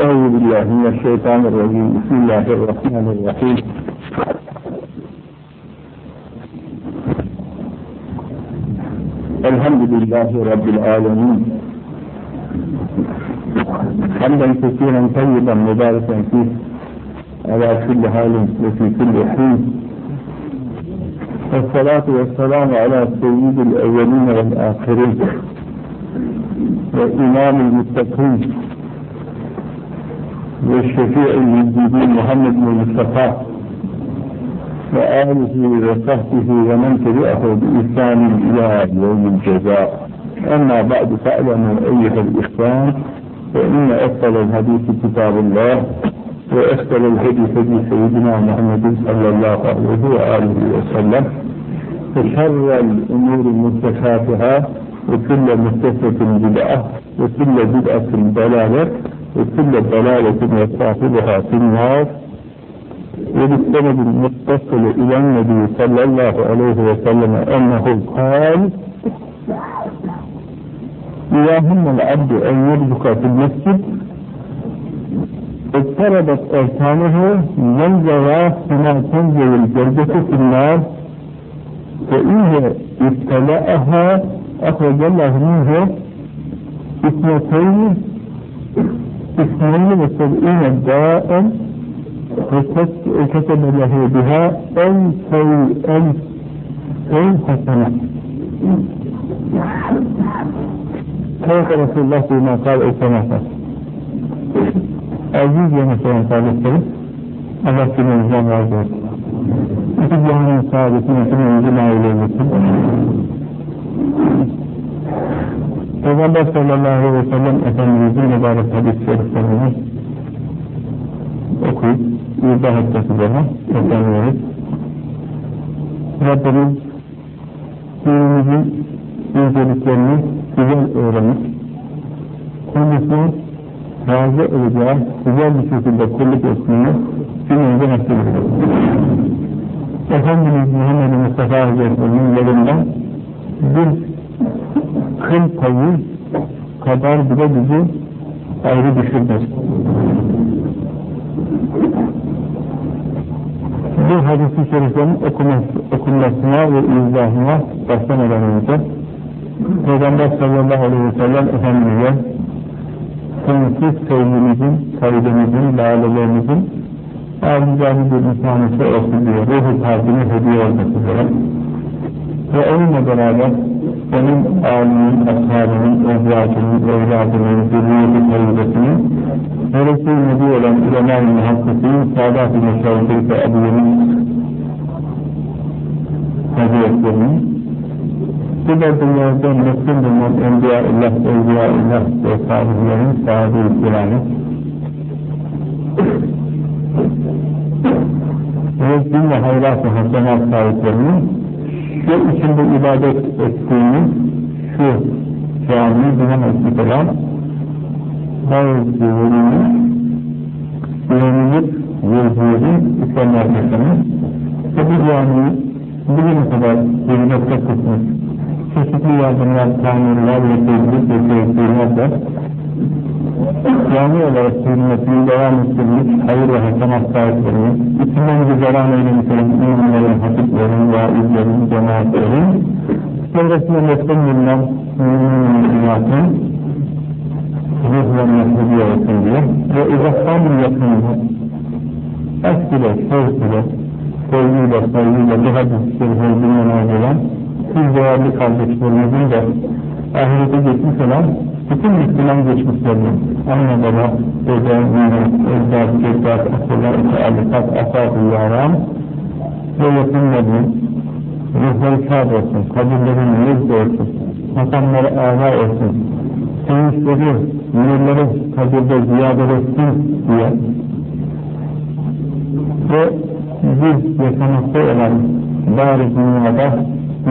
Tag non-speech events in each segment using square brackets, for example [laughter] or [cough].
أعوذ بالله من الشيطان الرجيم. بسم الله الرحمن الرحيم. الحمد لله رب العالمين. حمدا كثيرا طيبا مباركا فيه. على كل حال وفي كل حين. والصلاة والسلام على سيد الأولين والآخرين. وإمام المتقين. والشفيع المجيدين محمد بن المصطفى وآله وصحبه ومن تبعه بإحسان إلى يوم الجزاء. أما بعد فاعلموا أيها الإخوان فإن أفضل الحديث كتاب الله وأفضل الهدي هدي سيدنا محمد صلى الله عليه وآله وسلم. وشر الأمور محدثاتها وكل محدثة بدعة وكل بدعة ضلالة وكل ضلالة وصاحبها في النار وبالسند المتصل إلى النبي صلى الله عليه وسلم أنه قال إذا هم العبد أن يرزق في المسجد. اضطربت أركانه منزل كما تنزل الجردة في النار فإذا ابتلأها أخرج الله منه اثنتين. اثنين وسبعين الداء كتب له بها ألف ألف ألف سنة كيف رسول الله فيما قال التماسا عزيز يا مثلا صالح الكريم الله كنا نجمع وعزيز أكيد يعني صالح كنا نجمع إليه Peygamber sallallahu aleyhi ve sellem Efendimizin mübarek hadis şeriflerini okuyup izah etmek üzere özenliyoruz. Rabbimiz dinimizin inceliklerini güzel öğrenip kendisini razı olacağı güzel bir şekilde kulluk etmeyi cümlemize nasip. Efendimiz Muhammed Mustafa Hazretleri'nin yerinden bir kıl payı kadar bile bizi ayrı düşürmez. Bu hadis-i şeriflerin okunmasına ve izahına başlamadan önce Peygamber sallallahu aleyhi ve sellem Efendimiz'e sınırsız sevgimizin, saygımızın, lalelerimizin âlicâni bir nişanesi olsun diye ruhu kalbine hediye olmak üzere ve onunla beraber onun âlinin, ashabının, evladının, evladının, zürriyeti teyzesinin ve Resul-i Nebi olan ulema-i muhakkıkîn, Sadat-ı Meşavcılık ve Ebu'nun Hazretlerinin bu da dünyada mesum bulunan Enbiya-ullah, Evliya-ullah ve sahiblerin sahibi kirani ve cümle hayrat-ı hasenat sahiplerinin şu içinde ibadet ettiğimiz şu nasip olan bazı velinin güvenilir vücudu arkasını ve bu camiyi bugüne kadar hizmette tutmuş çeşitli yardımlar, tamirler ve tedbir ve tesirlerle cami olarak hizmetini devam ettirmiş hayır ve hasenat sahiplerinin, içinden güzeran eylemiş olan müminlerin, hatiplerin, vaizlerin, cemaatlerin, çevresinde mesum bulunan müminlerin, ruhlarına hediye olsun diye ve uzaktan bir yakınını aşk ile, sevk ile, sevgiyle, saygıyla bu hadis-i gelen siz değerli kardeşlerimizin de ahirete geçmiş olan bütün Müslüman geçmişlerinin anne baba, dede, nene, evlat, ceddat, akıllar, teallikat, asad-ı yaran ve yakınlarının ruhları şad olsun, kabirlerin yüz olsun, makamları âlâ olsun, sevinçleri, nurları kabirde ziyade etsin diye ve biz yaşamakta olan bari dünyada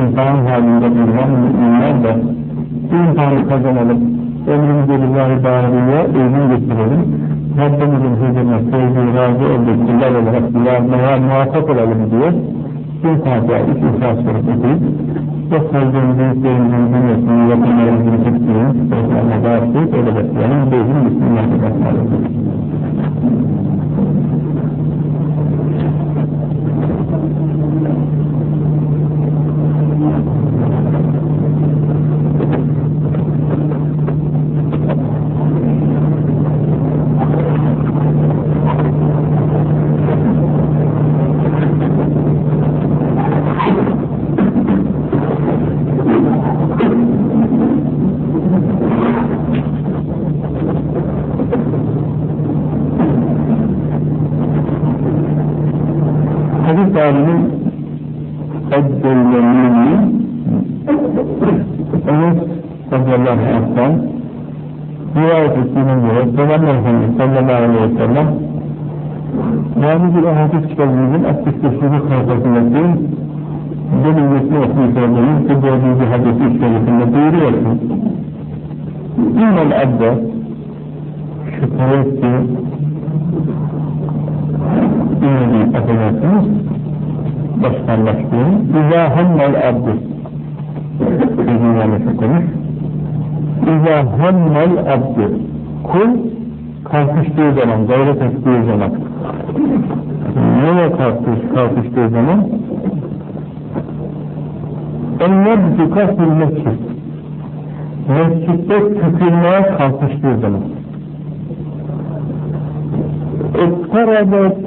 imtihan halinde bulunan müminler de imtihanı kazanalım, ömrümüzü lillahi dâhiliye uygun getirelim, Rabbimizin huzuruna sevdiği, razı olduğu kullar olarak yarmaya muvaffak olalım diye bir Fatiha, üç İhlas okuyup ve sevdiğim büyüklerimizin cümlesini, yakınlarımızın hepsini, Allah'a bağışlayıp öyle bekleyelim, bizim Bismillahirrahmanirrahim. Peygamber Efendimiz sallallahu aleyhi ve sellem yani bir hadis kitabımızın 68. sayfasındaki delilmesini okuyacağımız bu dördüncü hadis-i şerifinde buyuruyor ki İnnel abde şüphesiz ki İnneli affedersiniz başkanlaştığım İzâ hemmel abdü Sözünü yanlış okumuş. İzâ hemmel abdü Kul kalkıştığı zaman, gayret ettiği zaman. Neye kalkış, kalkıştığı zaman en yebduka fil mescid. Mescitte tükürmeye kalkıştığı zaman. Ektarabet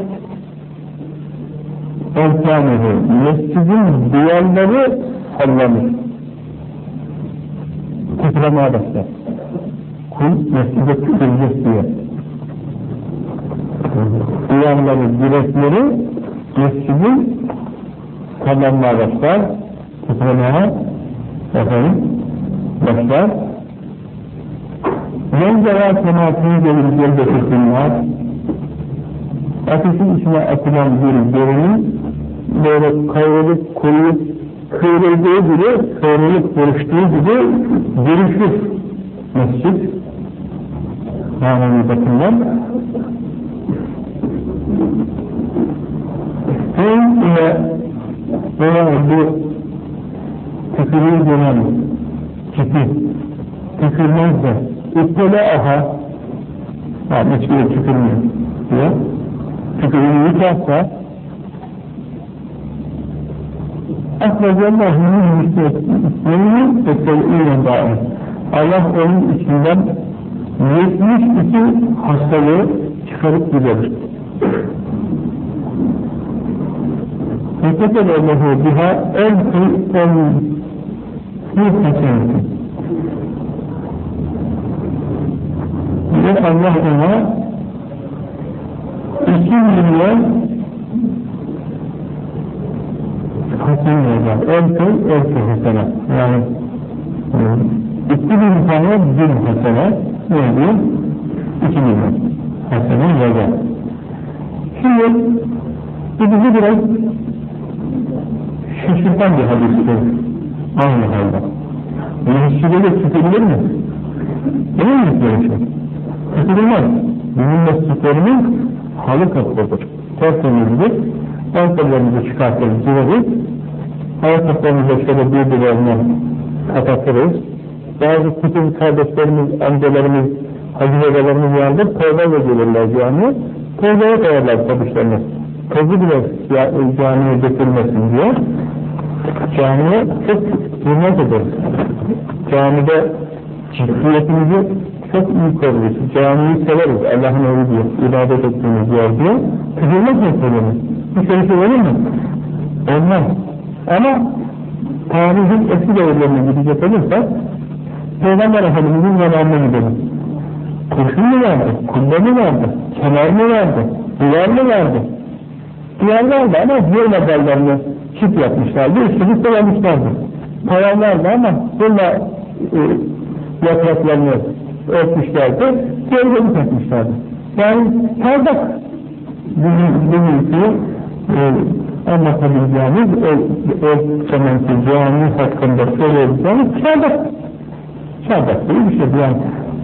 ortanevi. Mescidin duvarları sallanır. Tükürmeye başlar. Kul mescide tükürecek diye duvarları, direkleri mescidin tamamına başlar. Titremeye efendim başlar. Menzera tematini gelir gelbetirsinler. Ateşin içine atılan bir derinin böyle kavrulup, kurulup, kıvrıldığı gibi, kıvrılıp buruştuğu gibi dönüşür mescid. Manevi bakımdan. Hem ile veya bu tükürüğü dönen tipi tükürmez de üttele aha ha mescide tükürmüyor diyor. Tükürüğü yıkarsa Akrajallahu min müstesneyi ve daim. Allah onun içinden 72 hastalığı çıkarıp giderir. Fekete lehu biha en fi en bir haseneti. Ve Allah ona 2 milyon hasen yazar. Elkı, elkı hasene. Yani iki bin tane bin hasene ne diyor? İki milyon hasene yazar. Şimdi bizi biraz şaşırtan bir hadistir. Allah Allah. De tükürülür mü? Değil mi böyle şey? Bizim mescitlerimiz halı kaplıdır. Tertemizdir. Ayakkabılarımızı çıkartırız, cıvırız. Ayakkabılarımızı şöyle birbirlerine kapatırız. Bazı bütün kardeşlerimiz, amcalarımız, hacı babalarımız yanında tövbeyle gelirler camiye. Tövbeye koyarlar pabuçlarını. Tozu bile camiye götürmesin diye. Camiye çok hürmet ederiz. Camide ciddiyetimizi çok iyi koruruz. Camiyi severiz. Allah'ın evi diye, ibadet ettiğimiz yer diye. Tüzülmez meselemiz. Bir şey söyleyeyim mi? Olmaz. Ama tarihin eski devirlerine gidecek olursak Peygamber Efendimiz'in zamanına gidelim. Kurşun mu vardı? Kulle mi vardı? Kenar mı vardı? Duvar mı vardı? Duvar vardı ama diğer medallerini çift yapmışlardı. Üstünü sıramışlardı. Paran vardı ama bununla e, yapraklarını örtmüşlerdi. Gölgeni takmışlardı. Yani sardak bugünkü e, anlatabileceğimiz o, o zamanki cami hakkında söyleyebileceğimiz çardak. Çardak değil bir şey. Yani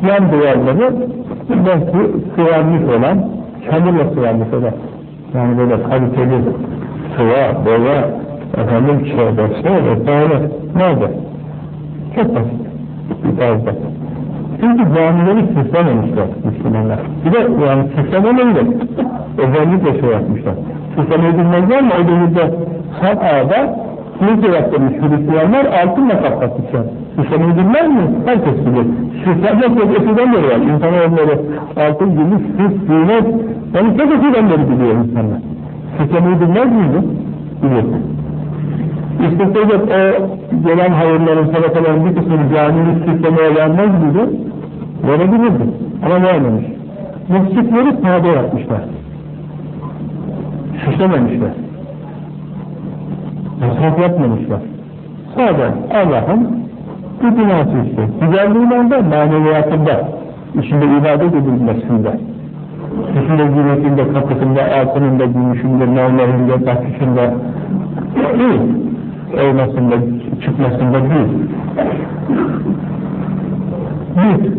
yan duvarları belki sıvanmış olan, çamurla sıvanmış olan, yani böyle kaliteli sıva, boya, efendim çörbesi vesaire nerede? Çok basit bir tarzda. Çünkü camileri süslememişler Müslümanlar. Bir de yani süslememeyle özellikle şey yapmışlar. Süslemeyi bilmezler ama o devirde San'a'da kilise yaptırmış Hristiyanlar altınla kapatmışlar. Süslemeyi bilmez mi? Herkes bilir. Süslenme çok eskiden beri var. İnsan onları altın, gümüş, süs, ziynet. Yani çok eskiden beri biliyor insanlar. Süslemeyi bilmez miydi? Bilir. İsteseydik o gelen hayırların, sadakaların bir kısmını caminin süslemeye vermez miydi? Verebilirdi. Ama vermemiş. Mescitleri sade yapmışlar. Süslememişler. Masraf yapmamışlar. Sade Allah'ın bir binası işte. Güzelliğinden de maneviyatında. içinde ibadet edilmesinde, içinde zirvetinde, kapısında, altınında, gümüşünde, mevlerinde, bakışında değil, olmasında, çıkmasında değil. Bir,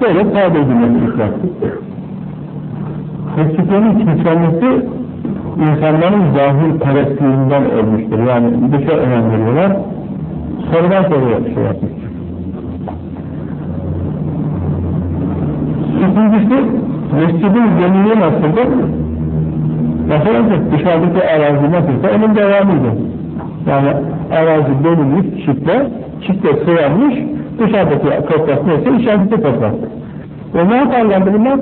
böyle sade edilmesi. Mescitlerin kimselmesi insanların zahir perestliğinden olmuştur. Yani dışa önem veriyorlar, sorular soruyor şey yapmış. İkincisi, mescidin zemini nasıldır? Nasıl olacak? Dışarıdaki arazi nasılsa onun devamıydı. Yani arazi bölünmüş, çitle, çitle sıranmış, dışarıdaki toprak neyse içerideki toprak. Ve ne yaparlardı bunlar?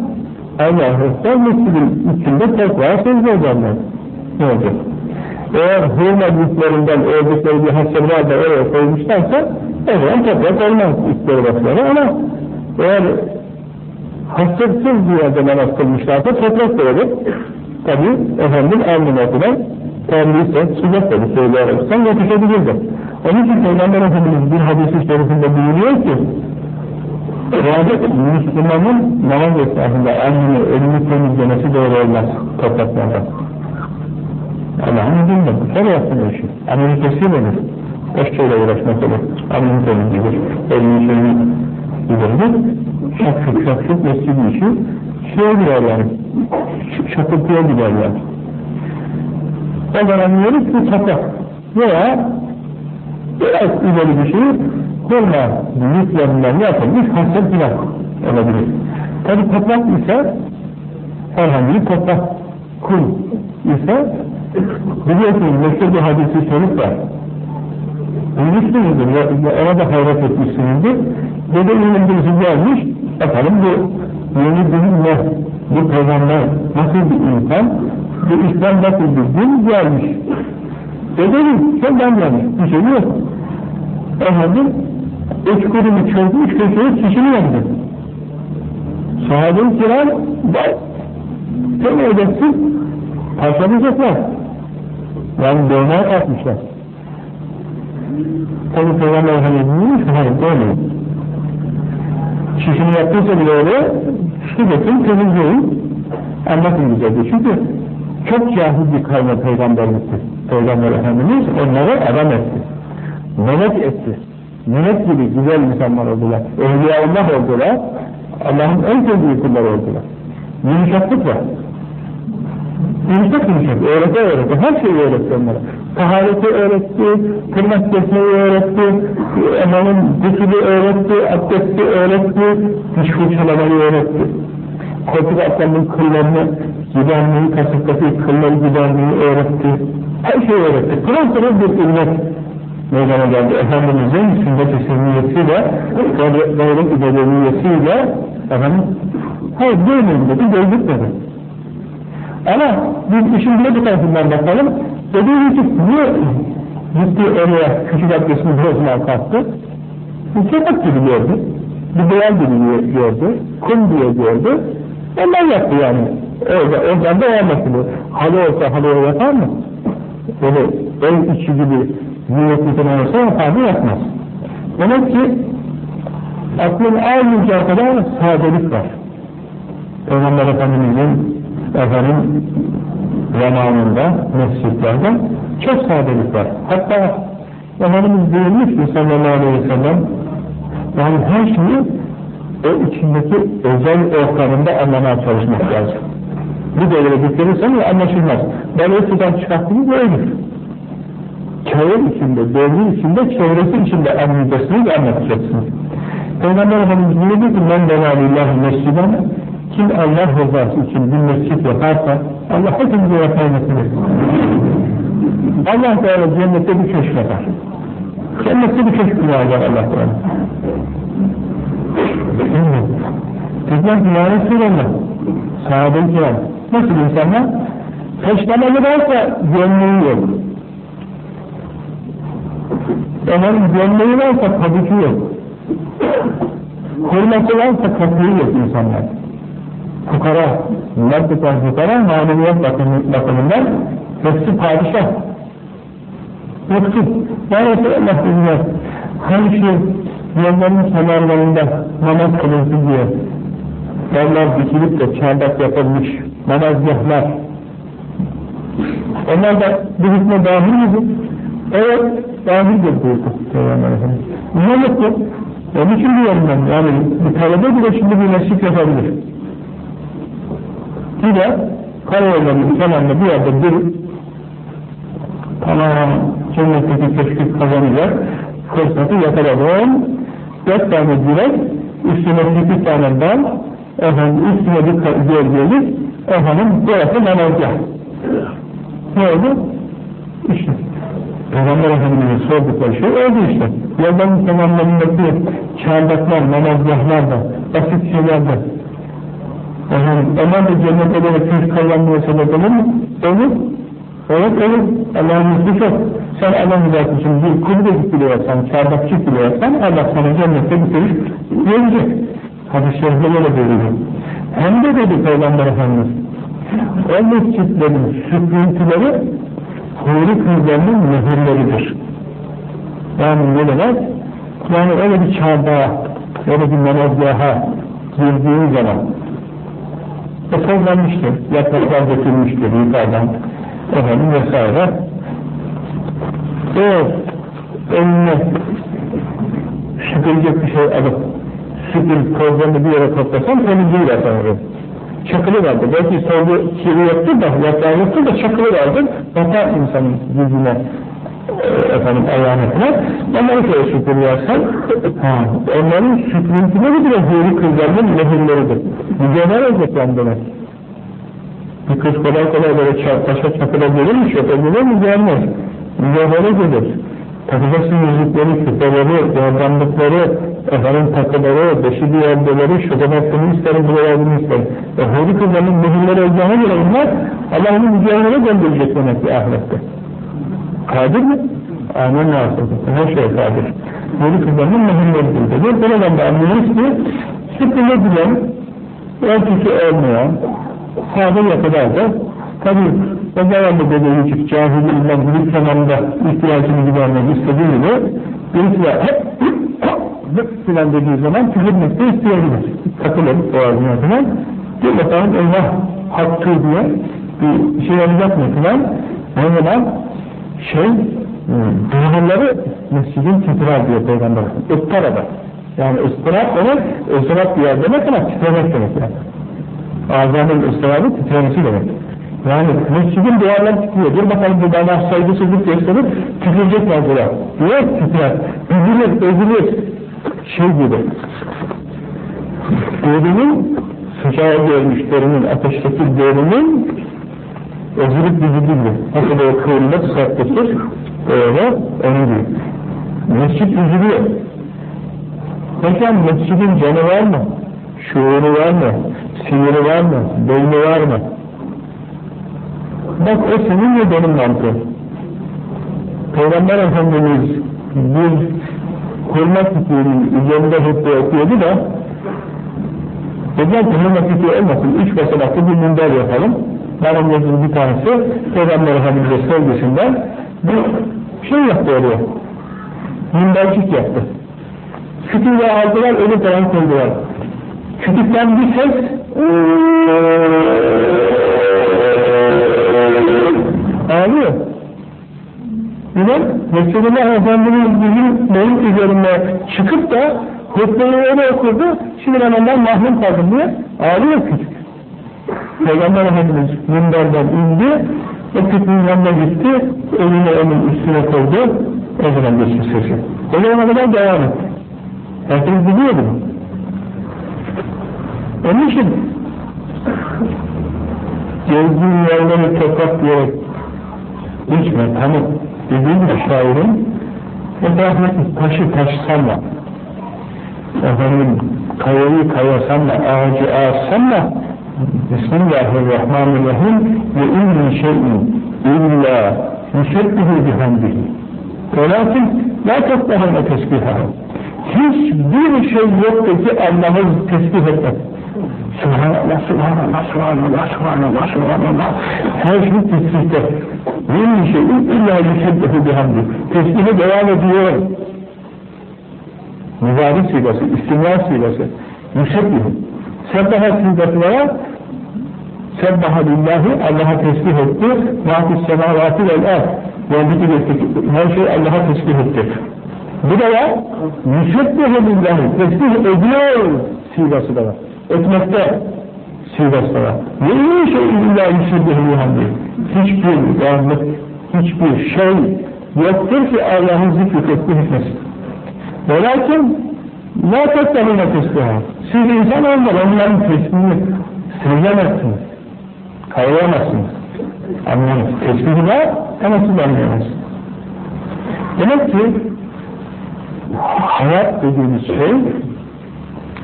Allah'ın mescidin içinde toprağa secde ederler. Ne olacak? Eğer hurma büyüklerinden ördükleri bir hasırlar da oraya koymuşlarsa o zaman toprak olmaz üstleri başları ama eğer hasırsız bir yerde namaz kılmışlarsa toprak olur. Tabi efendim alnına terliyse, sıcak da bir sen yetişebilirdi. Onun için Peygamber Efendimiz bir hadis-i şerifinde buyuruyor ki yani Müslümanın namaz esnasında alnını, elini temizlemesi doğru olmaz topraklardan. Allah'ın izniyle bu kere yapsın o işi. Ameli teslim olur. Başçayla uğraşmak olur. Ameli temizlenir. Elini giderir. Şakşuk şakşuk mescid işi şeye girer yani. Şakırtıya gider yani. O zaman diyoruz ki toprak veya biraz ileri bir şey hurma büyüklerinden yapılmış hasır filan olabilir. Tabi toprak ise herhangi bir toprak kum ise biliyorsunuz meşhur bir hadisi şerif var. Duymuşsunuzdur, ona da hayret etmişsinizdir. Dede ilim birisi gelmiş, bakalım bu yeni din? Bu peygamber nasıl bir insan? Bu İslam nasıl bir din gelmiş? Dedelim, senden gelmiş, bir şey yok. Efendim, üç kurumu çözmüş, köşeye kişini yandı. Sahabe-i kiram, bak, sen öylesin, parçalayacaklar. Yani doğmaya kalkmışlar. Tabi Peygamber Efendimiz hayır böyle. Şişini yaptıysa bile öyle, şu götürün temizleyin, anlatın güzelce. Çünkü çok cahil bir kayna peygamberliktir. Peygamber Efendimiz onları adam etti. Melek etti. Melek gibi güzel insanlar oldular. Evliyaullah oldular. Allah'ın en sevdiği kullar oldular. Yumuşaklık var. Yumuşak yumuşak, öğrete öğrete, her şeyi öğretti onlara. Tahareti öğretti, tırnak kesmeyi öğretti, emanın gusülü öğretti, abdesti öğretti, diş fırçalamayı öğretti. Koltuk atlamın kıllarını gidermeyi, kasıktaki kılları gidermeyi öğretti. Her şeyi öğretti. Pırıl pırıl bir ümmet meydana geldi. Efendimizin sünnet-i sünniyyetiyle, gayret ibedeniyetiyle, efendim, hayır değil dedi, gözükmedi. Ama biz işin bile bir tarafından bakalım, dediği için niye gitti oraya küçük abdestini bozmaya kalktı? Bir köpek gibi gördü, bir beyaz gibi gördü, kum diye gördü, onlar yaptı yani. Orada, oradan da olmasın. Halı olsa halıya yapar mı? Böyle ev içi gibi niyetli falan olsa yapar mı yapmaz. Demek ki aklın almayacağı kadar sadelik var. Peygamber Efendimiz'in efendim zamanında, mescitlerde çok sadelik var. Hatta Efendimiz buyurmuş ki sallallahu aleyhi ve sellem yani her şeyi o içindeki özel ortamında anlamaya çalışmak lazım. Bu devre bitirirsen anlaşılmaz. Balığı sudan çıkarttınız ölür. Çevre içinde, devri içinde, çevresi içinde anlayacaksınız, anlatacaksınız. Peygamber Efendimiz buyurdu ki men benalillahi mesciden kim Allah rızası için bir mescit yaparsa Allah hepimize yapmayı nasip Allah Teala cennette bir köşk yapar. Cennette bir köşk kurarlar Allah Teala. Ki ya Resulallah, sahabe-i kiram, nasıl insanlar? Peştemalı varsa gömleği yok. Onların gömleği varsa pabucu yok. Hürmeti varsa kapıyı yok insanlar. Fukara, tutan fukara, maneviyat bakımından hepsi padişah. Yoksul. Ya Resulallah dediler, hani şu yolların kenarlarında namaz kılınsı diye Onlar dikilip de çardak yapılmış namazgahlar. Onlar da bu hükme dahil miydi? Evet, dahildir buyurdu Peygamber Efendimiz. Ne mutlu. Onun için diyorum ben, yani bir talebe bile şimdi bir mescit yapabilir. Bir de karayollarının kenarında bir yerde durup tamam cennetteki teşkil kazanacak fırsatı yakaladım. Dört tane direk, üstüne sekiz tane dal, efendim üstüne bir gölgelik, efendim burası namazgah. Ne oldu? İşte. Peygamber Efendimiz'e sordukları şey oldu işte. Yolların tamamlarındaki çardaklar, namazgahlar da, basit şeyler. Efendim, onlar da cennete böyle tüz kazanmaya sebep olur mu? Olur. Evet olur. Allah'ın müslü çok. Sen rızası için bir kulübe bile yapsan, çardakçı bile Allah sana cennette bitirir, verecek. Hadis-i şerifte böyle buyuruyor. Hem de dedi Peygamber Efendimiz, o mescitlerin süprüntüleri huri kızlarının mühürleridir. Yani ne demek? Yani öyle bir çardağa, öyle bir namazgaha girdiğin zaman o tozlanmıştır, yapraklar dökülmüştür yukarıdan, efendim vesaire. Eğer eline süpürecek bir şey alıp süpürüp tozlarını bir yere toplasan temizliği yaparım. Çakılı vardı. Belki soldu kiri yoktu da, yaprağı yoktu da çakılı vardı. Batar insanın yüzüne e, efendim falan. Onları şöyle süpürüyorsan, ha, onların süpürüntüleri bile huri kızlarının lehirleridir. Mücevher olacak demek. Bir kız kolay kolay böyle taşa çakıla gelir mi? Şöpe gelir mi? Gelmez. Mücevhere gelir. Takacaksın yüzükleri, küpeleri, yorganlıkları, efendim takıları, beşi diğerdeleri, şu demektini isterim, bu devamını isterim. E, huri kızlarının mühürleri olacağına göre bunlar Allah'ın mücevhere gönderecek demek ki ahirette. Kadir mi? Amin lazım. Her şey kadir. Huri kızlarının mühürleridir dedi. Buradan da anlıyoruz ki sıkılabilen, ölçüsü olmayan, sade yapılarda tabi o zavallı dedecik cahilinden bir zamanda ihtiyacını gidermek istediği gibi birisi de [coughs] hep hep filan dediği zaman tükürmek de isteyebilir. Takılır boğazına filan. Bir bakalım eyvah hakkı diye bir şey olacak mı filan. O zaman şey duyguları mescidin titrar diyor Peygamber. Istarada. Yani ıstırap demek, ıstırap bir yer demek ama titremek demek yani. Azamın ıstırabı titremesi demek. Yani mescidin duvarları titriyor. Dur bakalım bu bana saygısızlık gösterir, titrecek acaba? Diyor titrer. Üzülür, özülür. Şey gibi. Derinin sıcağı görmüş derinin, ateşteki derinin düzüldü gibi. Nasıl böyle kıvrılıp sertleşir, öyle onun gibi. Mescid üzülüyor. Peki mescidin canı var mı? Şuuru var mı? Siniri var mı? Beyni var mı? Bak o senin ve benim mantığı. Peygamber Efendimiz bir hurma kütüğünün üzerinde hutbe okuyordu da dediler ki hurma kütüğü olmasın, üç basamaklı bir minder yapalım. Yazılı bir tanesi Peygamber Efendimiz'e sevgisinden bir şey yaptı oraya. Mindercik yaptı. Kütüğü aldılar, ölü falan koydular. Kütükten bir ses ağlıyor. Neden? Resulullah Efendimiz bizim benim üzerinde çıkıp da hutbeyi öyle okurdu, şimdi ben ondan mahrum kaldım diye ağlıyor küçük. Peygamber Efendimiz minberden indi, kütüğün yanına gitti, elini onun üstüne koydu, o zaman geçmiş sesi. O zamana kadar devam etti. Herkes biliyor bunu. Onun için gezdiğin yerleri toprak diyerek içme, tanık dediğim gibi şairin etrafındaki taşı taş sanma efendim kayayı kaya sanma, ağacı ağaç sanma Bismillahirrahmanirrahim ve inni şeyin illa yüşebbihu bihamdihi velakin la tesbihane tesbihahu hiçbir şey yoktur ki Allah'ı tesbih etmek Subhanallah, Subhanallah, Subhanallah, Subhanallah, Subhanallah. Her şey tesbihte. Bir şeyin illa yüşebbehu bihamdi. Tesbihe devam ediyor. Mübarek sigası, istimrar sigası. Yüşebbehu. Sebbaha var. Sebbaha lillahi Allah'a tesbih etti. Vâfis semâvâti vel ard. Yerdeki her şey Allah'a tesbih etti. Bu da var. Yüsebbihu lillahi. Tesbih ediyor sigası da var. Etmekte sigası da var. Ve iyi şey illa yüsebbihu lillahi. Hiçbir varlık, hiçbir şey yoktur ki Allah'ın zikri tesbih etmesin. Velakin La tesbihine tesbiha. Siz insan olmalı, onların tesbihini sezemezsiniz. Kavrayamazsınız. Anlayamazsınız. Tesbihi var ama siz anlayamazsınız. Demek ki hayat dediğimiz şey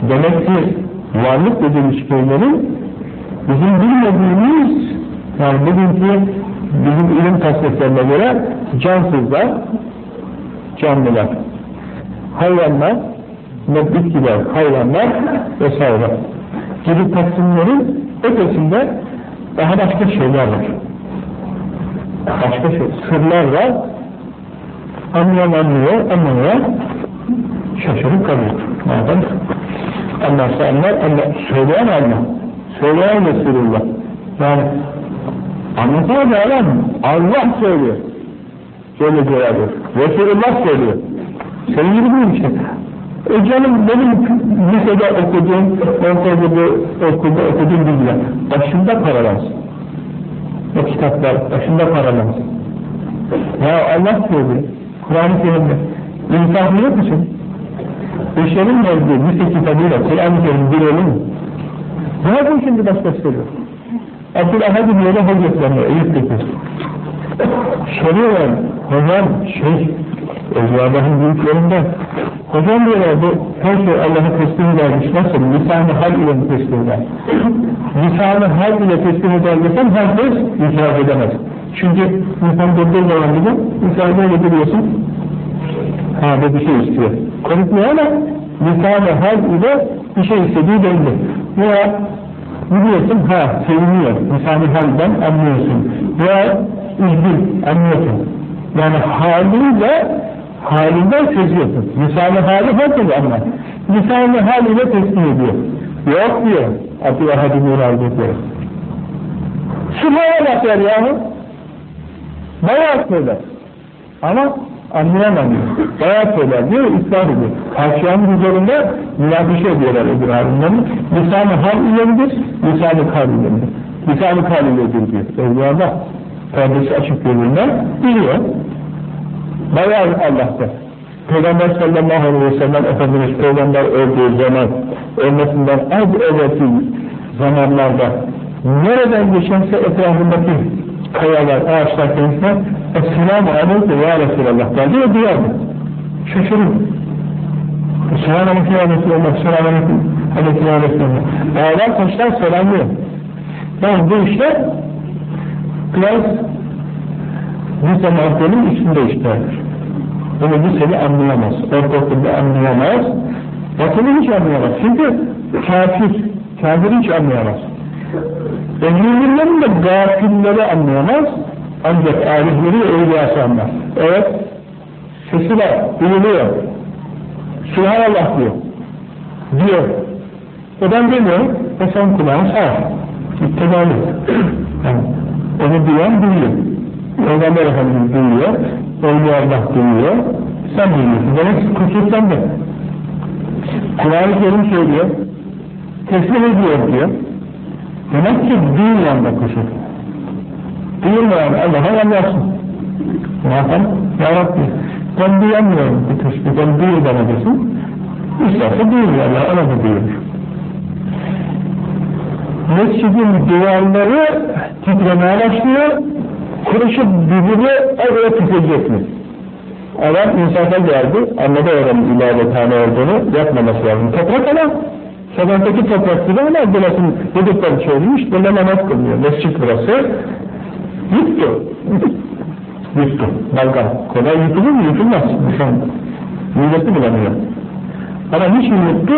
demek ki varlık dediğimiz şeylerin bizim bilmediğimiz yani bugünkü bizim ilim tasniflerine göre cansızlar, canlılar, hayvanlar, bitkiler, hayvanlar vesaire gibi taksimlerin ötesinde daha başka şeyler var. Başka şey, sırlar var. Anlayan anlıyor, anlamıyor. Şaşırıp kalıyor. Madem anlarsa anlar, anlar. Söyleyen anlar. Söyleyen Resulullah. Yani anlatan adam Allah söylüyor. Şöyle cevabı. Resulullah söylüyor. Senin gibi değil işte. E canım benim lisede okuduğum, ortaokulda okulda okuduğum bilgiler. Başında paralansın. O kitaplar başında paralansın. Ya Allah söylüyor. Kur'an-ı Kerim'de. İnsafı yok musun? Beşerin verdiği lise kitabıyla Kur'an-ı Kerim bir olur mu? Ne yapın şimdi başkası söylüyor? Abdülahad'ın yolu hazretlerine Eyüp'teki. Soruyorlar, hocam şey, Evliya'nın büyüklerinden. Hocam diyorlar bu her şey Allah'a teslim vermiş. Nasıl? Lisan-ı hal ile teslim eder? Lisan-ı hal ile teslim eder desem herkes itiraz edemez. Çünkü insan durduğu zaman bile insan böyle duruyorsun. Ha bir şey istiyor. Konuşmuyor ama lisan-ı hal ile bir şey istediği belli. Veya biliyorsun ha seviniyor. Lisan-ı halden anlıyorsun. Veya üzgün anlıyorsun. Yani haliyle halinden seziyorsun. Lisan-ı hali herkes anlar. Lisan-ı haliyle teslim ediyor. Yok diyor Abdülahad İbn Hazretleri. Subhanallah der yahu. Bayağı söyler. Ama anlayamıyor. Bayağı söyler diyor, ısrar ediyor. Karşıyanın üzerinde münakışa ediyorlar öbür alimlerin. Lisan-ı hal ileridir, lisan-ı kal ileridir. Lisan-ı kal ileridir diyor. Evliyalar perdesi açık görürler, biliyor. Bayağı Allah'ta. Peygamber sallallahu aleyhi ve sellem Efendimiz Peygamber öldüğü zaman ölmesinden az evvelki zamanlarda nereden geçense etrafındaki kayalar, ağaçlar kendisine Esselamu aleyke ya Resulallah derdi ve duyardı. Şaşırın. Selamu aleyke ya Resulallah, selamu aleyke ya Resulallah. Ağlar taşlar selamlıyor. Yani bu işler biraz lise mantığının içinde işlerdir. Bunu liseli anlayamaz, ortaokulda anlayamaz, batılı hiç anlayamaz. Çünkü kafir, kafir hiç anlayamaz. Ehliyelerin de gafilleri anlayamaz, ancak alihleri evliyası anlar. Evet, sesi var, duyuluyor. Subhanallah diyor. Diyor. O ben demiyorum, ve sen kulağını sağ. İttibalı. [clears throat] Onu duyan duyuyor. Peygamber Efendimiz duyuyor, Evliya Allah duyuyor, sen duyuyorsun. Demek kusur sende. Kur'an-ı Kerim söylüyor, teslim ediyor diyor. Demek ki duymayan da kusur. Duyulmayan Allah'a anlarsın. Ne yapalım? Ya Rabbi, ben duyamıyorum bu tesbih, ben duyur bana desin. İsterse duyuyor Allah, ona da duyuyor. Mescidin duvarları titremeye başlıyor, kuruşup birbirini oraya tükecek mi? Adam insafa geldi, anladı oranın ibadethane olduğunu, yapmaması lazım. Toprak ama, sokaktaki toprak gibi ama burasının dedikleri çözmüş, böyle namaz kılmıyor. Mescid burası, yuttu. yuttu, dalga. Kolay yutulur mu? Yutulmaz. İnsan milleti bulamıyor. Ama niçin yuttu?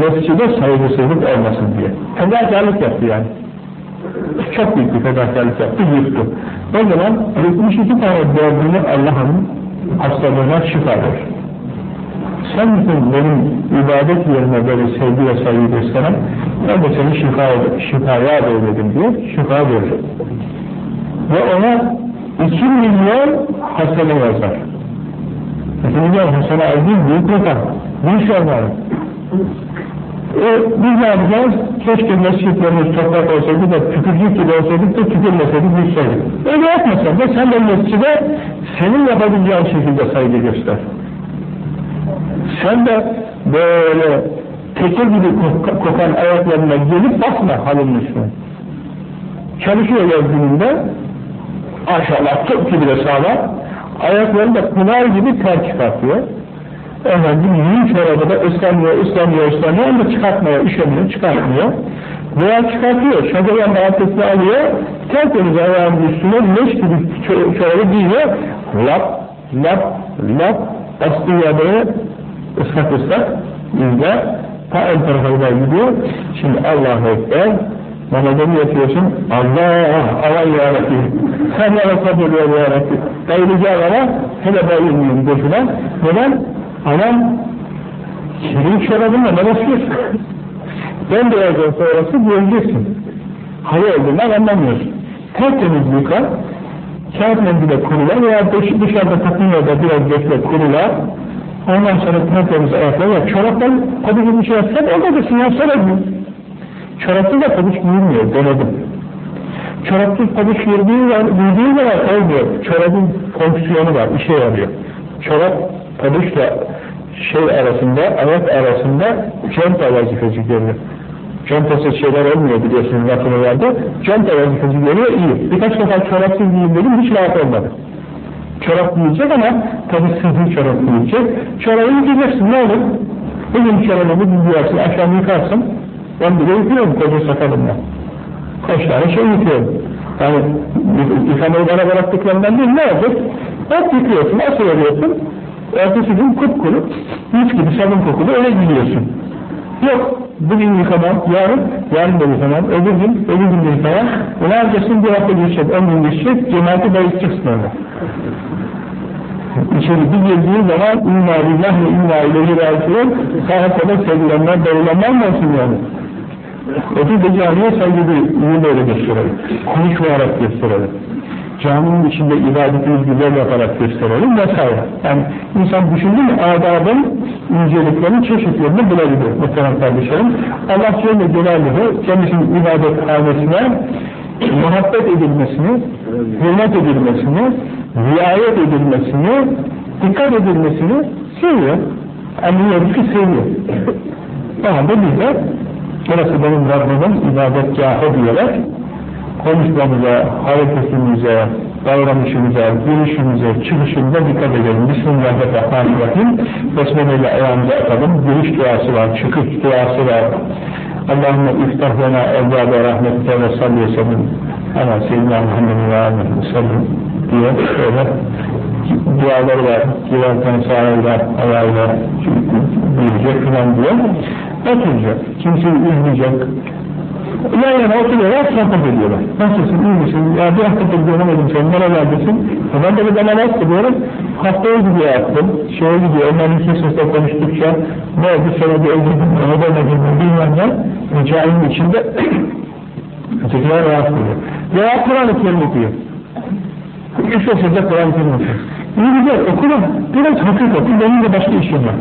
Mescide saygısızlık olmasın diye. Fedakarlık yaptı yani. Çok büyük bir fedakarlık yaptı, yuttu. O zaman 72 tane dördünü Allah'ın hastalığına şifa sen misin benim ibadet yerine böyle sevgi ve saygı gösteren? Ben de seni şifa, şifaya devledim diye şifa verir. Ve ona iki milyon hasene yazar. İki milyon hasene aldığım büyük rakam. Büyük şeyler. E, biz ne yapacağız? Keşke mescitlerimiz toprak olsaydı da tükürcük gibi olsaydık da tükürmeseydik düşseydik. Öyle yapmasan da sen de mescide senin yapabileceğin şekilde saygı göster. Sen de böyle teke gibi kokan ayaklarına gelip basma halının üstüne. Çalışıyor yazgınında, maşallah çok gibi de sağlam, ayakları da pınar gibi ter çıkartıyor. Efendim yün çorabı da ıslanıyor, ıslanıyor, ıslanıyor ama çıkartmıyor, üşemiyor, çıkartmıyor. Veya çıkartıyor, şakayan rahatlıkla alıyor, tertemiz ayağının üstüne leş gibi çorabı giyiyor, lap, lap, lap, bastığı yerde ıslak ıslak, izle, ta ön tarafa gidiyor. Şimdi Allahu Ekber, namazını yapıyorsun, Allah, aman yarabbim, sen yarasa buluyor yarabbim. Bayılacağım ama, hele bayılmayayım boşuna. Neden? Anam, senin çorabınla ne basıyorsun? Ben de yazan sonrası göreceksin. Hava olduğundan anlamıyorsun. Tertemiz yıkar, kağıt mendile kurular veya dışarıda takım yerde biraz bekle kurular, ondan sonra tertemiz ayaklar var. Çoraplar tabi gibi şey yapsan oradasın yapsana diyor. Çorapsız da pabuç giyilmiyor, denedim. Çorapsız pabuç giydiği zaman olmuyor. Çorabın fonksiyonu var, işe yarıyor. Çorap pabuçla şey arasında, ayak arasında conta vazifesi görüyor. Contasız şeyler olmuyor biliyorsunuz lafını. Conta vazifesi görüyor, iyi. Birkaç defa çorapsız giyeyim dedim, hiç rahat olmadı. Çorap giyecek ama tabi sızlı çorap giyecek. Çorabını giyeceksin, ne olur? Bugün çorabını giyiyorsun, akşam yıkarsın. Ben bile yıkıyorum koca sakalımla. Kaç tane şey yıkıyorum. Yani yıkamayı bana bıraktıklarından değil, ne olur? Hep yıkıyorsun, asıl veriyorsun. Ertesi gün kupkuru, mis gibi sabun kokulu öyle gidiyorsun. Yok, bugün yıkamam, yarın, yarın da yıkamam, öbür gün, öbür gün de yıkamam. Neredesin bir hafta geçecek, on gün geçecek, cemaati bayılacaksın orada. İçeri bir girdiği zaman inna billah ve inna ileyhi raciun sağa sola sevilenler, darılanlar mı olsun yani? Ötü de camiye saygı iyi böyle gösterelim. Konuşmayarak gösterelim caminin içinde ibadetimiz güzel yaparak gösterelim vesaire. Yani insan düşündü mü adabın inceliklerin çeşitlerini bulabilir muhtemelen kardeşlerim. Allah Celle Celaluhu kendisinin ibadet hanesine muhabbet edilmesini, hürmet edilmesini, riayet edilmesini, dikkat edilmesini seviyor. Anlıyoruz ki seviyor. Ama da biz de burası benim Rabbimin ibadetgahı diyerek konuşmamıza, hareketimize, davranışımıza, görüşümüze, çıkışımıza dikkat edelim. Bismillahirrahmanirrahim. Besmele ile ayağımıza atalım. Giriş duası var, çıkış duası var. Allahümme iftah lena evvâbe rahmetine ve salli ve sellem ala seyyidina Muhammedin ve aleyhi ve sellem diye şöyle duaları var. Girerken sağıyla, ayağıyla diyecek filan diye oturacak. Kimseyi üzmeyecek, yan yana oturuyorlar, sohbet ediyorlar. Nasılsın, iyi misin? Ya bir haftadır göremedim seni, nerelerdesin? E ben de bir de namaz kılıyorum, haftaya gidiyor aklım, şeye gidiyor, onların sesle konuştukça, ne oldu, bir öldürdüm, ne demedim, bilmem ne, hikayenin içinde [clears throat] ötekiler rahat kılıyor. Veya Kur'an-ı Kerim okuyor. Üç sesle Kur'an-ı Kerim okuyor. İyi güzel, okuma, biraz hafif benim de başka işim var.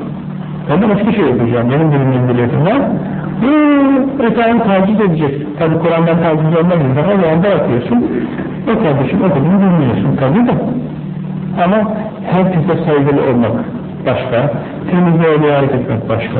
Ben de başka şey yapacağım, benim de bir memnuniyetim var. Efendim taciz edecek. Tabi Kur'an'dan taciz olmaz ama yolda yapıyorsun. O kardeşim okudun bilmiyorsun tabi de. Ama herkese saygılı olmak başka, temizliğe riayet etmek başka.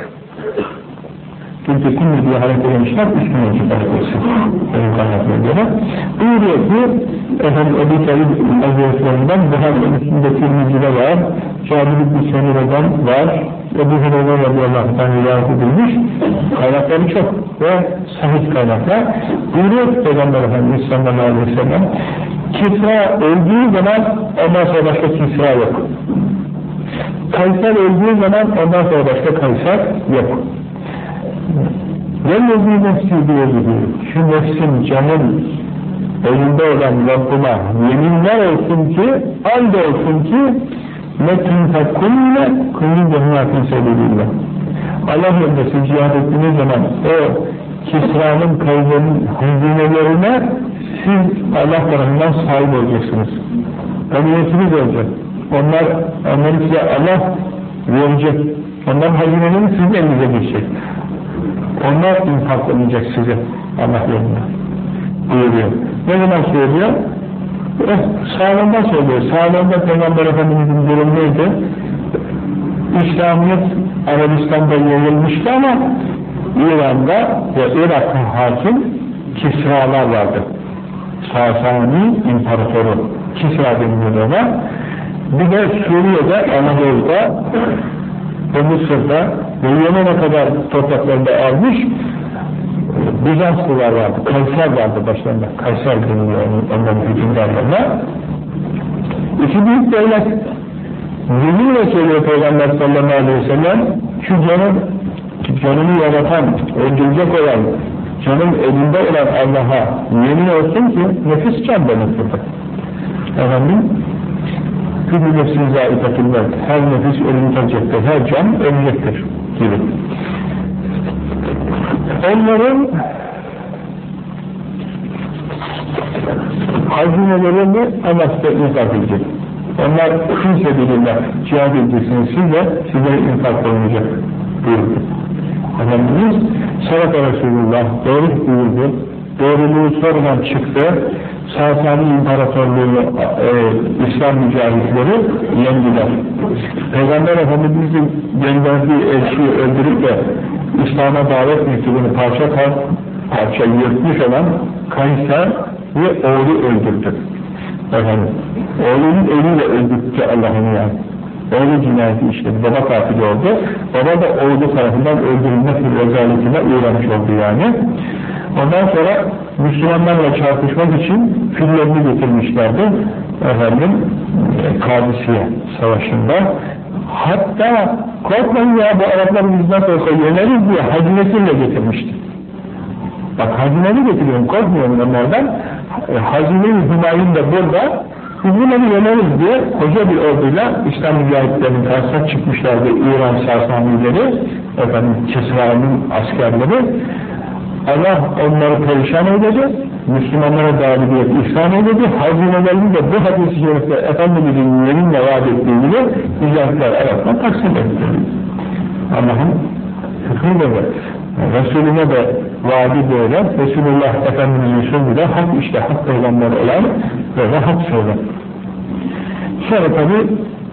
kullu diye hareket edilmişler, üstün ölçüde hareket etsin. Benim kaynaklara göre. Buyuruyor ki, efendim Ebu Talib Hazretlerinden Buhari'nin üstünde Tirmizi'de var, Cabir İbni Semire'den var, Ebu Hureyre radıyallahu anh rivayet edilmiş, kaynakları çok ve sahih kaynaklar. Buyuruyor ki Peygamber Efendimiz sallallahu aleyhi ve sellem, Kisra öldüğü zaman ondan sonra başka Kisra yok. Kayser öldüğü zaman ondan sonra başka Kayser yok. Vellezî nefsî biyedihi, şu nefsin, canın elinde olan Rabbıma yeminler olsun ki, and olsun ki, ne tünfekkunne kuyun cehennatın sebebiyle. Allah yolunda siz cihad ettiğiniz zaman o Kisra'nın kayılarının hazinelerine siz Allah tarafından sahip olacaksınız. Ganiyetiniz olacak. Onlar, onları size Allah verecek. Onların hazineleri sizin elinize geçecek. Onlar infaklanacak size Allah yolunda. Buyuruyor. Ne zaman söylüyor? Eh, sağlığında söylüyor. Sağlığında Peygamber Efendimiz'in durumu neydi? İslamiyet Arabistan'da yayılmıştı ama İran'da ve Irak'ta hakim Kisralar vardı. Sasani İmparatoru Kisra deniliyor ona. Bir de Suriye'de, Anadolu'da ve Mısır'da ve Yemen'e kadar topraklarında almış Bizanslılar vardı, Kayser vardı başlarında. Kayser deniliyor onların hükümdarlarına. İki büyük devlet Yeminle söylüyor Peygamber sallallahu aleyhi ve sellem şu canın canını yaratan, öldürecek olan canın elinde olan Allah'a yemin olsun ki nefis can demektir. Efendim Küllü nefsin zâikatullah her nefis ölümü her can ölecektir gibi. Onların hazinelerini Allah size infak edecek. Onlar kimse bilirler, cihad edeceksiniz siz de size infak olunacak buyurdu. Efendimiz Sadaka Resulullah doğru buyurdu. Doğruluğu sonradan çıktı. Sasani İmparatorluğu e, İslam mücahitleri yendiler. Peygamber Efendimiz'in gönderdiği elçiyi öldürüp de İslam'a davet mektubunu parça parça yırtmış olan Kayser ve oğlu öldürdü. Efendim, oğlunun eliyle öldürttü Allah'ın yani. Oğlu cinayeti işledi, baba katil oldu. Baba da oğlu tarafından öldürülme rezaletine uğramış oldu yani. Ondan sonra Müslümanlarla çarpışmak için fillerini getirmişlerdi. Efendim, Kadisiye Savaşı'nda. Hatta korkmayın ya bu Araplar biz nasıl olsa yeneriz diye hazinesiyle getirmişti. Bak hazineni getiriyorum, korkmuyorum onlardan. E, Hazine-i Hümayun da burada, biz bunları yeneriz diye koca bir orduyla İslam mücahitlerinin karşısına çıkmışlardı İran Sasanileri, efendim Kisra'nın askerleri. Allah onları perişan eyledi, Müslümanlara galibiyet ihsan eyledi, hazinelerini de bu hadis-i şerifte Efendimiz'in yeminle vaat ettiği gibi mücahitler arasında taksim etti. Allah'ın hükmü böyle. Resulüne de vaadi böyle, Resulullah Efendimiz'in sözü de hak işte hak peygamber olan böyle hak söyler. Sonra tabi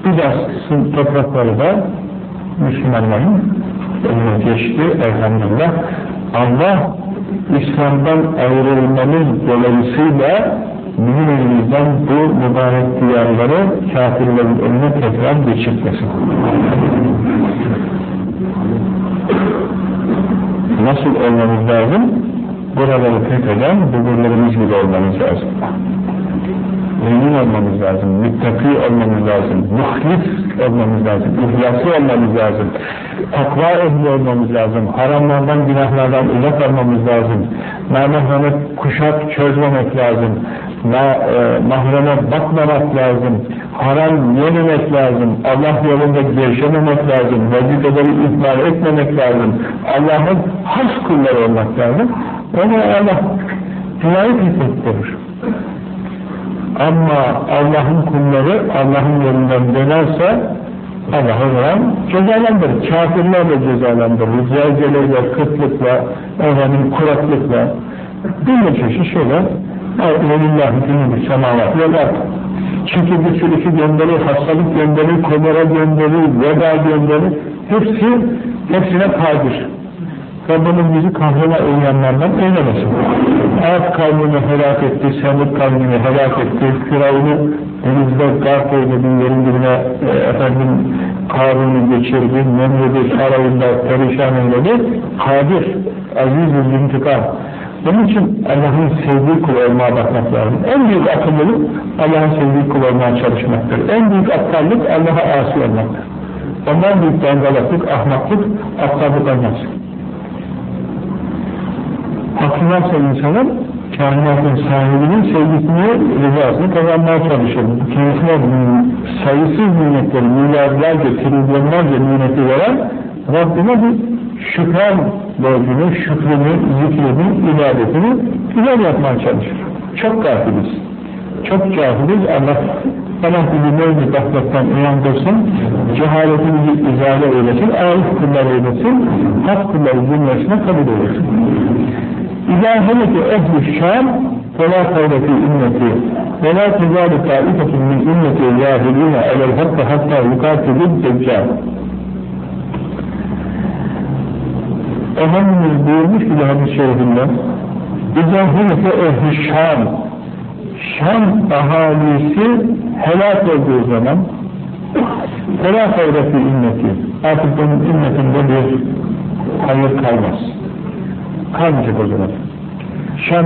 Bizans'ın toprakları da Müslümanların eline geçti elhamdülillah. Allah İslam'dan ayrılmamız dolayısıyla bizim elimizden bu mübarek diyarları kafirlerin önüne tekrar geçirtmesin. Nasıl olmamız lazım? Buraları fetheden bulurlarımız gibi olmamız lazım. Emin olmamız lazım, müttaki olmamız lazım, muhlis olmamız lazım, ihlaslı olmamız lazım, takva ehli olmamız lazım, haramlardan, günahlardan uzak olmamız lazım, namahranı kuşak çözmemek lazım, mahreme bakmamak lazım, haram yememek lazım, Allah yolunda gevşememek lazım, vazifeleri ihmal etmemek lazım, Allah'ın has kulları olmak lazım, ona Allah cinayet hizmettirir. Ama Allah'ın kulları Allah'ın yolundan dönerse Allah o zaman cezalandırır. Kafirler de cezalandırır. Zelzeleyle, kıtlıkla, efendim, kuraklıkla. Bir çeşit şeyler Velillahi günüdür semavat ve Çünkü bir sürüsü gönderir, hastalık gönderir, kolera gönderir, veda gönderir. Hepsi, hepsine kadir. Rabbimiz bizi kahrına uyanlardan eylemesin. Ad kavmini helak etti, Semud kavmini helak etti, Firavun'u denizde garp eyledi, yerin dibine e, efendim Karun'u geçirdi, Nemrut'u sarayında perişan eyledi. Kadir, aziz-i intikam. Bunun için Allah'ın sevdiği kul olmaya bakmak lazım. En büyük akıllılık Allah'ın sevdiği kul olmaya çalışmaktır. En büyük aptallık Allah'a asi olmaktır. Ondan büyük dangalaklık, ahmaklık, aptallık olmaz. Aklı varsa insanın kainatın sahibinin sevgisini, rızasını kazanmaya çalışır. Kendisine sayısız nimetleri, milyarlarca, trilyonlarca nimeti veren Rabbine bir şükran borcunu, şükrünü, zikrini, ibadetini güzel yapmaya çalışır. Çok gafiliz. Çok cahiliz. Allah Allah bizi nevzi gafletten uyandırsın, cehaletimizi izale eylesin, arif kullar eylesin, hak kulları cümlesine kabul eylesin. İzâ heleke ehl-i şâm فَلَا قَوْلَ فِي اِمَّتِي وَلَا تَزَالُ طَائِفَةٌ مِنْ اِمَّتِي يَاهِلِينَ عَلَى الْحَقِّ حَتَّى يُقَاتِلُ الدَّجَّالِ Efendimiz buyurmuş ki hadis-i şerifinde İzâ heleke ehl-i şâm Şam ahalisi helak olduğu zaman فَلَا قَوْلَ فِي اِمَّتِي Artık bunun ümmetinde bir hayır kalmaz kalmayacak o zaman. Şam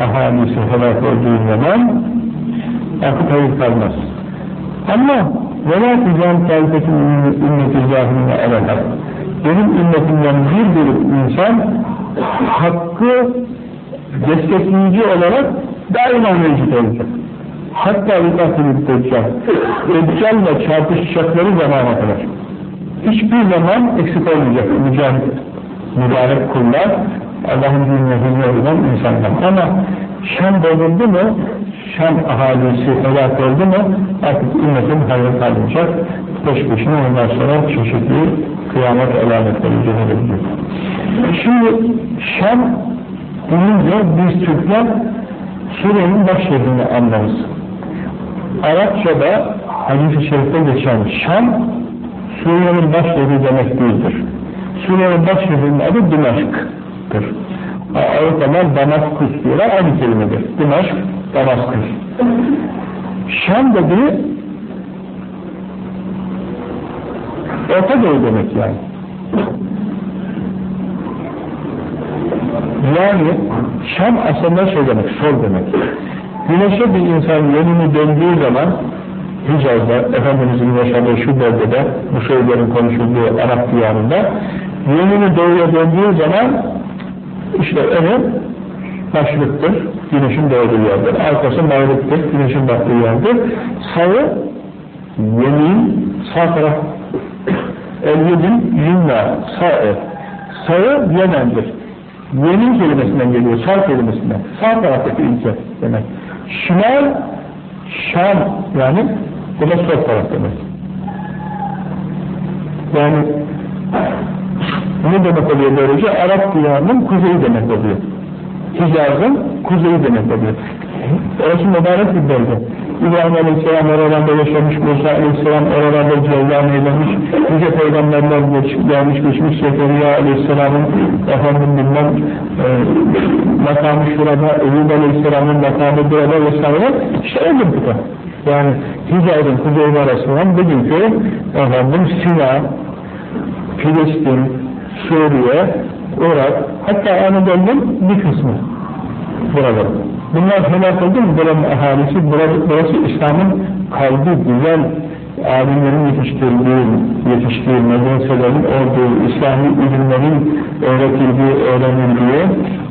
ahalisi helak olduğu zaman artık hayır kalmaz. Ama وَلَا تِجَانْ تَعْلِفَةٍ اِمَّتِ الزَّاهِرِينَ اَلَى Benim ümmetimden bir grup insan hakkı destekleyici olarak daima mevcut olacak. Hatta yukarıdaki Deccal. Deccal'la çarpışacakları zamana kadar. Hiçbir zaman eksik olmayacak mücahit, mübarek kullar, Allah'ın dinine hizmet eden insanlar. Ama Şam bozuldu mu, Şam ahalisi helak oldu mu, artık ümmetin hayır kalmayacak. Peş peşine ondan sonra çeşitli kıyamet alametleri edecek. Şimdi Şam deyince biz Türkler Suriye'nin baş şehrini anlarız. Arapçada hadis-i şerifte geçen Şam Suriye'nin baş şehri demek değildir. Suriye'nin baş şehrinin adı Dimaşk'tır. Avrupalar Damaskus diyorlar, aynı kelimedir. Dimaşk, Damaskus. Şam dediği Orta Doğu demek yani. Yani Şam aslında şey demek, sol demek. Güneşe bir insan yönünü döndüğü zaman Hicaz'da, Efendimiz'in yaşadığı şu bölgede, bu şeylerin konuşulduğu Arap diyarında yönünü doğuya döndüğü zaman işte önü başlıktır, güneşin doğduğu yerdir. Arkası mağriptir, güneşin battığı yerdir. Sağı, yemin, sağ taraf, el-yedin, yünna, sağ el. Sağı Yemen'dir. Yemin kelimesinden geliyor, sağ kelimesinden. Sağ taraftaki ülke demek. Şimal, Şam yani bu da taraf demek. Yani ne demek oluyor böylece? Arap diyarının kuzeyi demek oluyor. Hicaz'ın kuzeyi demek oluyor. Orası mübarek bir bölge. İbrahim Aleyhisselam oralarda yaşamış, Musa Aleyhisselam oralarda cevlan eylemiş, nice peygamberler geç, gelmiş geçmiş Zekeriya Aleyhisselam'ın efendim bilmem e, makamı şurada, Eyyub Aleyhisselam'ın makamı burada vesaire, işte öyle bu da. Yani Hicaz'ın kuzeyi arasından bugünkü efendim Sina, Filistin, Suriye, Irak, hatta Anadolu'nun bir kısmı burada. Bunlar helak oldu mu buranın ahalisi, burası İslam'ın kalbi güzel alimlerin yetiştirdiği, yetiştiği medreselerin olduğu, İslami ilimlerin öğretildiği, öğrenildiği,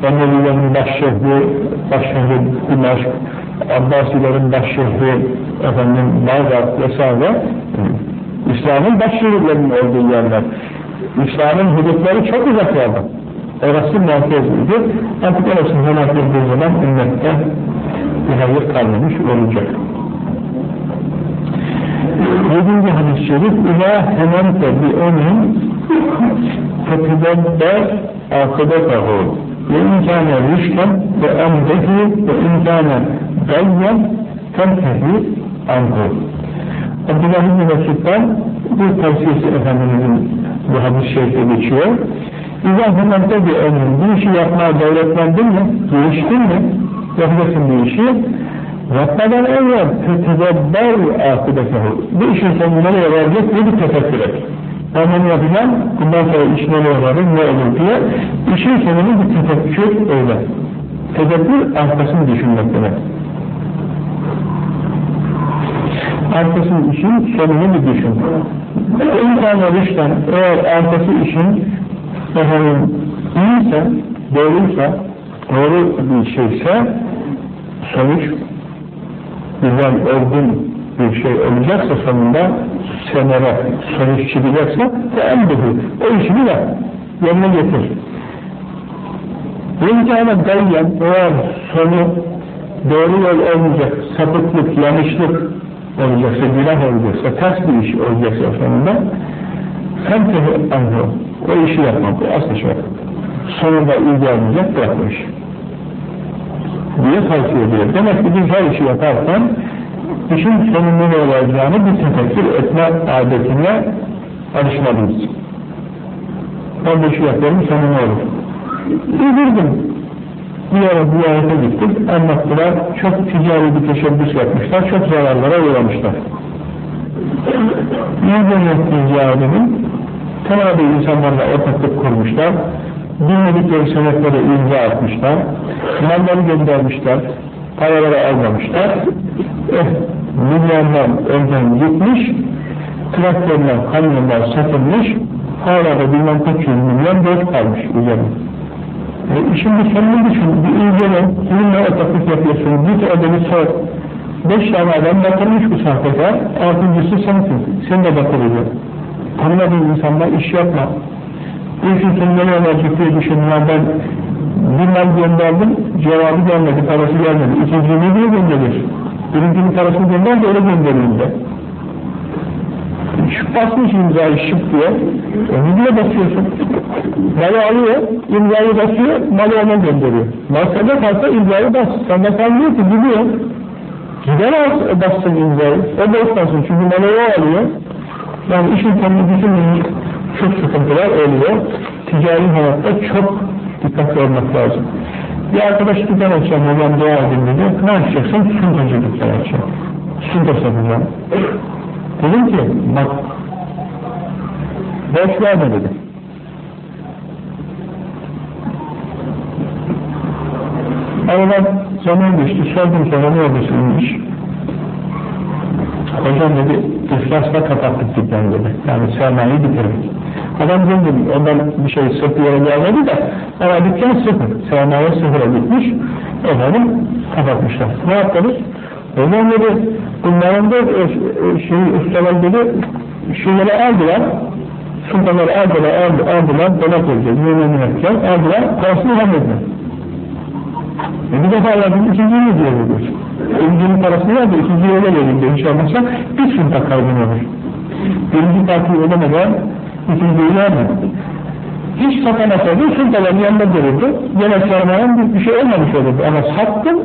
Emevilerin başşehri, başşehri Dimaşk, Abbasilerin başşehri, efendim, Bağdat vesaire, İslam'ın başşehirlerinin olduğu yerler. İslam'ın hudutları çok uzaklarda. Orası merkezlidir. Artık orasını helak edildiği zaman ümmette bir hayır kalmamış olacak. Yedinci hadis-i şerif İlâ hemente bi emin fetidebber akıbetahu ve imkâne rüşken ve emdehi ve imkâne gayyen temtehi anhu Abdullah İbni Mesud'dan bu tavsiyesi Efendimizin bu hadis-i şerifte geçiyor. İzâ hümmente bir ömrün, bu işi yapmaya devletlendin mi, giriştin mi, yapacaksın bu işi, yapmadan evvel tetebber akıbetehu. Bu işin sonunu nereye varacak diye bir tefekkür et. Ben bunu yapacağım, bundan sonra iş nereye varır, ne olur diye işin sonunu bir tefekkür eyle. Tedebbür arkasını düşünmek demek. Arkası işin sonunu bir düşün. İnsanlar işten eğer arkası işin efendim, iyiyse, doğruysa, doğru bir şeyse sonuç güzel, olgun bir şey olacaksa sonunda senere sonuç çıkacaksa teembihi, o işini yap, yerine getir. Bu imkana gayyen eğer sonu doğru yol olmayacak, sapıklık, yanlışlık olacaksa, günah olacaksa, ters bir iş olacaksa sonunda fentehi anhu, o işi yapmak, asıl şey. Sonunda iyi gelmeyecek, bırakmış. Diye tavsiye ediyor. Demek ki biz her işi yaparken işin sonunda ne olacağını bir tefekkür etme adetine alışmalıyız. Ben bu işi yapıyorum, sonu ne olur? Üzüldüm. Bir yere ziyarete gittik, anlattılar, çok ticari bir teşebbüs yapmışlar, çok zararlara uğramışlar. Yaptığı ziyaretinin Kanada insanlarla ortaklık kurmuşlar, bilmedikleri senetlere imza atmışlar, malları göndermişler, paraları almamışlar, eh, milyonlar önden gitmiş, traktörler, kamyonlar satılmış, hala da bilmem kaç yüz milyon borç kalmış üzerine. E, bir sonunu düşün, bir ilgili, kiminle ortaklık yapıyorsun, git ödeni sor. Beş tane adam batırmış bu sahtekar, altıncısı sensin, sen de batıracaksın. Tanımadığın insanla iş yapma. Bu işin sonunda ne olacak diye düşündüler, ben bir mal gönderdim, cevabı gelmedi, parası gelmedi. İkinciyi ne diye gönderir? Birincinin parasını gönder de öyle göndereyim de. Şu basmış imzayı şık diye, onu bile basıyorsun. Malı alıyor, imzayı basıyor, malı ona gönderiyor. Mal sende kalsa imzayı bas, sende kalmıyor ki gidiyor. Gider az bassın imzayı, o basmasın çünkü o alıyor. Yani işin sonunu düşünmeyin, çok sıkıntılar oluyor. Ticari hayatta çok dikkatli olmak lazım. Bir arkadaş dükkan açacağım, hocam dua edin dedi. Ne yapacaksın? Sündacı dükkan açacağım. Sünda satacağım. Dedim ki, bak, borç verme dedim. Aradan zaman geçti, sordum sonra ne iş? Hocam dedi, iflasla kapattık dükkanı dedi. Yani sermayeyi bitirdik. Adam zengin, ondan bir şey sıfır yere gelmedi de ama dükkan sıfır, sermaye sıfıra gitmiş, efendim kapatmışlar. Ne yaptınız? Hocam dedi, bunların da şey, ustalar dedi, şunları aldılar, sultanları aldılar, aldılar, aldılar, dolap olacağız, yemeğini yapacağız, aldılar, parasını vermediler. E bir defa verdim, ikinciyi mi diye veriyorsun? Birincinin parasını verdi, ikinciyi öyle vereyim de hiç bir sınıfta kaybın olur. Birinci partiyi ödemeden ikinciyi verdi. Hiç satamasaydı sınıftaların yanında dururdu. Yine sarmayan bir, bir şey olmamış olurdu. Ama sattım,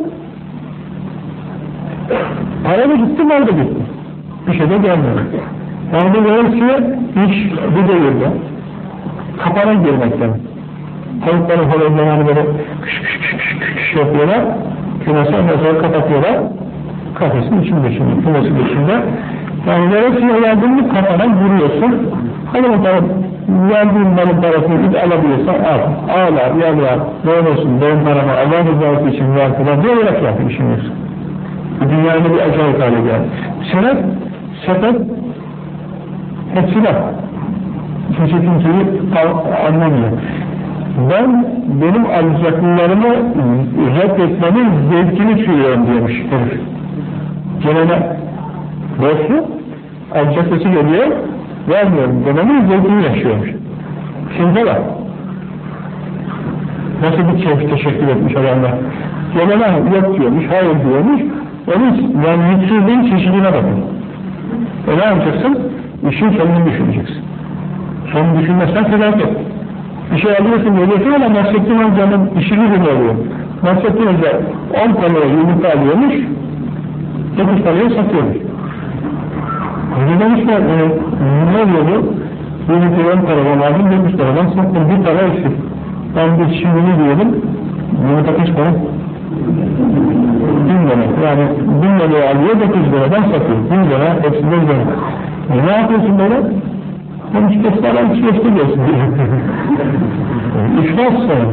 para da gitti, mal. Bir şey de gelmiyor. Yani bu veresiye iş bu devirde kapana girmekten. Tavukların horozlarını böyle kış kış kış kış kış kış yapıyorlar. Kümesi ondan sonra kapatıyorlar. Kafesin içinde şimdi, kümesi içinde. Yani veresiye yardımını kafana vuruyorsun. Hadi bakalım, verdiğin malın parasını bir alabiliyorsan al. Ağlar, yalvar, doğru olsun, benim paramı Allah rızası için ver falan diye olarak yap işin yoksun. Dünyanın bir acayip hale geldi. Sebep, sepet, hepsi var. Kimse kimseyi anlamıyor ben benim alacaklarımı reddetmenin zevkini sürüyorum diyormuş herif. Gelene borçlu, alacaklısı geliyor, vermiyorum demenin zevkini yaşıyormuş. Şimdi var. Nasıl bir keyif teşekkür etmiş adamlar. Gelene yok diyormuş, hayır diyormuş. Onun yani mutsuzluğun çeşidine bakın. E ne yapacaksın? İşin sonunu düşüneceksin. Sonunu düşünmezsen felaket. Bir şey alıyorsun veriyorsun ama Nasrettin Hoca'nın işini bile oluyor. Nasrettin Hoca 10 taneye yumurta alıyormuş, 9 taneye satıyormuş. Ne demişler, e, ne oluyor bu? Ön tarafa vardım, bir üst tarafa sattım, bir para eksik. Ben bir şimdi ne diyelim? Da kaç para? Bin lira. Yani bin liraya alıyor, dokuz liradan satıyor. Bin lira, hepsi beş lira. E ne yapıyorsun böyle? Ben işte sana hiç gösteriyorsun diye. İflas sen.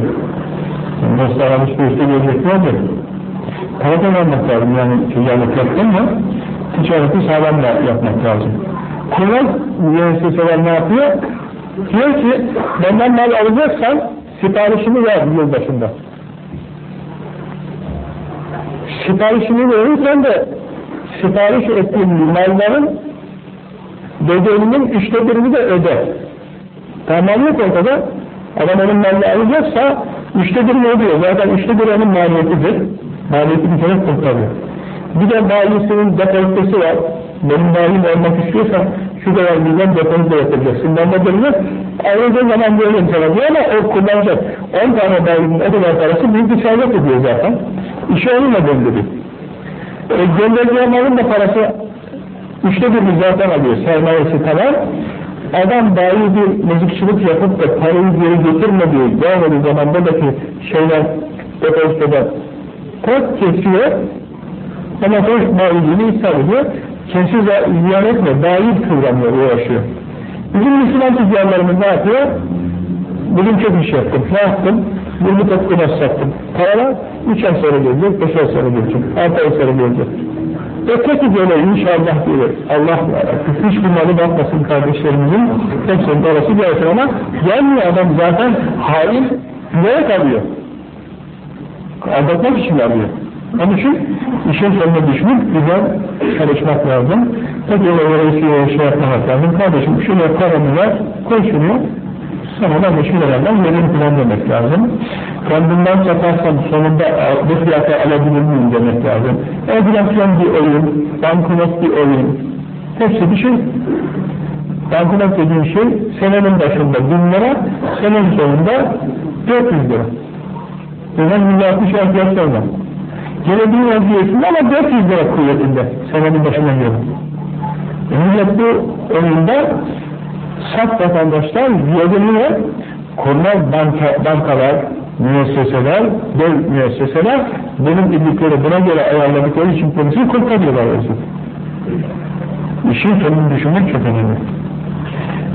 Dostlar alışverişte göreceklerdir. Para kazanmak lazım yani ticaret yaptın mı ticareti sağlam yapmak lazım. Kur'an müesseseler ne yapıyor? Diyor ki benden mal alacaksan siparişini ver yıl başında. Siparişini verirsen de sipariş ettiğin malların bedelinin üçte birini de öde. Tamam yok ortada. Adam onun malını alacaksa üçte birini ödüyor. Zaten üçte bir onun maliyetidir. Maliyeti bir kere kurtarıyor. Bir de bayisinin depozitesi var. Benim bayim olmak istiyorsan şu kadar milyon depozito yapacaksın. Ben de dönüyor. Ayrıca zaman böyle sana diyor ama o kullanacak. 10 tane bayinin o kadar parası büyük bir servet ediyor zaten. İşi onunla döndürüyor. E, gönderdiği malın da parası üçte birini zaten alıyor. Sermayesi tamam. Adam dahi bir mızıkçılık yapıp da parayı geri getirmediği gelmediği zaman buradaki şeyler depozitoda tak kesiyor ama hoş mağlubiyini iptal ediyor. Kendisi ziyan etmiyor, dahi kıvranıyor, uğraşıyor. Bizim Müslüman tüccarlarımız ne yapıyor? Bugün çok iş yaptım, ne yaptım? 20 kat kumaş sattım. Paralar 3 ay sonra gelecek, 5 ay sonra gelecek, 6 ay sonra gelecek. E peki böyle inşallah diyor. Allah hiç bunları bakmasın kardeşlerimizin hepsinin parası gelsin ama gelmiyor adam zaten hain neye kalıyor? Aldatmak için alıyor. Onun için işin sonuna düşmek, güzel çalışmak lazım. Tek yol olarak şey yapmak lazım. Kardeşim şuraya paramı ver, koy şunu, sana da meşhur olanlar yerini falan demek lazım. Kendinden satarsam sonunda bu fiyata alabilir miyim demek lazım. Enflasyon bir oyun, banknot bir oyun. Hepsi bir şey. Banknot dediğin şey senenin başında bin lira, senenin sonunda 400 lira. Bundan 160 enflasyon var. Gelebilir vaziyetinde ama 400 lira kuvvetinde senenin başına. E millet bu oyunda saf vatandaşlar yedinliğe kurmaz banka, bankalar, müesseseler, dev müesseseler benim bildikleri buna göre ayarladıkları için polisi kurtarıyorlar özür. İşin sonunu düşünmek çok önemli.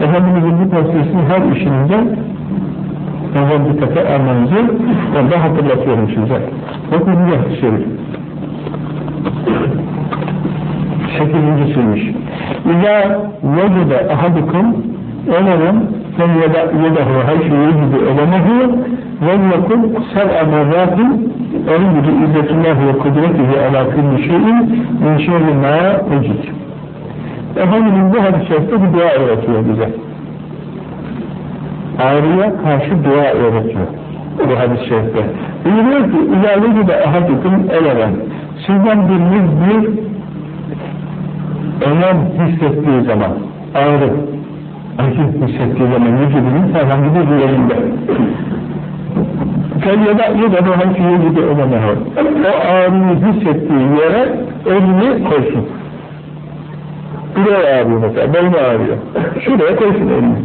Efendimizin bu tavsiyesini her işinizde nazar dikkate almanızı ben de hatırlatıyorum size. Bakın bu şerif. Sekizincisiymiş. İzâ vecede ahadukum önerim sen yedahu hayşu yecidu elemehu ve yekun seb'a merratin elimdi izzetillah ve kudretihi ala kulli şeyin min şerri ma ecid. Efendimiz bu hadis-i bir dua öğretiyor bize. Ağrıya karşı dua öğretiyor bu hadis-i şerifte. Buyuruyor ki, İlâ gibi ahadukum eleven. Sizden biriniz bir önem hissettiği zaman, ağrı, acı hissettiği zaman vücudunun herhangi bir yerinde. Felyada yada bu hanfiye gibi önemli O ağrıyı hissettiği yere elini koysun. Buraya ağrıyor mesela, boynu ağrıyor. Şuraya koysun elini.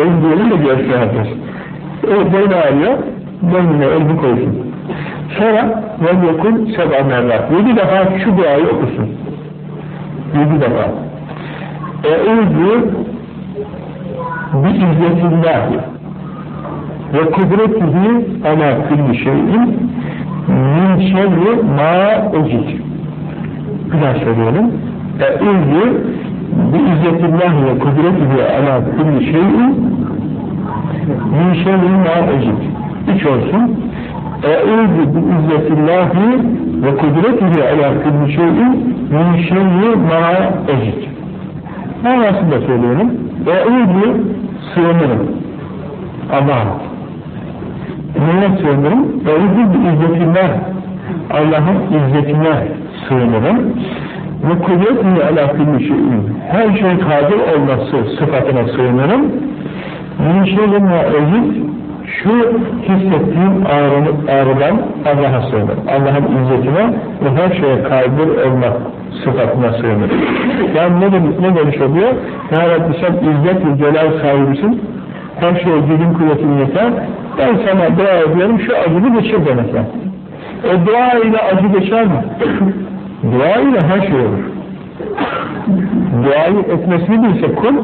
Elini diyelim de görsün herkes. O boynu ağrıyor, boynuna elini koysun. Sonra vel yokun seba merrat. Yedi defa şu duayı okusun. Yedi defa. Eûzü bi'izzetillahi ve kudretihi ala kulli şeyin min şerri ma ecid. Bir daha söyleyelim. Eûzü bi'izzetillahi ve kudretihi ala kulli şeyin min şerri ma ecid. Üç olsun. Eûzü bi'izzetillahi ve kudretihi ala kulli şeyin min şerri ma ecid. Manasını da söyleyelim. Eûzü sığınırım. Allah'a. Neye sığınırım? Eûzü bi'izzetillahi Allah'ın izzetine sığınırım. Ve kudretini ala kulli şeyin. Her şey kadir olması sıfatına sığınırım. Min şerri ma Şu hissettiğim ağrını, ağrıdan Allah'a sığınır. Allah'ın izzetine ve her şeye kadir olmak sıfatına sığınır. Yani ne, demiş, ne demiş oluyor? Ya Rabbi sen izzet ve celal sahibisin. Her şeye gücün kuvvetin yeter. Ben sana dua ediyorum şu acını geçir demek yani. O dua ile acı geçer mi? dua ile her şey olur. Duayı etmesini bilse kul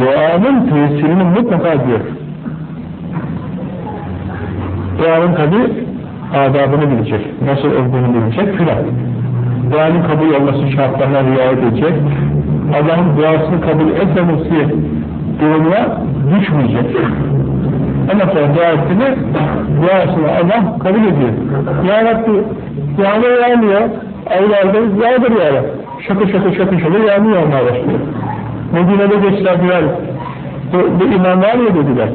duanın tesirini mutlaka diyor. Duanın tabi adabını bilecek, nasıl olduğunu bilecek filan. Duanın kabul olması şartlarına riayet edecek. Allah'ın duasını kabul etmemesi durumuna düşmeyecek. Ondan sonra dua ettiğinde duasını Allah kabul ediyor. Ya Rabbi yağmur yağmıyor, aylarda yağdır yağlar. Şakır şakır şakır şakır yağmur yağmaya başlıyor. Medine'de geçtiler birer, bu, bu imam var ya dediler.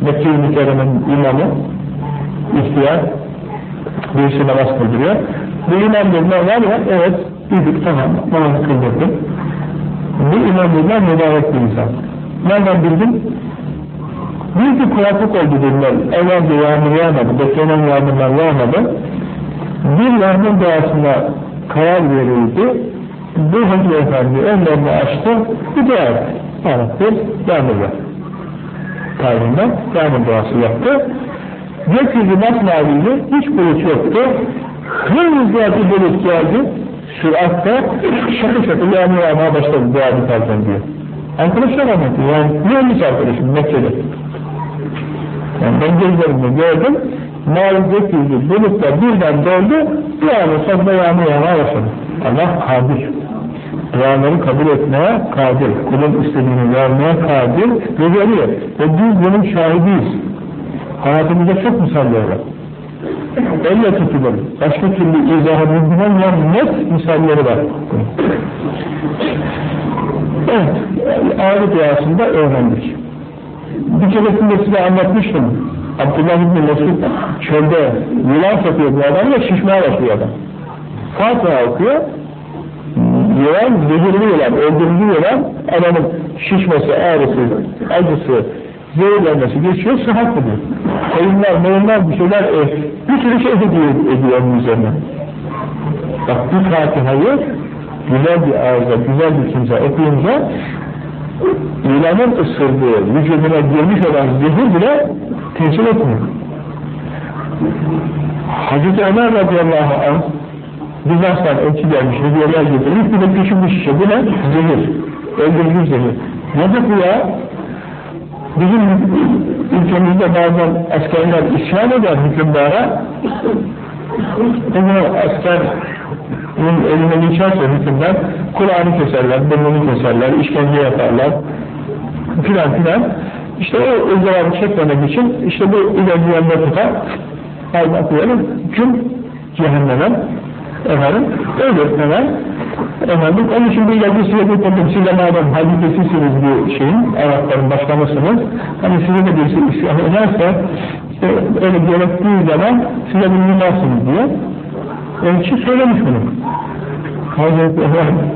Mekke-i Mükerreme'nin imamı, ihtiyar, birisi namaz kıldırıyor. Bu imam dediler var ya, evet, dedik tamam, namaz kıldırdım. Bu imam dediler mübarek bir insan. Nereden bildin? Büyük bir kuraklık oldu dediler. Evvelce yağmur yağmadı, beklenen yağmurlar yağmadı. Bir yağmur duasına karar verildi. Bu Hacı Efendi önlerini açtı, bir dua etti. Arattı, yağmur var. Tayyumdan yağmur duası yaptı. Gökyüzü masmaviydi, hiç bulut yoktu. Hızla bir bulut geldi, süratle şakı şakı yağmur yağmaya başladı dua biterken diyor. Arkadaşlar anlatıyor, yani mühendis arkadaşım Mekke'de. Yani ben gözlerimle gördüm, mavi gökyüzü bulutlar birden doldu, bir anı sonunda yağmur yağmaya başladı. Allah kadir. Duaları kabul etmeye kadir. Kulun istediğini vermeye kadir ve veriyor. Ve biz bunun şahidiyiz. Hayatımızda çok misaller var. Elle tutulur. Başka türlü izahı mümkün olmayan net misalleri var. Evet, ağrı duasında öğrendik. Bir keresinde size anlatmıştım. Abdullah İbni Mesud çölde yılan satıyor bu adam ve şişmeye başlıyor adam. Fatiha okuyor, yılan, zehirli yılan, öldürücü yılan adamın şişmesi, ağrısı, acısı, zehirlenmesi geçiyor, sıhhat buluyor. Koyunlar, mayınlar bir şeyler, e, bir sürü şey ediyor, ediyor onun üzerine. Bak bu Fatiha'yı güzel bir ağızda, güzel bir kimse okuyunca ilanın ısırdığı, vücuduna girmiş olan zehir bile tesir etmiyor. Hazreti Ömer radıyallahu anh Bizans'tan elçi gelmiş, hediyeler getirmiş, bir de küçük bir şişe. Bu ne? Zehir. Öldürücü zehir. Nedir bu ya? Bizim ülkemizde bazen askerler isyan eder hükümdara. Bunu asker bunun eline geçerse hükümden kulağını keserler, burnunu keserler, işkence yaparlar filan filan. İşte o ızdırabı çekmemek için işte bu ilacı yanında tutar. Almak diyelim, hüküm cehenneme efendim, öldürtmeler efendim, onun için bir getirdim, siz de madem halifesisiniz bu şeyin, Arapların başkanısınız, hani size de birisi isyan ederse, işte öyle gerektiği zaman size yıkarsınız diye, elçi söylemiş bunu. Hazreti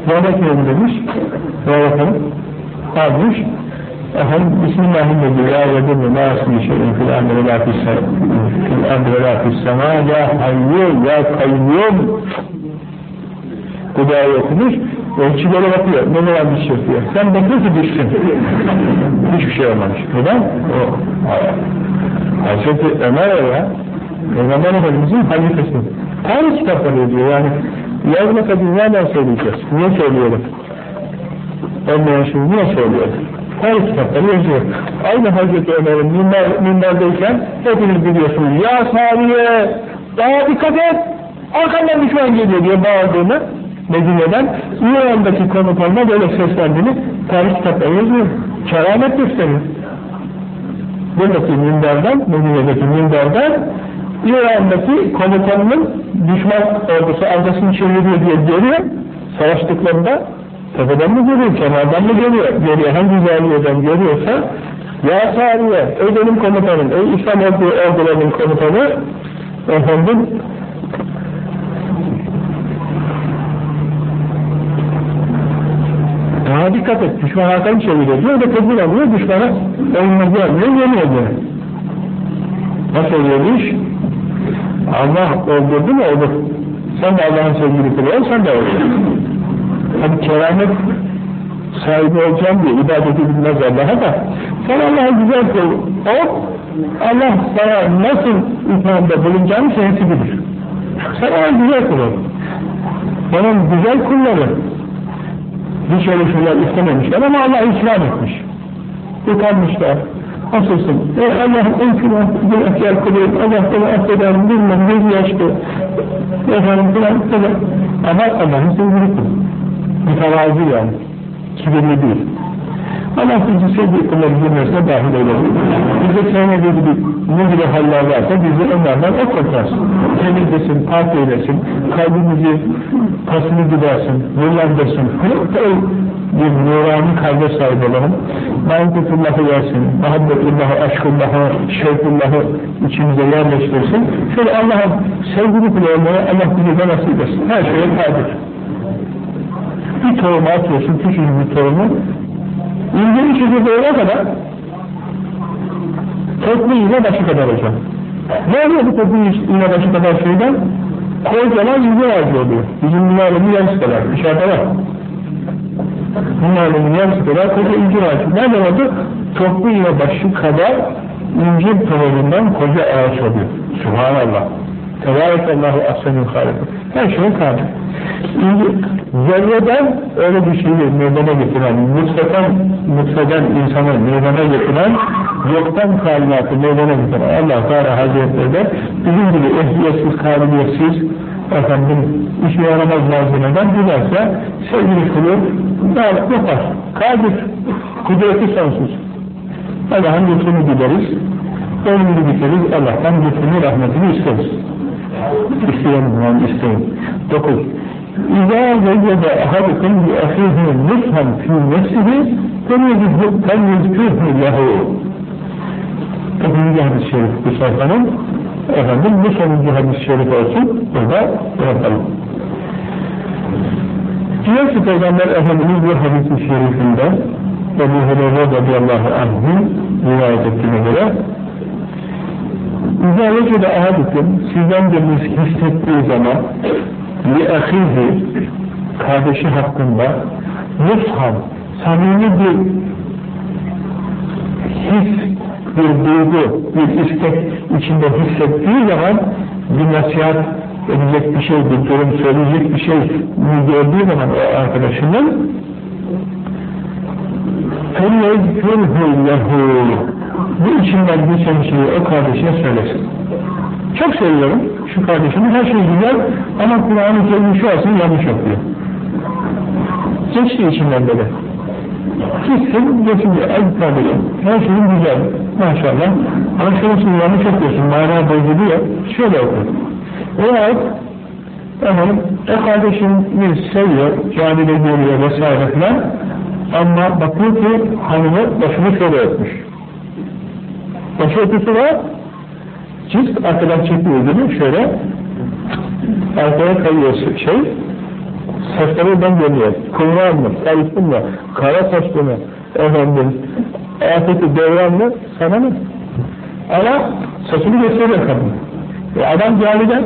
Zahmet Yolu demiş, Zahmet Hanım, efendim, Bismillahirrahmanirrahim, ve nâsî şeyin fil emri ve lâ fil fil semâ, ya hayyu, ya kayyum, bu duayı okumuş, ölçülere bakıyor, ne zaman diş yapıyor. Sen bekliyorsa düşsün. Hiçbir şey olmamış. Neden? O, Hazreti Ömer ya, Peygamber Efendimiz'in halifesi. Tarih kitapları diyor yani, yazmasa biz nereden söyleyeceğiz? Niye söyleyelim? Olmayan şeyi niye söyleyelim? Tarih kitapları yazıyor. Aynı Hazreti Ömer'in minber, minberdeyken hepiniz biliyorsunuz. Ya Sariye! Daha dikkat et! Arkandan düşman geliyor diye bağırdığını Medine'den İran'daki komutanına böyle seslendiğini tarih kitapları yazıyor. Keramet gösteriyor. Buradaki minberden, Medine'deki minberden İran'daki komutanının düşman ordusu arkasını çeviriyor diye görüyor. Savaştıklarında tepeden mi görüyor, kenardan mı görüyor? Görüyor, hangi zaviyeden görüyorsa Ya Sariye, ey benim komutanım, ey İslam ordu, ordularının komutanı efendim Aha dikkat et, düşman arkanı çeviriyor diyor da tedbir alıyor, düşmana oyununa gelmiyor, yemiyor diyor. Nasıl oluyor iş? Allah öldürdü mü olur. Sen de Allah'ın sevgili kulu ol, sen de. Hani keramet sahibi olacağım diye ibadet edilmez Allah'a da sen Allah'a güzel kul ol, Allah sana nasıl ikramda bulunacağını sensi bilir. Sen ona güzel kul ol. Onun güzel kulları hiç öyle şeyler istememişler ama Allah ikram etmiş. Utanmışlar. Nasılsın? Ey Allah'ın en filan günahkar kuluyum, Allah seni affeder, bilmem, göz yaşlı, efendim filan. Ama Allah'ın sevgili kulu. Mütevazi yani. Kibirli değil. Allah bizi sevdiği kulları cümlesine dahil eylesin. Bize sevmediği gibi ne gibi haller varsa bizi onlardan o kurtarsın. Temizlesin, pak eylesin, kalbimizi pasını gidersin, nurlandırsın. Ey bir nurani kalbe sahip olalım. Mahmudullahu versin, muhabbetullahı, aşkullahı, şevkullahı içimize yerleştirsin. Şöyle Allah'a sevgili kulu olmaya Allah bizi de nasip etsin. Her şeye kadir. Bir tohumu atıyorsun, küçücük bir tohumu, İncir çekirdeğine kadar tekli iğne başı kadar hocam. Ne oluyor bu tekli iğne başı kadar şeyden? Kocaman incir ağacı oluyor. Bizim dünyanın yarısı kadar. Dışarıda var. Dünyanın yarısı kadar koca incir ağacı. Nereden oldu? Toplu iğne başı kadar incir tohumundan koca ağaç oluyor. Subhanallah. Tebârekallahu ahsenül hâlikûn. Her şeyin kadir. Şimdi zerreden öyle bir şeyi meydana getiren, nutfeden, nutfeden insanı meydana getiren, yoktan kainatı meydana getiren Allah Teala Hazretleri de bizim gibi ehliyetsiz, kabiliyetsiz, efendim, işe yaramaz malzemeden dilerse sevgili kulu yapar. Kadir, kudreti sonsuz. Allah'ın lütfunu dileriz, ölümünü biteriz, Allah'tan lütfunu, rahmetini isteriz. İsteyelim, yani isteyin. Dokuz. İzâ vecede ahadukum bi ahîhî nushan fî nefsihi فَلْيَذْكُرْهُ لَهُ Dokuzuncu hadis-i şerif bu sayfanın efendim bu sonuncu hadis-i şerif olsun burada bırakalım. Diğer ki Peygamber Efendimiz bu hadis-i şerifinde Ebu Hureyre radıyallahu anh'ın rivayet ettiğine göre İzâ vecede ahadukum sizden de hissettiği zaman li'ahihi kardeşi hakkında nushan samimi bir his, bir duygu, bir istek içinde hissettiği zaman bir nasihat edecek bir şey, bir durum söyleyecek bir şey gördüğü zaman o arkadaşının فَلْيَذْكُرْهُ لَهُ bu içinden geçen şeyi o kardeşine söylesin. Çok seviyorum şu kardeşimi, her şey güzel ama Kur'an-ı şu asıl yanlış okuyor. Geçti içinden böyle. Gitsin, geçince el kardeşim, her şeyin güzel, maşallah. Ama şurasını yanlış okuyorsun, mana bozuluyor, şöyle oku. Veyahut, efendim, o kardeşini seviyor, camide görüyor vesaire filan, ama bakıyor ki hanımı başını şöyle öpmüş. Başörtüsü var, cilt arkadan çekiyor gibi şöyle arkaya kayıyor şey saçlarından görünüyor. Kumran mı, sarışın mı, kara saçlı mı, efendim, afeti devran mı, sana mı? Ama saçını gösteriyor kadın. E adam camiden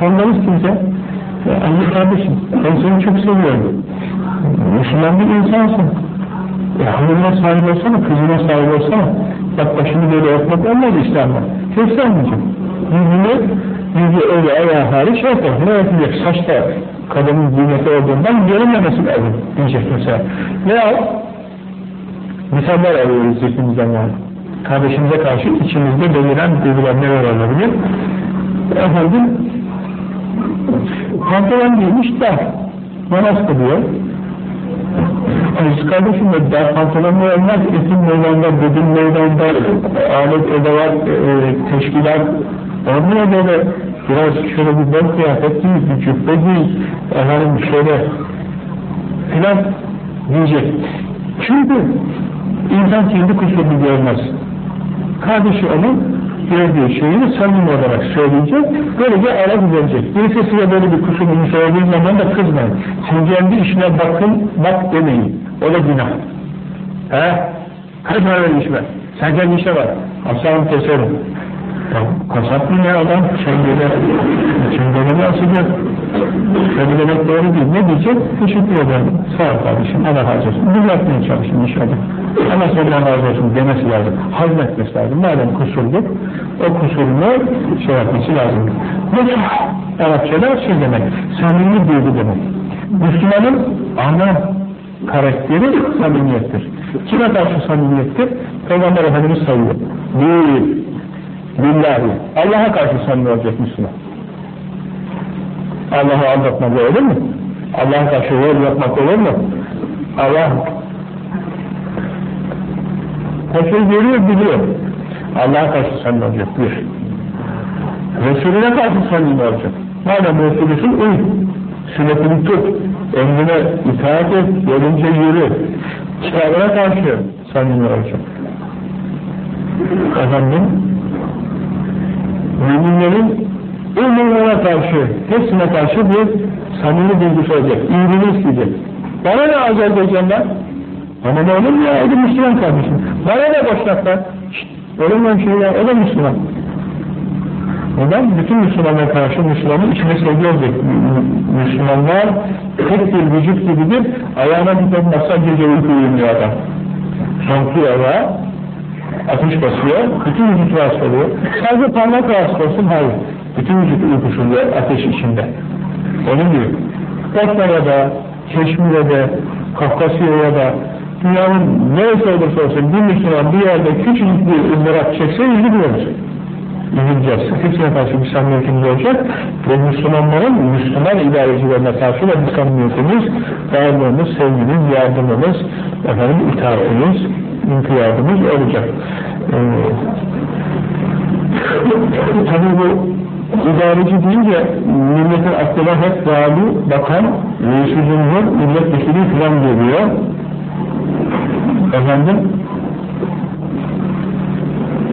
tanıdığımız kimse, e, anne kardeşim, ben seni çok seviyorum. Müslüman bir insansın. E hanımına sahip olsana, kızına sahip olsana. Bak başını böyle yapmak olmaz İslam'da. Göstermeyeceğim. Yüzünü, yüzü öyle ayağı hariç şey yapar. Ne yapacak? Saçta kadının ziyneti olduğundan görünmemesi lazım diyecek mesela. Veya misaller arıyoruz zihnimizden yani. Kardeşimize karşı içimizde beliren duygular neler olabilir? Efendim pantolon giymiş dar. Namaz kılıyor. Aziz kardeşim de dar pantolonla olmaz, etin meydanda, bedin meydanda, alet edevat, e, teşkilat, olmuyor böyle biraz şöyle bir bol kıyafet giy, bir cübbe giy, efendim şöyle filan diyecek. Çünkü insan kendi kusurunu görmez. Kardeşi onu gördüğü şeyi samimi olarak söyleyecek, böylece ara düzelecek. Birisi size böyle bir kusurunu söylediği zaman da kızmayın. Sen kendi işine bakın, bak demeyin. O da günah. He? Kaç para ver işime? Sen kendi işe bak. Aslan keserim. Kasap mı ne adam? Çengele, çengele asacak. Tabi demek doğru değil. Ne diyecek? Teşekkür ederim. Sağ ol kardeşim. Allah razı olsun. Bunu yapmaya çalışın inşallah. Allah senden razı olsun demesi lazım. Hazmetmesi lazım. Madem kusurluk, o kusurunu şey yapması lazım. Bu Arapçada şey demek, samimi duygu demek. Müslümanın ana karakteri samimiyettir. Kime karşı samimiyettir? Peygamber Efendimiz sayıyor. Bir, billahi. Allah'a karşı samimi olacak Müslüman. Allah'ı aldatmak olur mu? Allah'a karşı yol yapmak olur mu? Allah her şeyi görüyor, biliyor. Allah'a karşı samimi olacak, bir. Resulüne karşı samimi olacak. Madem Resulüsün, uy. Sünnetini tut. Emrine itaat et, yolunca yürü. Kitabına karşı samimi olacak. Efendim, müminlerin Ümumlara karşı, hepsine karşı bir samimi duygusu olacak, iyiliğini isteyecek. Bana ne Azerbaycan'dan? Bana ne olur ya, o da Müslüman kardeşim. Bana ne Boşnak'tan? Olur mu şey ya, o da Müslüman. Neden? Bütün Müslümanlara karşı Müslümanın içine sevgi olacak. Müslümanlar tek bir vücut gibidir, ayağına dikilmezse gece uyku uyumuyor adam. Sonkluyor ayağa, ateş basıyor, bütün vücut rahatsız oluyor. Sadece parmak rahatsız olsun, hayır. Bütün vücut uykusunda, ateş içinde. Onun gibi. Bosna'da, Keşmir'de, Kafkasya'da, dünyanın neresi olursa olsun bir Müslüman bir yerde küçücük bir ızdırap çekse üzülüyoruz. Üzüleceğiz. Hepsine karşı bir samimiyetimiz olacak ve Müslümanların Müslüman idarecilerine karşı da bir samimiyetimiz, varlığımız, sevgimiz, yardımımız, efendim itaatimiz, inkiyadımız olacak. Ee, tabii bu İdareci deyince milletin aklına hep vali, bakan, reis-i cumhur, milletvekili falan geliyor. Efendim,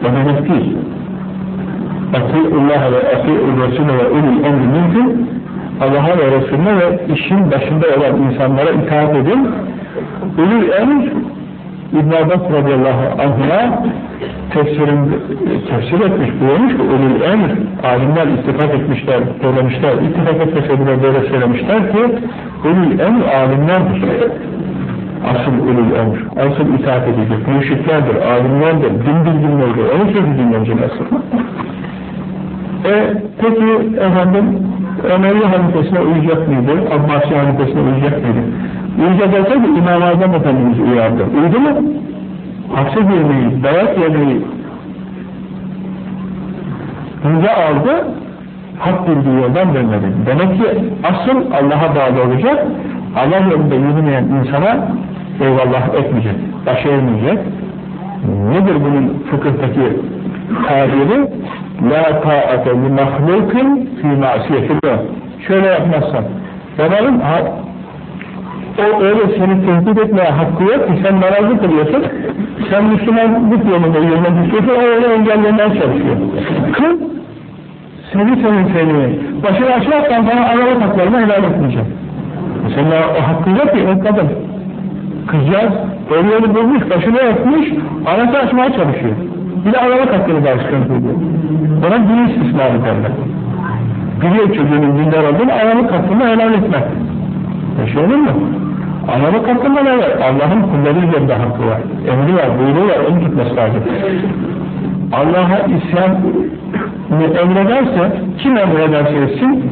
demek değil. Ati'ullaha ve ati'ul Resulü ve ulul emri minkum Allah'a ve Resulüne ve işin başında olan insanlara itaat edin. Ulul emr İbn Abbas radıyallahu anh'a tefsirin, tefsir etmiş, buyurmuş ki ulul emr, alimler ittifak etmişler, söylemişler, ittifak etmese böyle söylemişler ki ulul emr alimlerdir. Asıl ulul emr, asıl itaat edecek, müşriklerdir, alimlerdir, din bilginlerdir, onun sözü dinlenecek asıl. E, peki efendim, Ömerli halifesine uyacak mıydı, Abbasi halifesine uyacak mıydı? Uyacak olsaydı İmam Azam Efendimiz uyardı. Uydu mu? Hapse girmeyi, dayak yemeyi hınca aldı, hak bildiği yoldan dönmedi. Demek ki asıl Allah'a bağlı olacak, Allah yolunda yürümeyen insana eyvallah etmeyecek, baş eğmeyecek. Nedir bunun fıkıhtaki tabiri? La ta'ate li mahlukin fi masiyetillah. Şöyle yapmazsan, Ömer'in o öyle seni tehdit etmeye hakkı yok ki sen namazı kılıyorsun, sen Müslümanlık yolunda yürümek istiyorsun, o öyle engellemeye çalışıyor. Kıl, seni senin seni, başını açmazsan sana araba taklarını helal etmeyeceğim. Senin o hakkın yok ki, o kadın. Kızcağız, öyle yolu bulmuş, başını örtmüş, anası açmaya çalışıyor. Bir de araba takları var sıkıntı ediyor. Ona din istismarı derler. Biliyor çocuğunun dindar olduğunu, araba taklarını helal etmek. E şey olur mu? Anlamı katından evet, Allah'ın kulları üzerinde hakkı var. Emri var, buyruğu var, onu tutması lazım. Allah'a isyan emrederse, kim emrederse etsin,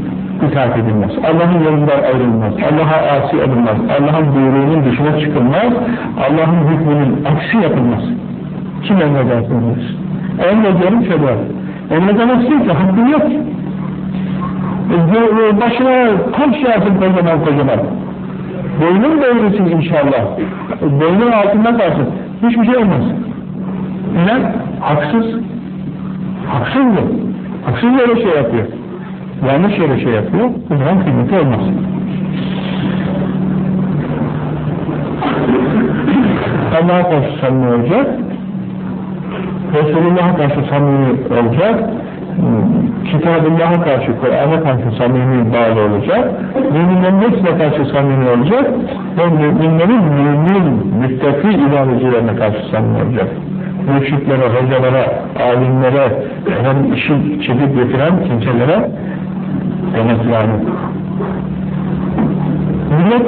itaat edilmez. Allah'ın yolundan ayrılmaz. Allah'a asi edilmez. Allah'ın buyruğunun dışına çıkılmaz. Allah'ın hükmünün aksi yapılmaz. Kim emrederse etsin. Emrediyorum şöyle. Emredemezsin ki, hakkın yok. Başına tam şey yapın kocaman kocaman. Boynun devrilsin inşallah. Boynun altında kalsın. Hiçbir şey olmaz. Neden? Haksız. Haksız mı? Haksız yere şey yapıyor. Yanlış yere şey yapıyor. O zaman kıymeti olmaz. Allah'a karşı samimi olacak. Resulullah'a karşı samimi olacak, Kitabullah'a karşı, Kur'an'a karşı samimi bağlı olacak, müminlerin hepsine karşı samimi olacak ve müminlerin mümin, müttaki ilavecilerine karşı samimi olacak. Mürşitlere, hocalara, alimlere, hem işi çekip getiren kimselere demek yani. Millet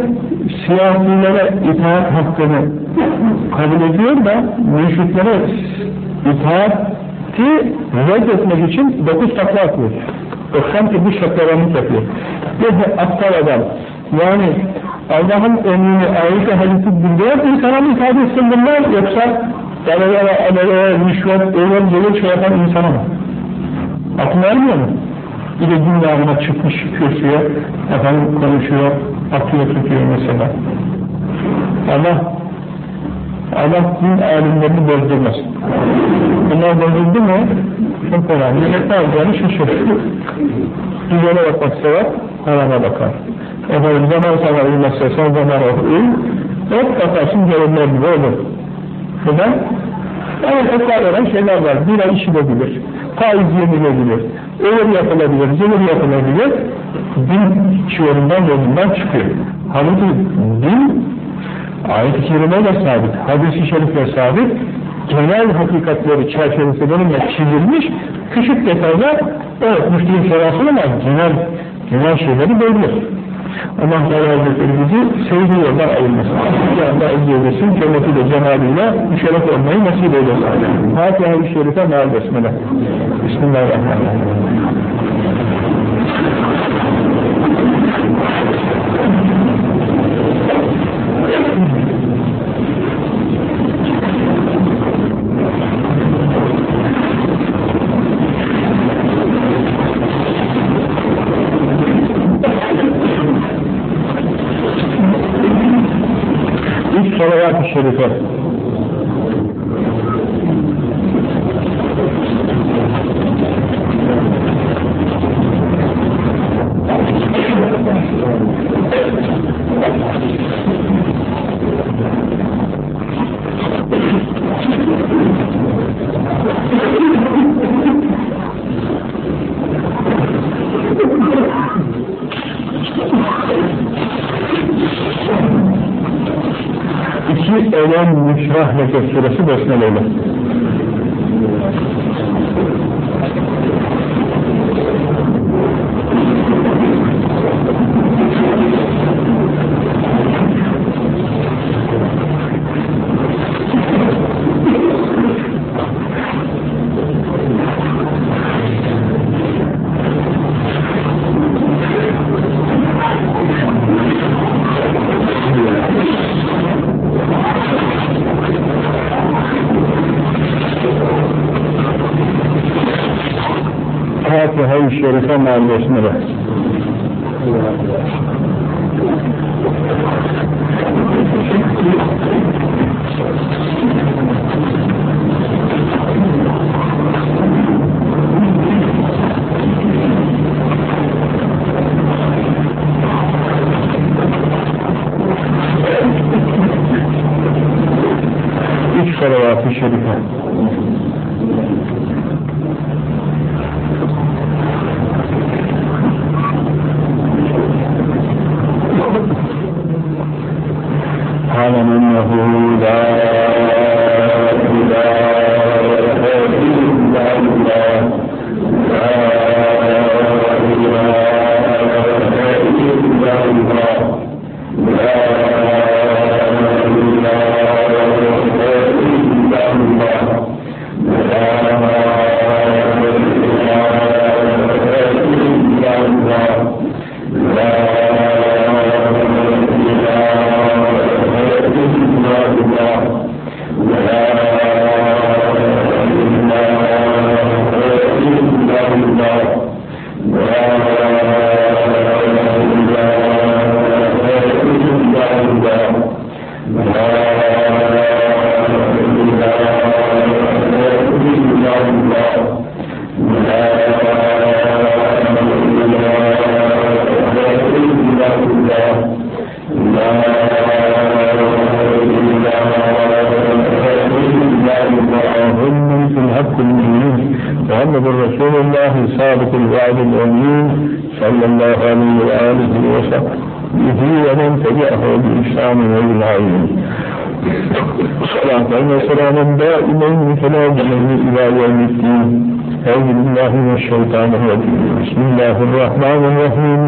siyasilere itaat hakkını kabul ediyor da mürşitlere itaati reddetmek için dokuz takla atıyor. 98 taklalarını yapıyor. Bir aptal adam. Yani Allah'ın emrini, ayet-i hadisi bildiren insana mı ifade etsin bunlar yoksa dalalara, alelere, rüşvet, eğlenceler şey yapan insana mı? Aklına ermiyor mu? Bir de günahına çıkmış kürsüye, efendim konuşuyor, atıyor tutuyor mesela. Allah Allah din alimlerini bozdurmasın. Bunlar bozuldu mu çok önemli. Ne olacağını şaşırır. Düzene bakmak sever, harama bakar. Efendim zaman sana uymazsa son zaman okuyun, hep bakarsın görünler gibi olur. Neden? Evet, tekrar eden şeyler var. Bira içilebilir, faiz yenilebilir, öyle yapılabilir, zehir yapılabilir. Din çığırından yolundan çıkıyor. Halbuki din ayet-i kerimeyle sabit, hadis-i şerifle sabit, genel hakikatleri çerçevesiyle çizilmiş, küçük detaylar, evet müşteri sevasın ama genel, genel şeyleri belirlir. Allah Teala bizi sevdiği yoldan ayırmasın. Bir anda elde eylesin, cennetiyle, cenabıyla müşerref olmayı nasip eylesin. Fatiha-i Şerife meal besmele. Bismillahirrahmanirrahim. Salavat-ı şerife. İki leke suresi besmeleyle. Fatiha-i Şerife بإحسان وبالعين صلاة وسلاما دائما متلازما إلى يوم الدين. أعوذ بالله من الشيطان الرجيم. بسم الله الرحمن الرحيم.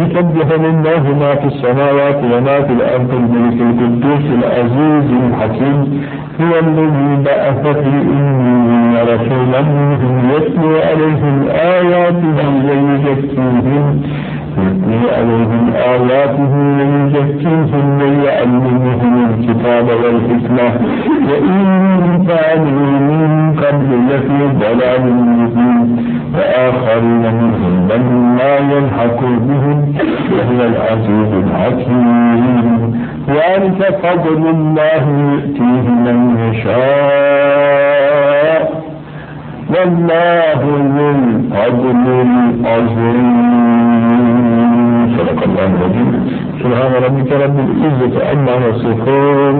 يسبح لله ما في السماوات وما في الأرض الملك القدوس العزيز العزيز الحكيم. ذلك فضل الله يؤتيه من يشاء. والله ذو الفضل العظيم. صدق الله العظيم. سبحان ربك رب العزة عما يصفون.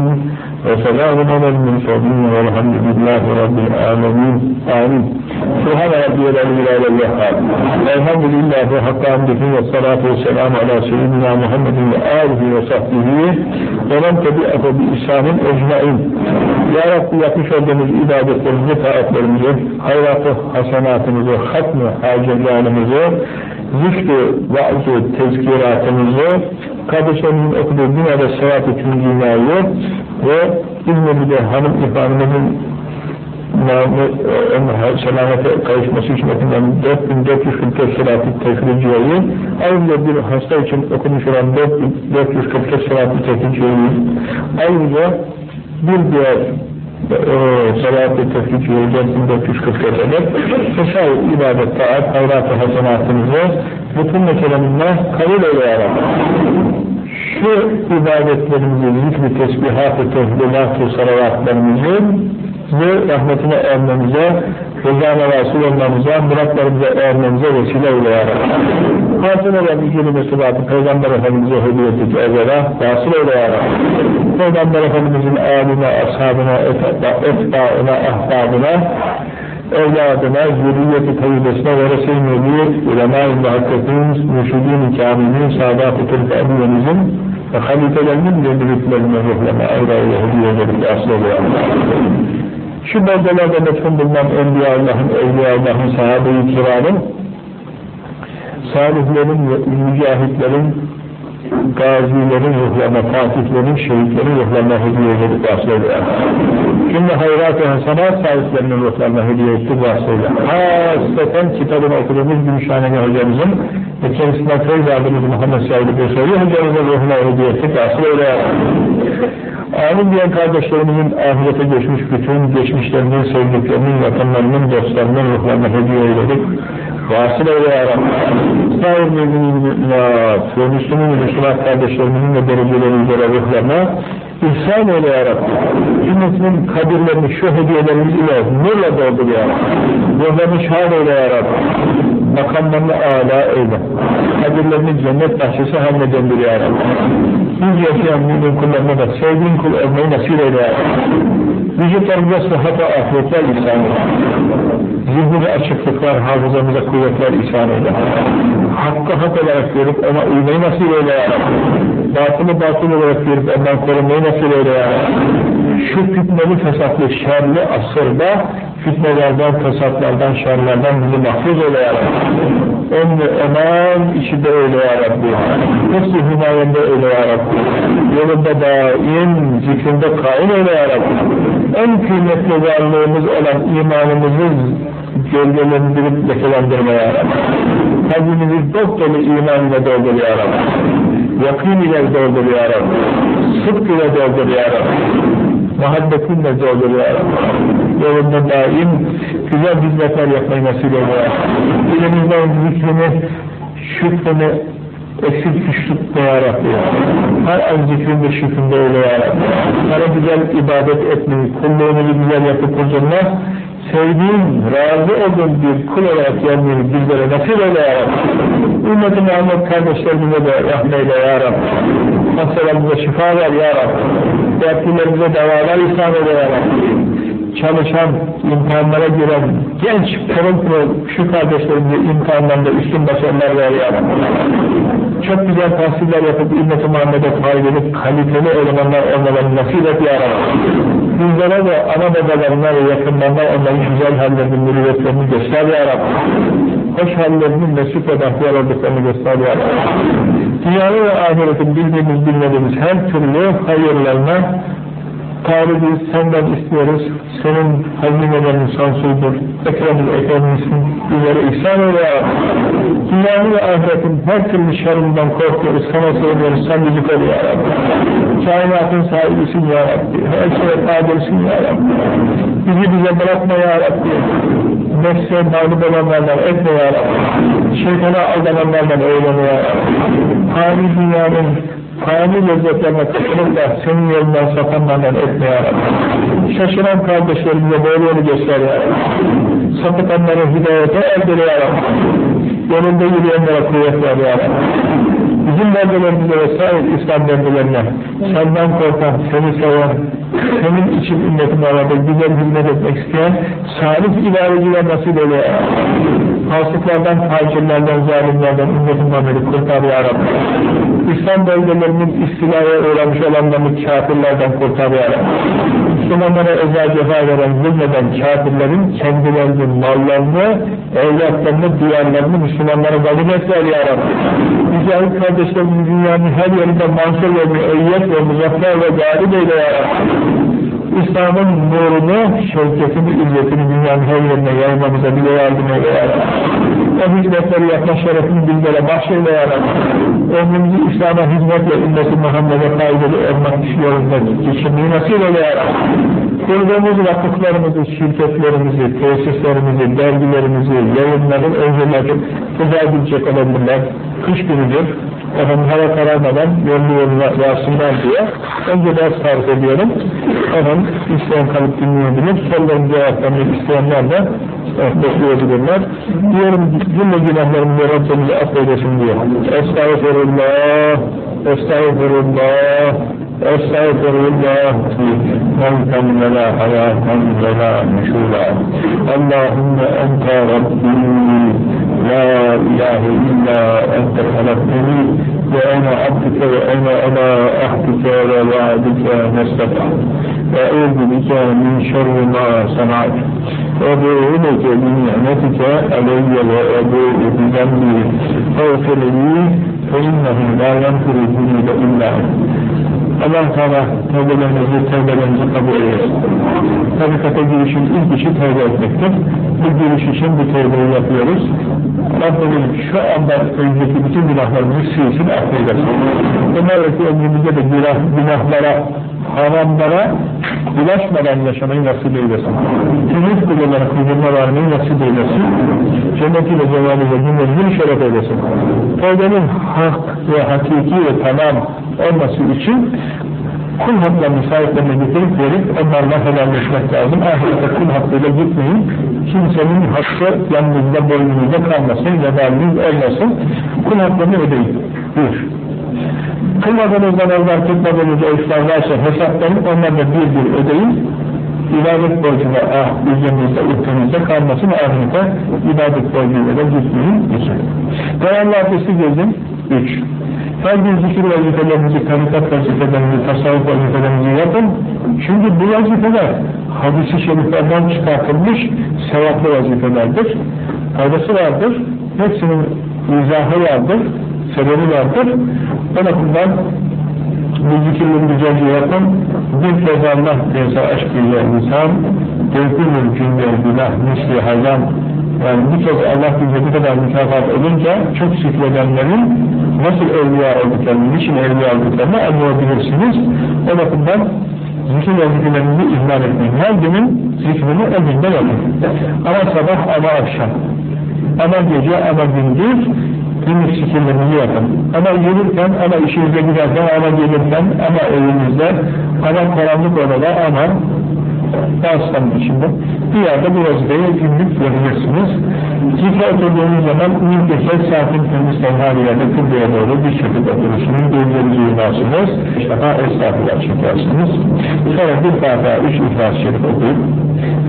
وسلام على المرسلين والحمد لله رب العالمين. آمين. Subhan Rabbi ve Allah Elhamdülillahi hakka hamdihi ve salatu ve selamu ala seyyidina Muhammedin ve alihi ve sahbihi ve men tebi'ehu bi ihsanin ecmain. Ya Rabbi yapmış olduğumuz ibadetlerimizi, taatlerimizi, hayratı, hasenatımızı, hatmı, hacecanımızı, zikri, vaazı, tezkiratımızı, kardeşlerimizin okuduğu dünyada sevap için dünyayı ve ilmi bile hanım ihvanımızın selamete kavuşması hikmetinden 4444 salatı tefriciyeyi ayrıca bir hasta için okumuş olan 444 salatı tefriciyeyi ayrıca bir diğer e, salat-ı tefriciyeyi 4444 adet vesaire ibadet, taat, hayrat-ı hasenatımızı bütün meseleminden kabul eyle şu ibadetlerimizi, zikri, tesbihat-ı, tehlilat-ı, salavatlarımızı ve rahmetine ermemize, rızana vasıl olmamıza, muratlarımıza ermemize vesile eyle yarabbim. Hazır olan ilgili mesulatı Peygamber Efendimiz'e hediye ettik evvela, vasıl eyle yarabbim. Peygamber Efendimiz'in âline, ashabına, etbaına, ahbabına, evladına, zürriyeti tayyibesine ve Resul-i Nebi, ulema-i muhakketin, müşidin-i kâminin, saadat-ı tırk ve halifelerinin ve müritlerine ruhlama ayrı ayrı hediye edilip asıl oluyor. Şu bölgelerde metfun bulunan Enbiya Allah'ın, Evliya Allah'ın, sahabe-i kiramın, salihlerin ve mücahitlerin, gazilerin ruhlarına, fatihlerin, şehitlerin ruhlarına hediye edip vasılayla. Cümle hayrat-ı hasanat sahiplerinin ruhlarına hediye ettik vasılayla. Hasreten kitabını okuduğumuz Gümüşhaneli hocamızın ve kendisinden feyz aldığımız Muhammed Said Besoy'u hocamızın ruhuna hediye ettik vasılayla. Amin diyen kardeşlerimizin ahirete geçmiş bütün geçmişlerinin, sevdiklerinin, yakınlarının, dostlarının ruhlarına hediye eyledik. Vasıl eyle ya Rabbi. Müslüman Müslüman kardeşlerimizin de dereceleri üzere ruhlarına ihsan eyle ya Rabbi. Cümletinin kabirlerini, şu hediyelerimiz ile nurla doldur ya Rabbi. Ruhlarını şahit eyle ya Rabbi. Makamlarını âlâ eyle. Kabirlerini cennet bahçesi haline döndür ya Rabbi. Biz yaşayan mümin kullarına da sevdiğin kul olmayı nasip eyle ya Rabbi. Vücutlarımıza sıhhat ve afiyetler ihsan eyle. Zihnine açıklıklar, hafızamıza kuvvetler ihsan eyle. Hakkı hak olarak görüp ona uymayı nasip eyle ya. Batılı batıl olarak görüp ondan korunmayı nasip eyle ya. Şu fitneli, fesatlı, şerli asırda fitnelerden, fesatlardan, şerlerden bizi mahfuz eyle ya. Emni eman içinde öyle ya Rabbi. Hepsi himayende öyle ya Rabbi. Yolunda daim, zikrinde kain öyle ya Rabbi. En kıymetli varlığımız olan imanımızı gölgelendirip lekelendirme ya Rabbi. Kalbimizi dop dolu iman ile doldur ya Rabbi. Yakın ile doldur ya Rabbi. Sıdk ile doldur ya Rabbi. Muhabbetinle doldur ya. Yolunda daim güzel hizmetler yapmayı nasip eyle ya Rabbi. Dilimizden zikrini, şükrünü eksik güçlük ya Rabbi. Her an zikrinde şükründe öyle ya Rabbi. Sana güzel ibadet etmeyi, kulluğumuzu güzel yapıp huzuruna sevdiğin, razı olduğun bir kul olarak gelmeyi bizlere nasip eyle ya Rabbi. Ümmet-i Muhammed kardeşlerimize de rahmeyle ya Rabbi. Hastalarımıza şifa ver ya Rabbi. Dertlilerimize devalar ihsan eyle ya Rabbi. Çalışan, imtihanlara giren genç, pırıl pırıl şu kardeşlerimize imtihanlarında üstün başarılar ver ya Çok güzel tahsiller yapıp ümmet-i Muhammed'e faydalı, kaliteli elemanlar olmalarını nasip et ya Bizlere de ana babalarına ve yakınlarına onların güzel hallerini, mürüvvetlerini göster ya Rabbi. Hoş hallerinin mesut ve bahtiyar olduklarını göster ya Rabbi. Dünyayı ve ahiretin bildiğimiz bilmediğimiz her türlü hayırlarına talibiz, senden istiyoruz. Senin hazimelerin sonsuzdur. Ekrem'in Ekrem'in bizlere ihsan eyle ya Dünyanın ve ahiretin her türlü şerrinden korkuyoruz. Sana söylüyoruz. Sen bizi koru ya Rabbi. Kainatın sahibisin ya Rabbi. Her şeye kadirsin ya Rabbi. Bizi bize bırakma ya Rabbi. Nefse mağlup olanlardan etme ya Rabbi. Şeytana aldananlardan eyleme ya Rabbi. Hani dünyanın fani lezzetlerine da senin yolundan sapanlardan etme ya. Şaşıran kardeşlerimize böyle yolu göster ya Rabbi. Sapıtanları hidayete erdele ya Rabbi. Yolunda yürüyenlere kuvvet ver ya. Bizim beldelerimize vesaire İslam beldelerine senden korkan, seni seven, senin için ümmetin arada güzel hizmet etmek isteyen salih idareciler nasip eyle. Fasıklardan, facirlerden, zalimlerden ümmetin Muhammed'i kurtar ya Rabbi. İslam beldelerinin istilaya uğramış olanlarını kafirlerden kurtar ya Rabbi. Müslümanlara özel cefa veren, zulmeden kafirlerin kendilerinin mallarını, evlatlarını, duyarlarını Müslümanlara zalim etler ya Rabbi. Mücahit kardeşlerimiz dünyanın her yerinde mansur ve müeyyet ve muzaffer ve galip eyle. İslam'ın nurunu, şevketini, illetini dünyanın her yerine yaymamıza bile yardım eyle O hizmetleri yapma şerefini bizlere bahşeyle ya Ömrümüzü İslam'a hizmetle ümmeti Muhammed'e faydalı olmak yolunda geçirmeyi nasip eyle Kurduğumuz vakıflarımızı, şirketlerimizi, tesislerimizi, dergilerimizi, yayınları, öncelerini güzel gidecek olabilirler. Kış günüdür, efendim hava kararmadan yollu yoluna varsınlar diye önce ders tarif ediyorum. Efendim isteyen kalıp dinleyebilir. Soruların cevaplarını isteyenler de bekleyebilirler. Diyorum cümle günahlarımızı Rabbimize affedesin diye. Estağfirullah, estağfirullah, estağfirullah. Mevten ve la hayatan ve la Rabbi. لا إله إلا أنت خلقتني وأنا عبدك وأنا على عهدك ووعدك ما استطعت وأعوذ بك من شر ما صنعت وأبوء لك بنعمتك علي وأبوء بذنبي. فاغفر لي فإنه لا يغفر الذنوب إلا أنت Allah Teala tevbelerinizi, tevbelerinizi kabul eylesin. Tarikata girişin ilk işi tevbe etmektir. Bu giriş için bu tevbeyi yapıyoruz. Rabbimiz şu anda önceki bütün günahlarımızı silsin, affeylesin. Umarım ömrümüzde de günah, günahlara, haramlara bulaşmadan yaşamayı nasip eylesin. Temiz kulalara huzuruna varmayı nasip eylesin. Cennetiyle cevaliyle günlerimizi şeref eylesin. Tevbenin hak ve hakiki ve tamam olması için kul haklarını sahiplerine getirip verip onlarla helalleşmek lazım. Ahirete kul hakkıyla gitmeyin. Kimsenin hakkı yanınızda, boynunuzda kalmasın, vebaliniz olmasın. Kul haklarını ödeyin. Bir. Kılmadığınızdan evvel tutmadığınız oruçlar varsa hesaplayın, onları da bir bir ödeyin. İbadet borcuna ah, üzerinizde, ülkenizde kalmasın, ahirete ibadet borcuyla da gitmeyin. İki. Devamlı abdesti gezin. Üç. Her gün zikir vazifelerinizi, tarikat vazifelerinizi, tasavvuf vazifelerinizi yapın. Çünkü bu vazifeler hadisi şeriflerden çıkartılmış sevaplı vazifelerdir. Faydası vardır. Hepsinin izahı vardır. Sebebi vardır. O bakımdan zikirleri güzelce yapın. Bir kez Allah diyorsa aşk ile insan, dökülür cümle günah misli hazan yani bir kez Allah bize bu kadar mükafat olunca çok zikredenlerin nasıl evliya olduklarını, niçin evliya olduklarını anlayabilirsiniz. O bakımdan zikir vazifelerini ihmal etmeyin. Her günün zikrini o günde yapın. Ama sabah ama akşam. Ama gece ama gündüz günlük zikirlerinizi yapın. Ama yürürken, ama işinize giderken, ama gelirken, ama evinizde, ama karanlık odada, ama Dağıstanın içinde bir yerde bu vazifeyi günlük verirsiniz. Zikre oturduğunuz zaman müddetçe saatin temiz tenhar yerde kıbleye doğru bir şekilde oturursunuz. Gözlerinizi yumarsınız. Ha estağfurullah çekersiniz. Sonra bir defa üç ihlas şerif okuyup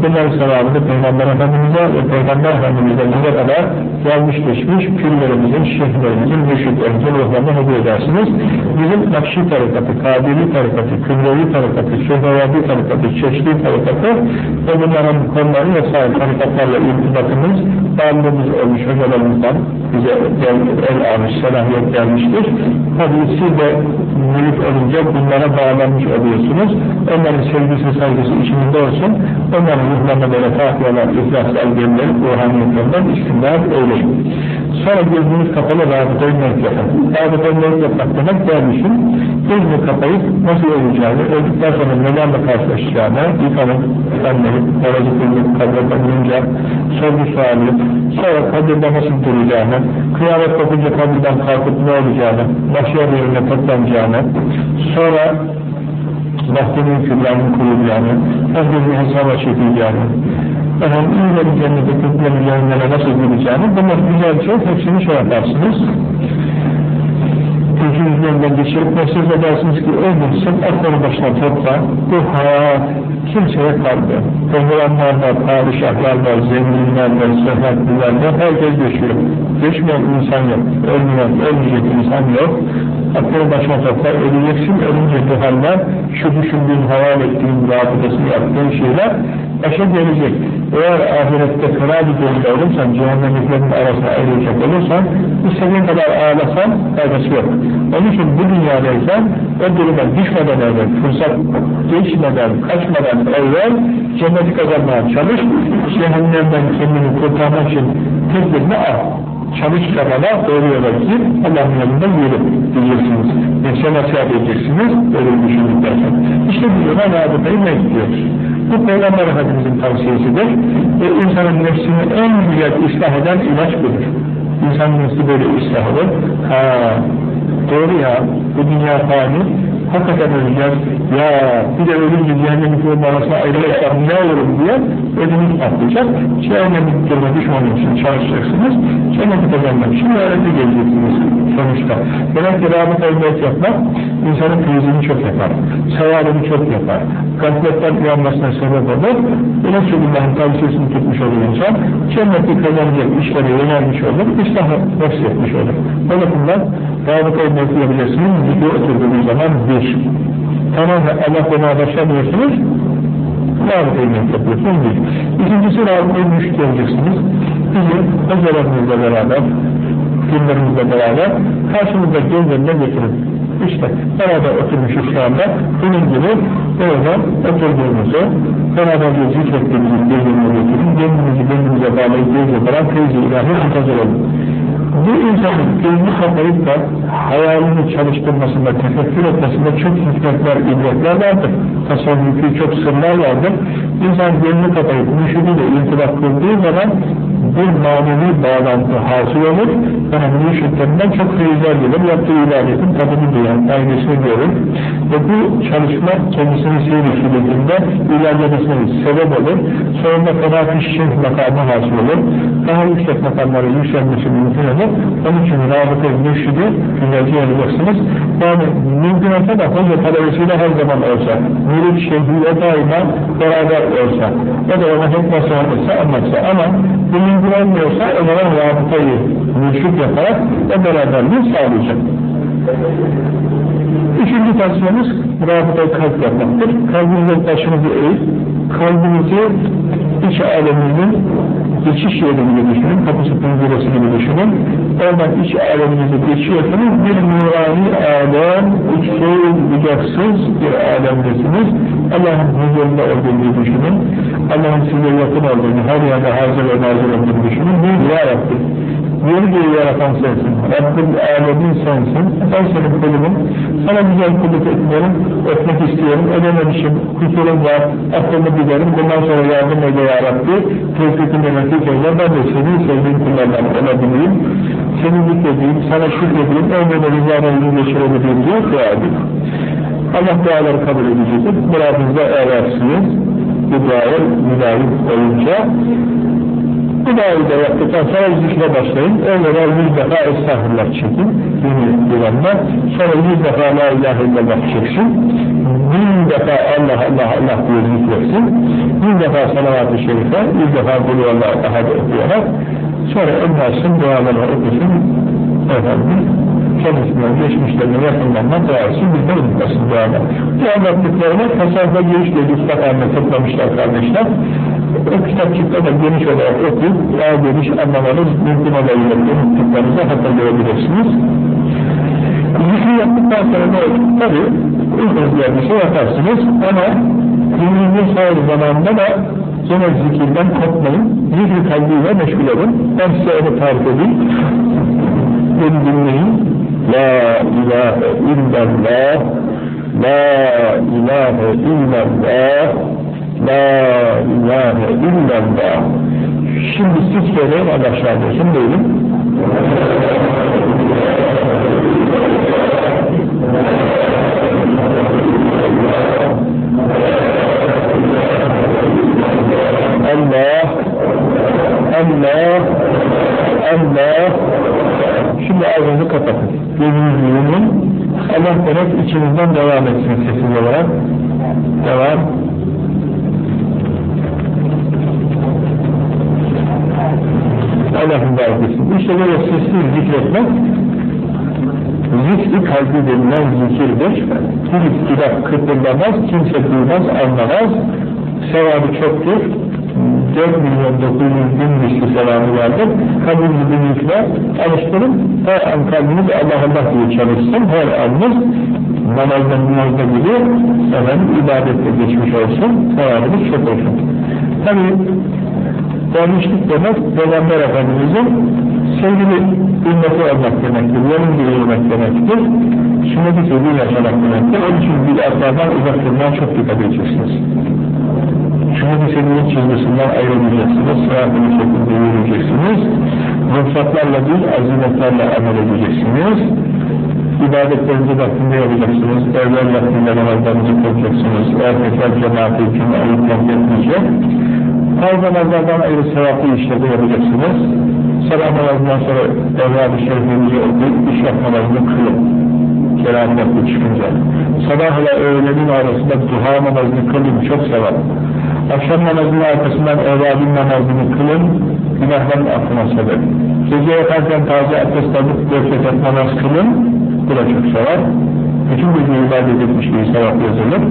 Bunların sevabını Peygamber Efendimiz'e ve Peygamber Efendimiz'e bize kadar gelmiş geçmiş küllerimizin, şeyhlerimizin, müşriklerimizin ruhlarına hediye edersiniz. Bizim Nakşi tarikatı, Kadiri tarikatı, Küllevi tarikatı, Şehrevabi tarikatı, Çeşli tarikatı ve bunların konuları vesaire tarikatlarla irtibatımız, bağlılığımız olmuş hocalarımızdan bize el, el almış, selahiyet gelmiştir. Tabi siz de mülk olunca bunlara bağlanmış oluyorsunuz. Onların sevgisi, saygısı içinde olsun. Onların ruhlarına böyle fatihalar, ihlaslar gönderip ruhaniyetlerinden istimdat eyleyin. Sonra gözünüz kapalı rabıtayı mevk yapın. Rabıtayı mevk yapmak demek dermişim. Gözünü kapayıp nasıl olacağını, öldükten sonra nelerle karşılaşacağını, yıkanıp, efendim, parazit edip, kabrata bulunca, sorgu suali, sonra kabirde nasıl duracağını, kıyamet kopunca kabirden kalkıp ne olacağını, mahşer yerine toplanacağını, sonra mahkemeyi kübranın kurulacağını, herkesin hesaba çekileceğini, efendim iyilerin cennete, kötülerin yayınlara nasıl gideceğini, bunlar güzel şey, hepsini şey yaparsınız. Gözünüzün önünden geçirip mesaj edersiniz ki ölmüşsün, akları başına topla, bu hayat kimseye kaldı. Pehlivanlar var, padişahlar var, zenginler var, sıhhatliler var, herkes geçiyor. Geçmeyen insan yok, ölmeyen, ölmeyecek insan yok. Akları başına topla, öleceksin, ölünce bu haller, şu düşündüğün, hayal ettiğin, rabıtasını yaptığın şeyler başa gelecek. Eğer ahirette kıra bir durumda olursan, cehennemliklerin arasına ayrılacak olursan, istediğin kadar ağlasan, faydası yok. Onun için bu dünyadayken o duruma düşmeden evvel, fırsat geçmeden, kaçmadan evvel cenneti kazanmaya çalış, cehennemden kendini kurtarmak için tedbirini al. Çalış çabala, doğru yola gidip Allah'ın yanında yürü diyeceksiniz. Nefse nasihat edeceksiniz, böyle düşündükten sonra. İşte biz ona rabıtayı bekliyoruz. Bu Peygamber Efendimiz'in tavsiyesidir. Ve insanın nefsini en güzel ıslah eden ilaç budur. İnsanın nefsi böyle ıslah olur. Ha, doğru ya, bu dünya fani, hakikaten öleceğiz, ya bir de ölünce cehennem hükümünün arasına ayrılırsam ne olurum diye ödünüz patlayacak, cehennem hükümüne düşmanın için çalışacaksınız, cenneti kazanmak için öğreti geleceksiniz sonuçta. Demek ki rabıta ümmet yapmak, insanın krizini çok yapar, sevabını çok yapar, gafletten uyanmasına sebep olur, Resulullah'ın tavsiyesini tutmuş olur insan, cenneti kazanacak işlere yönelmiş olur, ıslahı nefs etmiş olur. O bakımdan rabıta ümmet yapabilirsiniz, zikri oturduğunuz zaman bir. Tamam Allah buna başlamıyorsunuz, rabıta ümmet yapıyorsunuz bir. İkincisi rabıta müşrik olacaksınız. Bizi hocalarınızla beraber, günlerimizle beraber karşımızda göz getirin. İşte beraber oturmuşuz şu anda. Bunun gibi böyle oturduğumuzu, beraberce zikrettiğimizi önüne getirin. Kendimizi kendimize bağlayıp göz yaparak feyzi ilahi muntazır olun. Bu insanın gözünü kapayıp da hayalini çalıştırmasında, tefekkür etmesinde çok hikmetler, ibretler vardır. Tasavvufi çok sırlar vardır. İnsan gözünü kapayıp müşridiyle irtibat kurduğu zaman bir manevi bağlantı hasıl olur. Yani müşriklerinden çok feyizler gelir. Yaptığı ibadetin tadını duyan, aynısını görür. Ve bu çalışma kendisini seyir sürecinde ilerlemesine sebep olur. Sonunda fena şeyh makamı hasıl olur. Daha yüksek makamlara yükselmesi mümkün olur. Onun için rabıta-i mürşidi güzelce yapacaksınız. Yani mümkün olsa da hoca talebesiyle her zaman olsa, mürid şeyhiyle daima beraber olsa, ya da ona hep nasihat etse, anlatsa ama bu mümkün olmuyorsa o zaman rabıtayı mürşid yaparak o beraberliği sağlayacak. Üçüncü tavsiyemiz rabıtayı kalp yapmaktır. Kalbinize başınızı eğip, kalbinizi iç aleminizin geçiş yeri gibi düşünün, kapısı penceresi gibi düşünün. Oradan iç aleminizi geçiyorsunuz, bir nurani alem, uçsuz, bucaksız bir alemdesiniz. Allah'ın huzurunda olduğunu düşünün. Allah'ın size yakın olduğunu, her yerde hazır ve nazır olduğunu düşünün. Bir ya Rabbi, göğü yaratan sensin. Rabbim alemin sensin. Ben senin kulunum. Sana güzel kulluk etmiyorum, etmek istiyorum. Ödememişim, kusurum var, aklımı giderim. Bundan sonra yardım eyle ya Rabbi. Tevfikini senin sevdiğin kullardan olabileyim. Seni zikredeyim, sana şükredeyim. Ömrüne rızana yüzü geçirebileyim diye dua edin. Allah duaları kabul edecektir. Muradınızda erersiniz. Bu duaya müdahil olunca bu da yaptıktan sonra zikre başlayın. Evvela yüz defa estağfurullah çekin. Güvenler. Sonra yüz defa la ilahe illallah çeksin. Bin defa Allah Allah Allah diye zikretsin. Bir defa salavat-ı şerife, bir defa buluyorlar daha da okuyarak. Sonra önlersin, duaları okusun. Efendim, kendisine, geçmişlerine yakınlarına dua etsin, biz de unutmasın dualar. Bu anlattıklarına tasavvufa giriş diye üstad haline toplamışlar kardeşler. O kitapçıkta da geniş olarak okuyup daha geniş anlamanız mümkün olabilir. Unuttuklarınızı hatırlayabilirsiniz. Zikri yaptıktan sonra ne olur? Tabi uygun bir şey yaparsınız ama dinlediğiniz hayır zamanında da yine zikirden kopmayın. Zikri kalbiyle meşgul olun. Ben size onu tarif edeyim. Beni dinleyin. La ilahe illallah La ilahe illallah La ilahe illallah. Şimdi siz söyleyin Allah şahit buyurun. Allah Allah Allah Şimdi ağzınızı kapatın. Gözünüzü yumun. Allah demek içinizden devam etsin sessiz olarak. Devam. Allah'ın vergisi. İşte böyle sessiz zikretmek zikri kalbi denilen zikirdir. Hiç kulak kıpırlamaz, kimse duymaz, anlamaz. Sevabı çoktur. 4 milyon 900 bin misli selamı vardır. Bir yükle alıştırın. Her an kalbiniz Allah Allah diye çalışsın. Her anınız namazda niyazda gibi efendim ibadette geçmiş olsun. Sevabınız çok olsun. Tabi Dervişlik demek Peygamber Efendimiz'in sevgili ümmeti olmak demektir, yolun gibi yürümek demektir, sünnet-i sevgi yaşamak demektir. Onun için bid'atlardan uzak durmaya çok dikkat edeceksiniz. Sünnet-i sevginin çizgisinden ayrılacaksınız, sıratını şeklinde yürüyeceksiniz, ruhsatlarla değil, azimetlerle amel edeceksiniz, ibadetlerinizi vaktinde yapacaksınız, evler vaktinde namazlarınızı kılacaksınız, erkekler cemaati için ayıp etmeyecek, Farz namazlardan ayrı sevaplı işleri yapacaksınız. Sabah namazından sonra evladı şerifinizi okuyup işrak namazını kılın. Kerem vakti çıkınca. Sabah ile öğlenin arasında duha namazını kılın. Çok sevap. Akşam namazının arkasından evladın namazını kılın. Günahların affına sebep. Gece yatarken taze abdest alıp dört namaz kılın. Bu da çok sevap. Bütün gece ibadet etmiş bir sevap yazılır.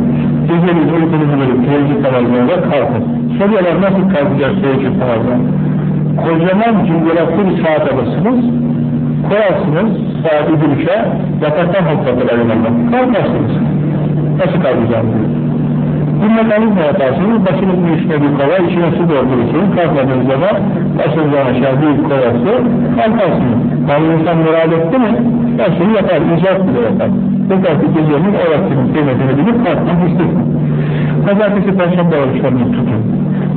Geceli uykunuzu verip teheccüd namazına kalkın. Soruyorlar nasıl kalkacağız teheccüd namazına? Kocaman cüngüratlı bir saat alırsınız. Koyarsınız saati bir üçe, yataktan hoplatır ayrılanlar. Kalkarsınız. Nasıl kalkacağım? Bir mekanizma yaparsınız, başınızın üstüne bir kova, içine su doldurursunuz, kalkmadığınız zaman başınızdan aşağı bir kova su, kalkarsınız. Yani insan murad etti mi, her şeyi yapar, icat bile yapar. Tekrar ki gecenin o vaktinin kıymetini bilip kalkmak istesin. Pazartesi, Perşembe oruçlarını tutun.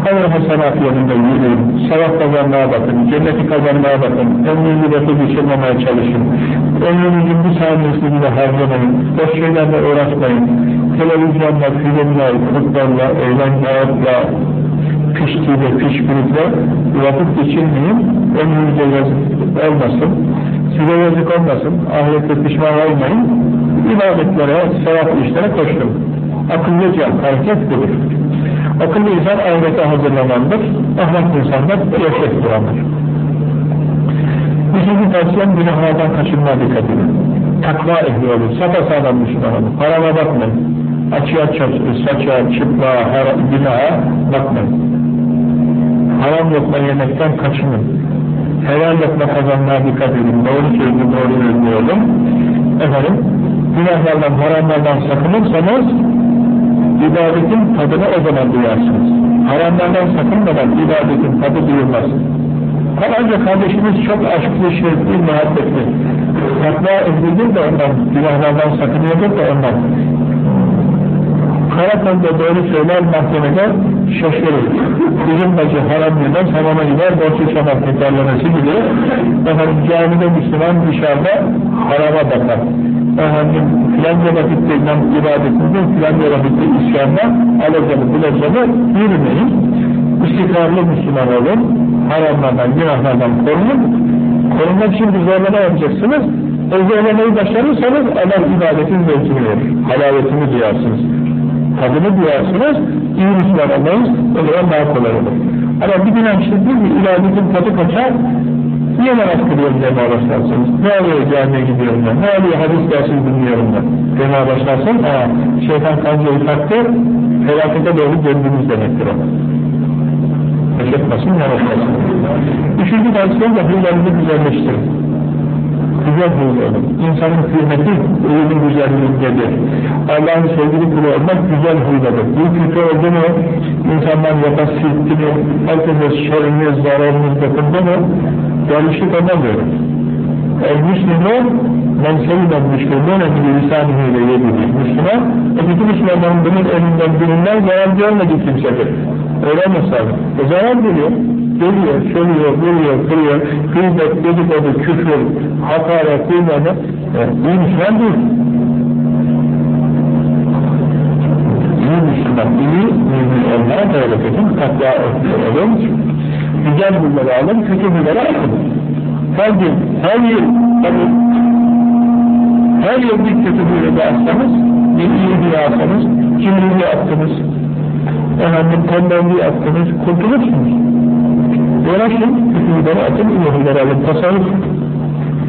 Hayır hasenat yolunda yürüyün, sevap kazanmaya bakın, cenneti kazanmaya bakın, ömrünüzü lafı geçirmemeye çalışın, ömrünüzün bir saniyesini bile harcamayın, boş şeylerle uğraşmayın, televizyonla, filmle, kutlarla, eğlencelerle, piştiyle, pişkürükle vakit geçirmeyin, ömrünüze yazık olmasın, size yazık olmasın, ahirette pişman olmayın, ibadetlere, sevap işlere koştum. Akıllıca hareket budur. Akıllı insan ahirete hazırlanandır, ahlak insanlar yaşak durandır. Bizim tavsiyem günahlardan kaçınma dikkat edin. Takva ehli olun, sapasağlam Müslüman olun, harama bakmayın. Açığa saça, çıplığa, günaha bakmayın. Haram lokma yemekten kaçının. Helal lokma kazanmaya dikkat edin. Doğru sözlü, doğru sözlü olun. Efendim, günahlardan, haramlardan sakınırsanız ibadetin tadını o zaman duyarsınız. Haramlardan sakınmadan ibadetin tadı duyulmaz. Falanca kardeşimiz çok aşklı, şevkli, muhabbetli. Takva ehlidir de ondan, günahlardan sakınıyordur da ondan. Karakolda doğru söyler mahkemede şaşırır. Bizim bacı haram yemez, hamama gider, borçlu şamak tekerlemesi gibi. Efendim camide Müslüman dışarıda harama bakar. Efendim filanca vakitte ibadetinde, filanca vakitte isyanda alacalı bulacalı yürümeyin. İstikrarlı Müslüman olun, haramlardan, günahlardan korunun. Korunmak için bir zorlama yapacaksınız. O zorlamayı başarırsanız Allah ibadetin zevkini verir. Halavetini duyarsınız. Tadını duyarsınız, iyi Müslüman olmayız, o. Ama bir gün işte bir ilahiyetin tadı kaçar, niye namaz kılıyorum demeye başlarsınız, ne oluyor camiye gidiyorum ben, ne oluyor hadis dersini dinliyorum ben, demeye başlarsın, aa, şeytan kancayı taktı, felakete doğru döndüğünüz demektir o. Yaşatmasın, yanılmasın. Üçüncü tavsiye de huylarını güzelleştirin güzel huylu olun. İnsanın kıymeti huyunun güzelliğindedir. Allah'ın sevgili kulu olmak güzel huyladır. Bu kötü oldu mu, insanlar yapa siltti mi, herkese şeriniz, zararınız dokundu mu, yanlışlık olamıyor. El Müslüman, men sevimen Müslüman, en lisanihiyle yediği Müslüman, öteki Müslümanların bunun önünden birinden zarar görmediği kimsedir. Öyle olmasa, o zarar geliyor geliyor, söylüyor, vuruyor, kırıyor, gıybet, dedikodu, küfür, hakaret, bilmem ne, e, iyi Müslüman değil. İyi Müslüman, iyi mümin olmaya gayret edin, takva olun, güzel huyları alın, kötü huyları atın. Her gün, her yıl, tabii, her yıl bir kötü huyları atsanız, bir iyi bir alsanız, cimriliği attınız, efendim tembelliği attınız, kurtulursunuz. Uğraşın, hükümleri atın, ilahları alın, tasarruf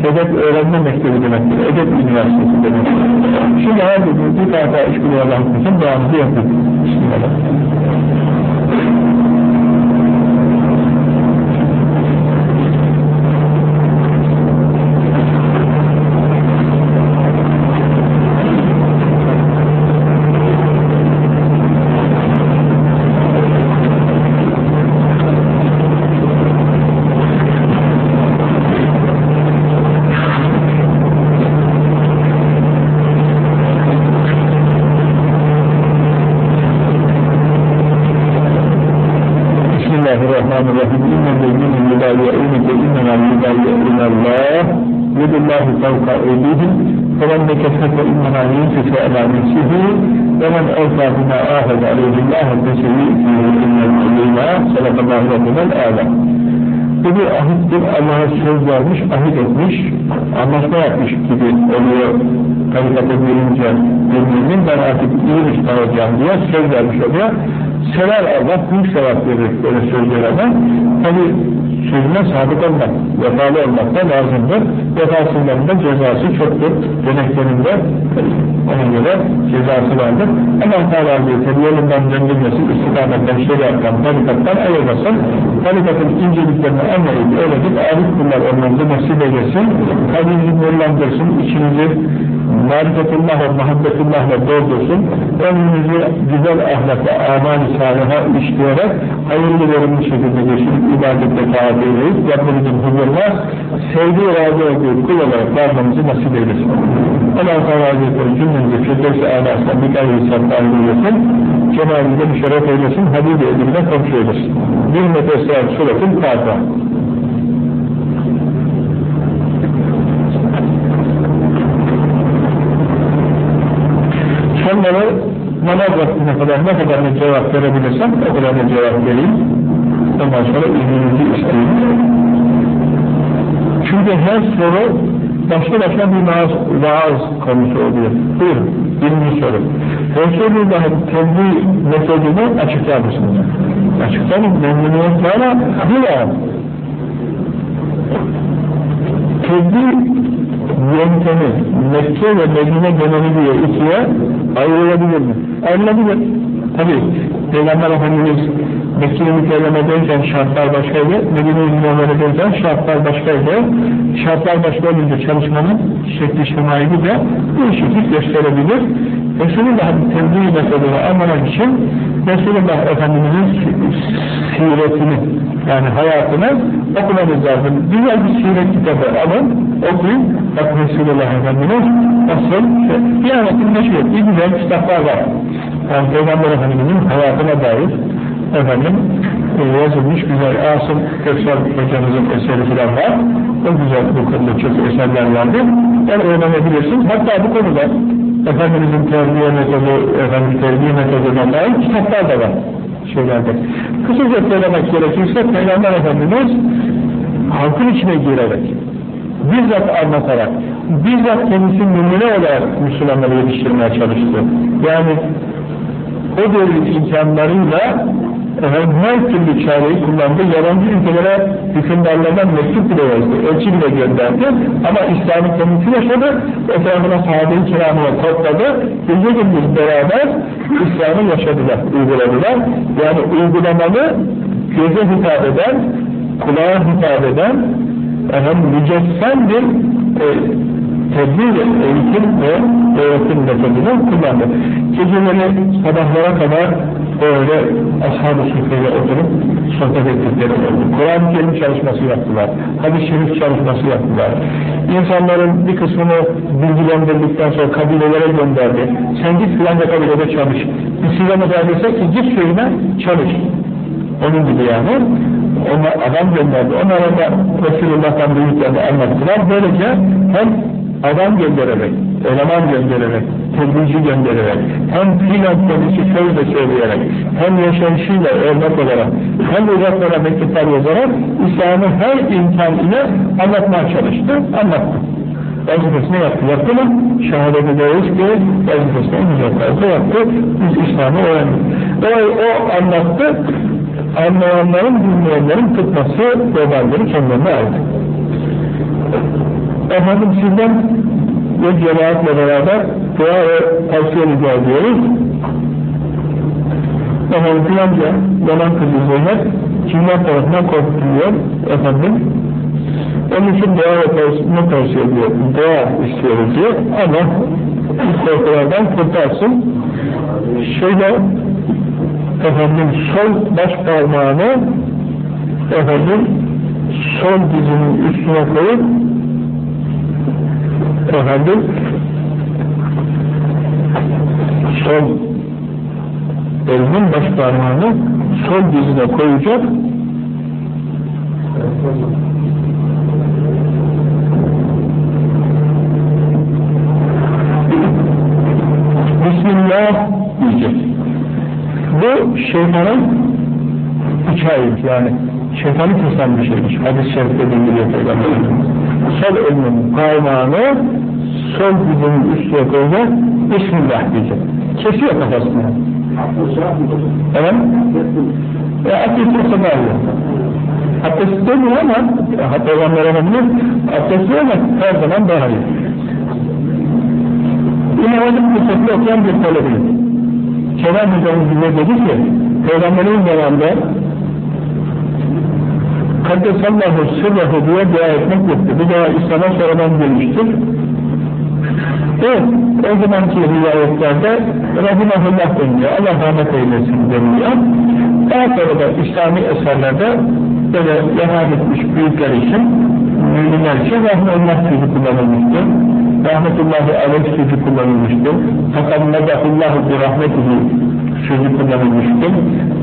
edep öğrenme mektebi demektir, edep üniversitesi demektir. Şimdi her gün bir tarafa iş buluyor Allah'ın kısım, devamlı yapın. Bismillah. Bismillahirrahmanirrahim. İnnel lezine yubayi'unike innema yubayi'un Allah. Yedullahu fevka eylihim. Femen nekefete innema yunfife ala nefsihi. Ve men evfa bina ahed aleyhillah tesevi fihi innel aleyna. Sadakallahu rabbimel âlem. Bu bir ahittir, Allah'a söz vermiş, ahit etmiş, anlaşma yapmış gibi oluyor tarikata girince ben artık iyi Müslüman olacağım diye söz vermiş oluyor. Sever Allah, büyük sevap verir böyle sözlerine. Tabi sözüne sadık olmak, vefalı olmak da lazımdır. Vefasızların da cezası çoktur. Deneklerinde ona göre cezası vardır. Allah Teala Hazretleri yolundan döndürmesin, istikametten, şeriattan, tarikattan ayırmasın. Tarikatın inceliklerini anlayıp bir arif kullar olmanızı nasip eylesin. Kalbinizi nurlandırsın, içinizi marifetullah ve muhabbetullahla doldursun. Ömrünüzü güzel ahlakla, amal-i saliha işleyerek hayırlı verimli şekilde geçirip ibadette taat eyleyip Rabbimizin huzuruna sevdiği razı olduğu kul olarak varmamızı nasip eylesin. Allah-u Teala Hazretleri cümlemizi Firdevs-i Alâs'tan bir gayri sabdâlı eylesin. Cemalinde müşerref eylesin. Habib-i Edil'ine komşu eylesin. Bir metesel suratın Fatiha. Namaz vaktine kadar ne kadarını cevap verebilirsem o kadarını cevap vereyim. Ondan sonra izninizi isteyeyim. Çünkü her soru başka başka bir vaaz, vaaz konusu oluyor. Buyurun, birinci soru. Resulullah'ın tebliğ metodunu açıklar mısınız? Açıklarım, memnuniyetle ama bir an. Tebliğ yöntemi Mekke ve Medine geneli diye ikiye ayrılabilir mi? Ayrılabilir. Tabi Peygamber Efendimiz Mekke'yi mükerremedeyken şartlar başkaydı, Medine'yi mükerremedeyken şartlar başkaydı. Şartlar başka olunca çalışmanın şekli şemayili de değişiklik gösterebilir. Resulullah'ın tebliğ metodunu anlamak için Resulullah Efendimiz'in siretini yani hayatını okumanız lazım. Güzel bir siret kitabı alın, okuyun. Bak Resulullah Efendimiz nasıl, Diyanet'in meşhur, bir güzel kitaplar var. Yani Peygamber Efendimiz'in hayatına dair efendim e, yazılmış güzel Asım Köksal hocamızın eseri falan var. O güzel bu konuda çok eserler vardı. Yani öğrenebilirsiniz. Hatta bu konuda Efendimizin terbiye metodu, efendim terbiye metoduna dair kitaplar da var şeylerde. Kısaca söylemek gerekirse Peygamber Efendimiz halkın içine girerek, bizzat anlatarak, bizzat kendisi numune olarak Müslümanları yetiştirmeye çalıştı. Yani o devrin imkanlarıyla her türlü çareyi kullandı. Yabancı ülkelere hükümdarlardan mektup bile yazdı. Elçi bile gönderdi. Ama İslami komüniti yaşadı. Etrafına sahabe-i kiramına topladı. Gece gündüz beraber İslam'ı yaşadılar, uyguladılar. Yani uygulamalı, göze hitap eden, kulağa hitap eden, efendim, mücessem bir e, tebliğ, eğitim ve öğretim metodunu kullandı. Geceleri sabahlara kadar böyle ashab-ı sufreyle oturup sohbet ettikleri oldu. Kur'an-ı Kerim çalışması yaptılar. Hadis-i Şerif çalışması yaptılar. İnsanların bir kısmını bilgilendirdikten sonra kabilelere gönderdi. Sen git filanca kabilede çalış. Size müsaade ki git köyüne çalış. Onun gibi yani. Ona adam gönderdi. Onlara da Resulullah'tan büyüklerini anlattılar. Böylece hem adam göndererek, eleman göndererek, tebliğci göndererek, hem filan polisi sözle söyleyerek, hem yaşayışıyla örnek olarak, hem uzaklara mektuplar yazarak İslam'ı her imkan ile anlatmaya çalıştı, anlattı. Vazifesini yaptı. Yaptı mı? Şehadet ederiz ki vazifesini tarzda yaptı. Biz İslam'ı öğrendik. O, o anlattı, anlayanların, dinleyenlerin tutması veballeri kendilerine aldı. Efendim sizden ve cemaatle beraber dua ve tavsiye rica ediyoruz. Efendim filanca yalan kızı Zeynep kimler tarafından korkutuluyor efendim. Onun için dua ve tavsiye, tavsiye ediyor. Dua istiyoruz diye ama korkulardan kurtarsın. Şöyle efendim sol baş parmağını efendim sol dizinin üstüne koyup efendim sol elinin baş parmağını sol dizine koyacak Bismillah diyecek. Bu şeytanın ayet yani şeytanı kesen bir şeymiş. Hadis-i şerifte bildiriyor Peygamberimiz. Sol elinin parmağını sol dizinin üstüne koyacak, Bismillah diyecek. Kesiyor kafasını. Evet? E, abdest olsa daha iyi. Abdest demiyor ama, Peygamber Efendimiz abdest ama her zaman daha iyi. Yine Kısasını okuyan bir talebimiz. Kenan Hocamız bize dedi ki, Peygamberin zamanında Kaddesallahu sırrahı diye dua etmek yoktu. Bu dua İslam'a sonradan gelmiştir. Evet, o zamanki rivayetlerde Rahimahullah deniliyor, Allah rahmet eylesin deniliyor. Daha sonra da İslami eserlerde böyle vefat etmiş büyükler için, müminler için Rahmetullah sözü kullanılmıştır. Rahmetullahi aleyh sözü kullanılmıştır. Fakannedahullahu bi rahmetihi sözü kullanılmıştır.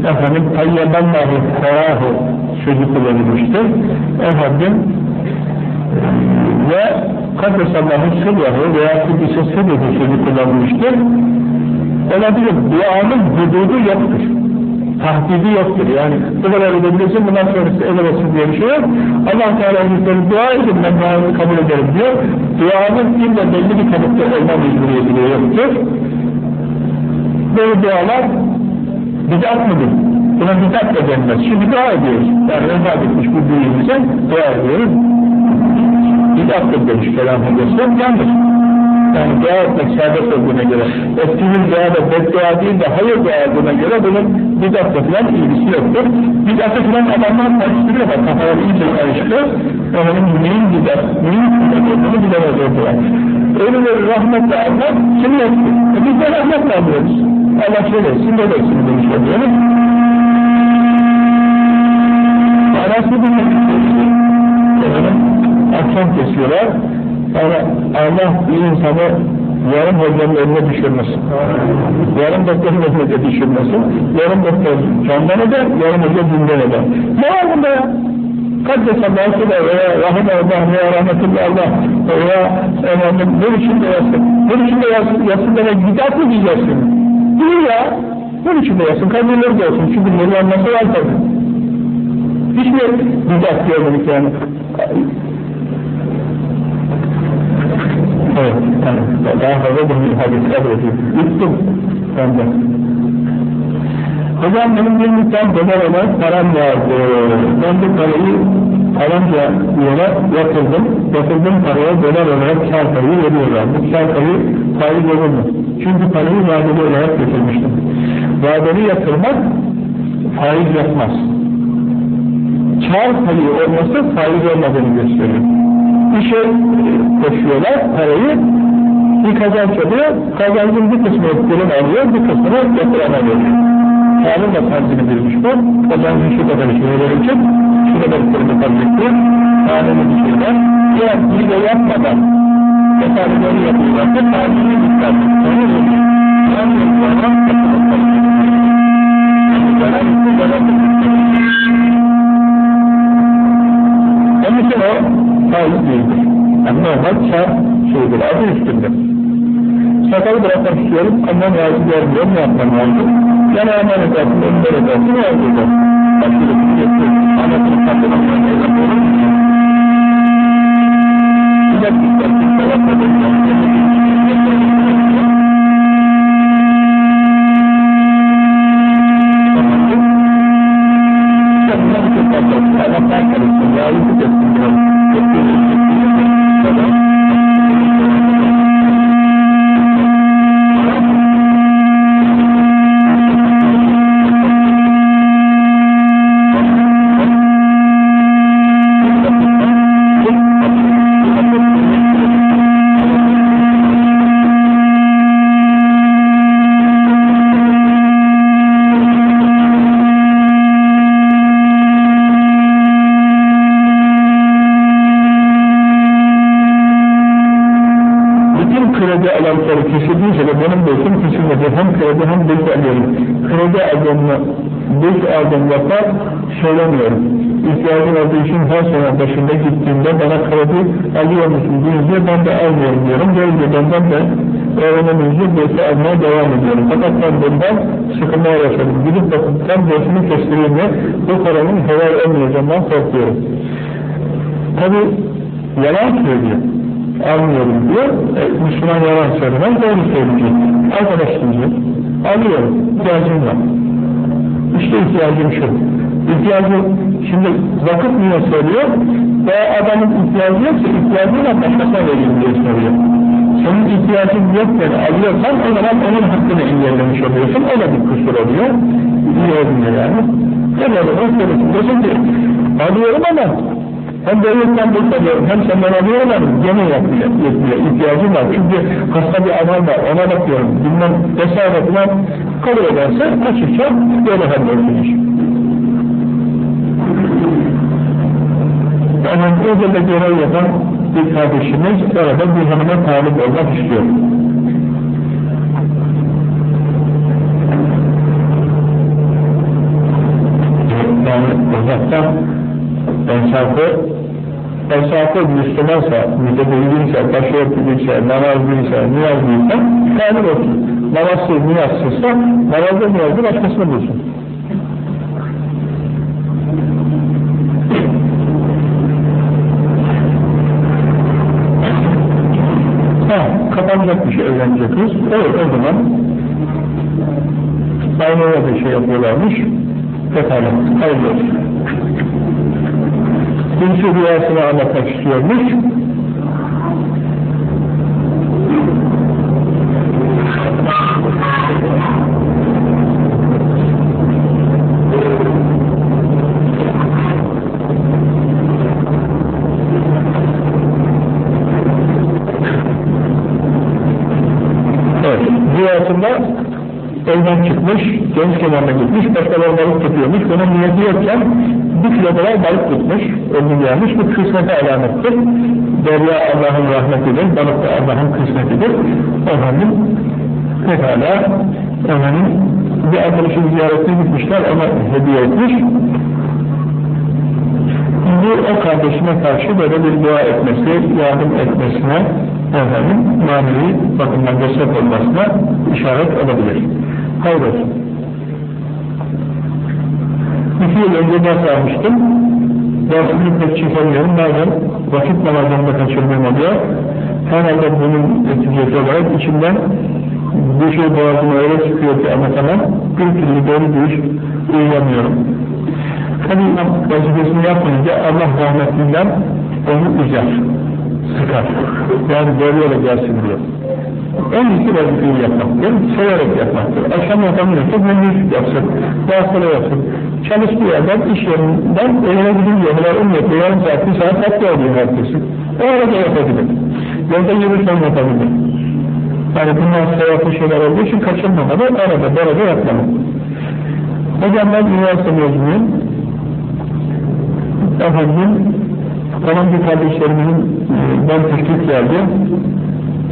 Efendim, tayyaballahu ferahu sözü kullanılmıştır. Efendim, ve Kaddesallahu sırrahı veya Kudüs'e sırrahı sözü kullanılmıştır. Olabilir, duanın hududu yoktur. Tahdidi yoktur. Yani bu kadar edebilirsin, bundan sonrası edemezsin diye bir şey yok. Allah Teala Hazretleri dua edin, ben duanızı kabul ederim diyor. Duanın illa belli bir kalıpta olma mecburiyeti yoktur. Böyle dualar bidat mıdır? Buna bidat da denmez. Şimdi dua ediyoruz. Yani vefat etmiş bu büyüğümüze dua ediyoruz bidattır demiş Kelam Hocası, yanlış. Yani dua etmek serbest olduğuna göre, ettiğimiz dua da beddua değil de hayır dua olduğuna göre bunun bidatla falan ilgisi yoktur. Bidatı falan adamlar karıştırıyor bak, kafalar iyice karıştı. Onun neyin bidat, neyin bidat olduğunu bilemez oldular. Ölüleri rahmetle almak sünnettir. E biz de rahmetle alıyoruz. Allah şöyle böyle etsin demiş oluyoruz. Arası bilmek istiyoruz akşam kesiyorlar. Yani Allah bir insanı yarım hocanın eline düşürmesin. Yarım doktorun de düşürmesin. Yarım doktor candan eder, yarım hoca dinden eder. Ne var bunda ya? Kaddesallahu süre veya rahimallah veya rahmetullah Allah veya efendim ne biçimde yazsın? Ne biçimde yazsın, yazsın demek bidat mı diyeceksin? Değil ya. Ne biçimde yazsın? Kabirleri de olsun. Çünkü bunu anlası var tabii. Hiçbir bidat görmedik yani. Evet, yani daha fazla bunu ifade edeyim. Yuttum ben de. Hocam benim bir miktar dolar olarak param vardı. Ben bu parayı falanca yere yatırdım. Yatırdım paraya dolar olarak kar payı veriyorlar. Bu kar payı faiz olur mu? Çünkü parayı vadeli olarak getirmiştim. Vadeli yatırmak faiz yapmaz. Kar payı olması faiz olmadığını gösteriyor. İşe koşuyorlar parayı bir kazanç oluyor, kazancın bir kısmını kurum alıyor, bir kısmını yatırana veriyor. Kanun da tarzını bilmiş bu, kazancın şu kadar işine verecek, şu kadar kurumu kalacaktır, kanunu bir şeyler, eğer bir de yapmadan hesabını yapıyorlarsa kanunu yükseltir, onu veriyor. Yani yapıyorlar, onun için o faiz değildir. Yani normal kar şeydir, adı üstünde. Sakalı bırakmak istiyorum, annem razı gelmiyor, ne yapmam lazım? Yani aman edersin, önler edersin, ne yapacağım? Başka bir şey yok. Anasını katlamakla ne yapıyorum? İlaç istersin, sevap Allah kahretsin, yağlık etsin biraz. Bütün kredi hem borç alıyorum. Kredi aldığımı, borç aldığım yapar söylemiyorum. İhtiyacım olduğu için her sene başında gittiğimde bana kredi alıyor musun deyince ben de almıyorum diyorum. Böylece benden de öğrenemeyince borcu almaya devam ediyorum. Fakat ben bundan sıkılmaya başladım. Gidip bakıp tam borcumu kestireyim ve bu paranın helal olmayacağından korkuyorum. Tabi yalan söylüyor almıyorum diyor. E, Müslüman yalan söylemez, doğru söyleyecek. Arkadaş diyecek. Alıyorum, ihtiyacım var. İşte ihtiyacım şu. İhtiyacı, şimdi vakıf niye soruyor? Veya adamın ihtiyacı yoksa ihtiyacıyla başkasına vereyim diye soruyor. Senin ihtiyacın yokken alıyorsan o zaman onun hakkını engellemiş oluyorsun. O da bir kusur oluyor. İyi olmuyor yani. Ne böyle o söylesin. Desin ki alıyorum ama hem devletten bekliyorum, hem senden alıyorum ama gene yapmıyor, yetmiyor, ihtiyacım var. Çünkü hasta bir adam var, ona bakıyorum, bilmem vesaire falan kabul ederse açıkça böyle hallolsun iş. Yani özel görev yapan bir kardeşimiz orada bir hanıma talip olmak istiyor. Yani uzaktan mesafe mesafe Müslümansa, mütedeyinse, başörtülüyse, namazlıysa, niyazlıysa talip olsun. Namazsız, niyazsızsa, namazda niyazlı başkasını bulsun. Ha, kapanacak bir şey öğrenecek kız. Evet, o zaman aynaya da şey yapıyorlarmış. Pekala, hayırlı olsun. Kimse rüyasını anlatmak istiyormuş. Rüyasında evden çıkmış, deniz kenarına gitmiş, başkaları balık tutuyormuş, bunun niyeti yokken bir kilo kadar balık tutmuş, ömrü gelmiş, bu kısmete alamettir. Derya Allah'ın rahmetidir, balık da Allah'ın kısmetidir. Efendim, pekala, efendim, bir arkadaşın ziyaretine gitmişler, ona hediye etmiş. Bu o kardeşine karşı böyle bir dua etmesi, yardım etmesine, efendim, manevi bakımdan destek olmasına işaret olabilir. Hayır olsun. İki yıl önce ders almıştım. Dersini pek çıkamıyorum. Bazen vakit namazlarında kaçırmam oluyor. Herhalde bunun neticesi olarak içimden bir şey boğazıma öyle çıkıyor ki anlatamam, bir türlü doğru iş uyuyamıyorum. Tabi imam vazifesini yapmayınca Allah rahmetinden onu üzer, sıkar. Yani doğru yola gelsin diye. En iyisi vazifeyi yapmak, değil mi? Severek yapmaktır. Akşam yapamıyorsa gündüz yapsın, sonra yapsın. Çalıştığı yerden, iş yerinden evine gidince, yarım yapıyor, yarım saat, bir saat hatta oluyor herkesi. O arada yapabilir. Yolda yürürken yapabilir. Yani bunlar sevaplı şeyler olduğu için kaçırmamalı, arada, arada yapmalı. Hocam ben üniversite mezunuyum. Efendim, tamam bir kardeşlerimin e, ben teklif geldi.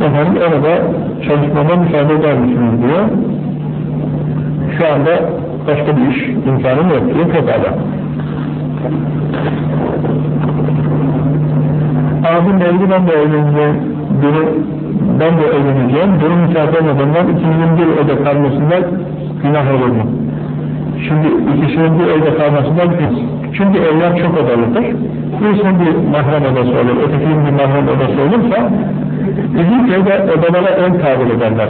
Efendim orada çalışmama müsaade eder misiniz diyor. Şu anda başka bir iş imkanım yok diye pekala. Abim evli ben de evleneceğim. Biri, ben de evleneceğim. Bunun müsaade ikimizin bir evde kalmasından günah olur mu? Şimdi ikisinin bir evde kalmasından çünkü evler çok odalıdır. Birisinin bir mahrem odası olur, ötekinin bir mahrem odası olursa bizim köyde odalara ev tabir ederler.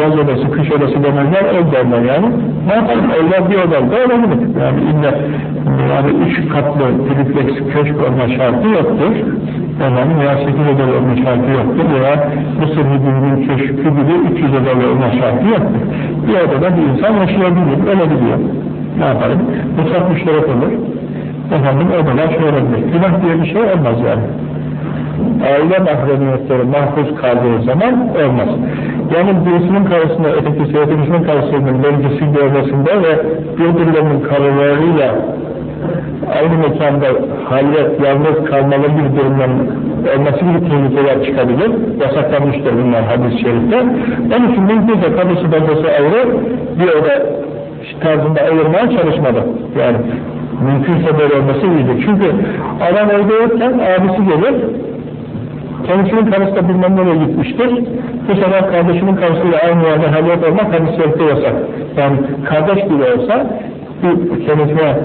Yaz odası, kış odası demezler, ev derler yani. Ne yapalım, evler bir odalı da olabilir. Yani illa yani üç katlı triplex köşk olma şartı yoktur. Efendim veya sekiz odalı olma şartı yoktur veya Mısır hüdünün köşkü gibi 300 odalı olma şartı yoktur. Bir odada bir insan yaşayabilir, ölebiliyor. Ne yapalım? Mutfak müşterek olur. Efendim odalar şey olabilir. Günah diye bir şey olmaz yani aile mahremiyetleri mahfuz kaldığı zaman olmaz. Yani birisinin karşısında ötekisi, ötekisinin karşısında meclisi görmesinde ve birbirlerinin karılarıyla aynı mekanda haliyet, yalnız kalmalı bir durumdan olması gibi tehlikeler çıkabilir. Yasaklanmıştır bunlar hadis-i şerifte. Onun için mümkünse karısı bacası ayrı bir oda tarzında ayırmaya çalışmalı. Yani mümkünse böyle olması iyidir. Çünkü adam evde yokken abisi gelir, Kendisinin karısı da bilmem nereye gitmiştir. Bu sefer kardeşinin karısıyla aynı yerde haliyet olmak hadis şerifte yasak. Yani kardeş bile olsa bir kendisine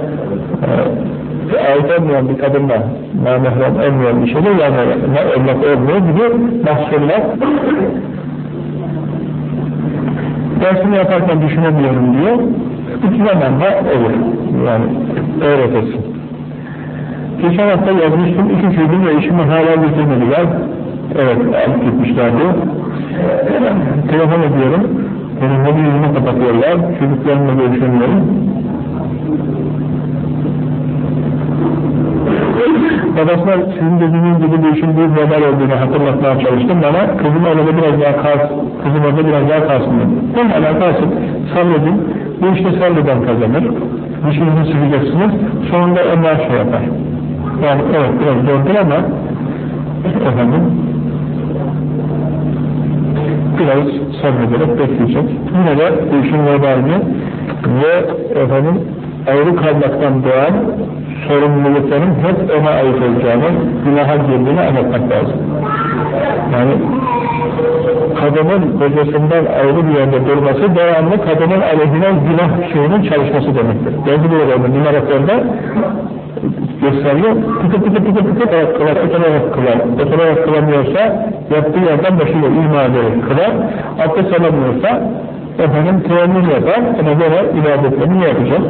e, ait olmayan bir kadınla namahrem olmayan bir şeyle yani evlat olmuyor gibi mahsurlar dersini yaparken düşünemiyorum diyor. İkisinden de olur. Yani öğretesin. Geçen hafta yazmıştım, iki çocuğum ve eşimi hala getirmediler. Evet, alıp gitmişlerdi. Telefon ediyorum, telefonun yüzünü kapatıyorlar, çocuklarımla görüşemiyorum. Babasına sizin dediğiniz gibi bu işin olduğunu hatırlatmaya çalıştım. Bana kızım orada biraz daha kalsın, kızım orada biraz daha kalsın dedi. Ben alakası sabredin, bu işte sabreden kazanır. Dişinizi sileceksiniz, sonunda onlar şey yapar. Yani evet biraz zordur ama efendim biraz sabrederek bekleyecek. Yine de bu işin vebalini ve efendim ayrı kalmaktan doğan sorumlulukların hep ona ait olacağını, günaha girdiğini anlatmak lazım. Yani kadının kocasından ayrı bir yerde durması devamlı kadının aleyhine günah şeyinin çalışması demektir. Yazı bir yerde numaratörde gösteriyor. Tıkı tıkı tıkı tıkı ayak kılar, oturarak kılar. Oturarak kılamıyorsa yaptığı yerden başıyla ima ederek kılar. Abdest alamıyorsa efendim teyemmüm yapar. Ona göre ibadetlerini yapacak.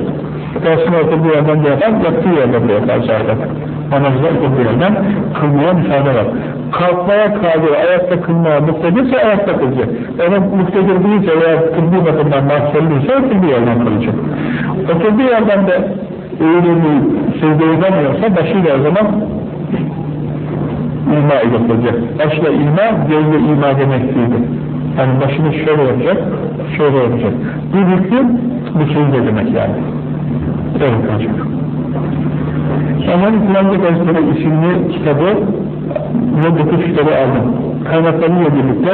Dersine oturduğu yerden de yapar, yaptığı yerden de yapar zaten. Namazda oturduğu yerden kılmaya müsaade var. Kalkmaya kadir, ayakta kılmaya muktedirse ayakta kılacak. Eğer muktedir değilse veya tıbbi bakımdan mahsulluysa tıbbi yerden kılacak. Oturduğu yerden de eğilimi secde edemiyorsa başıyla o zaman ilma yapılacak. Başla ilma, gözle ilma demek değildir. Yani başını şöyle yapacak, şöyle yapacak. Bu hüküm bu secde demek yani. Evet olacak. Zaman Kur'an-ı Gazetleri isimli kitabı ve dokuz kitabı aldım. Kaynaklarıyla birlikte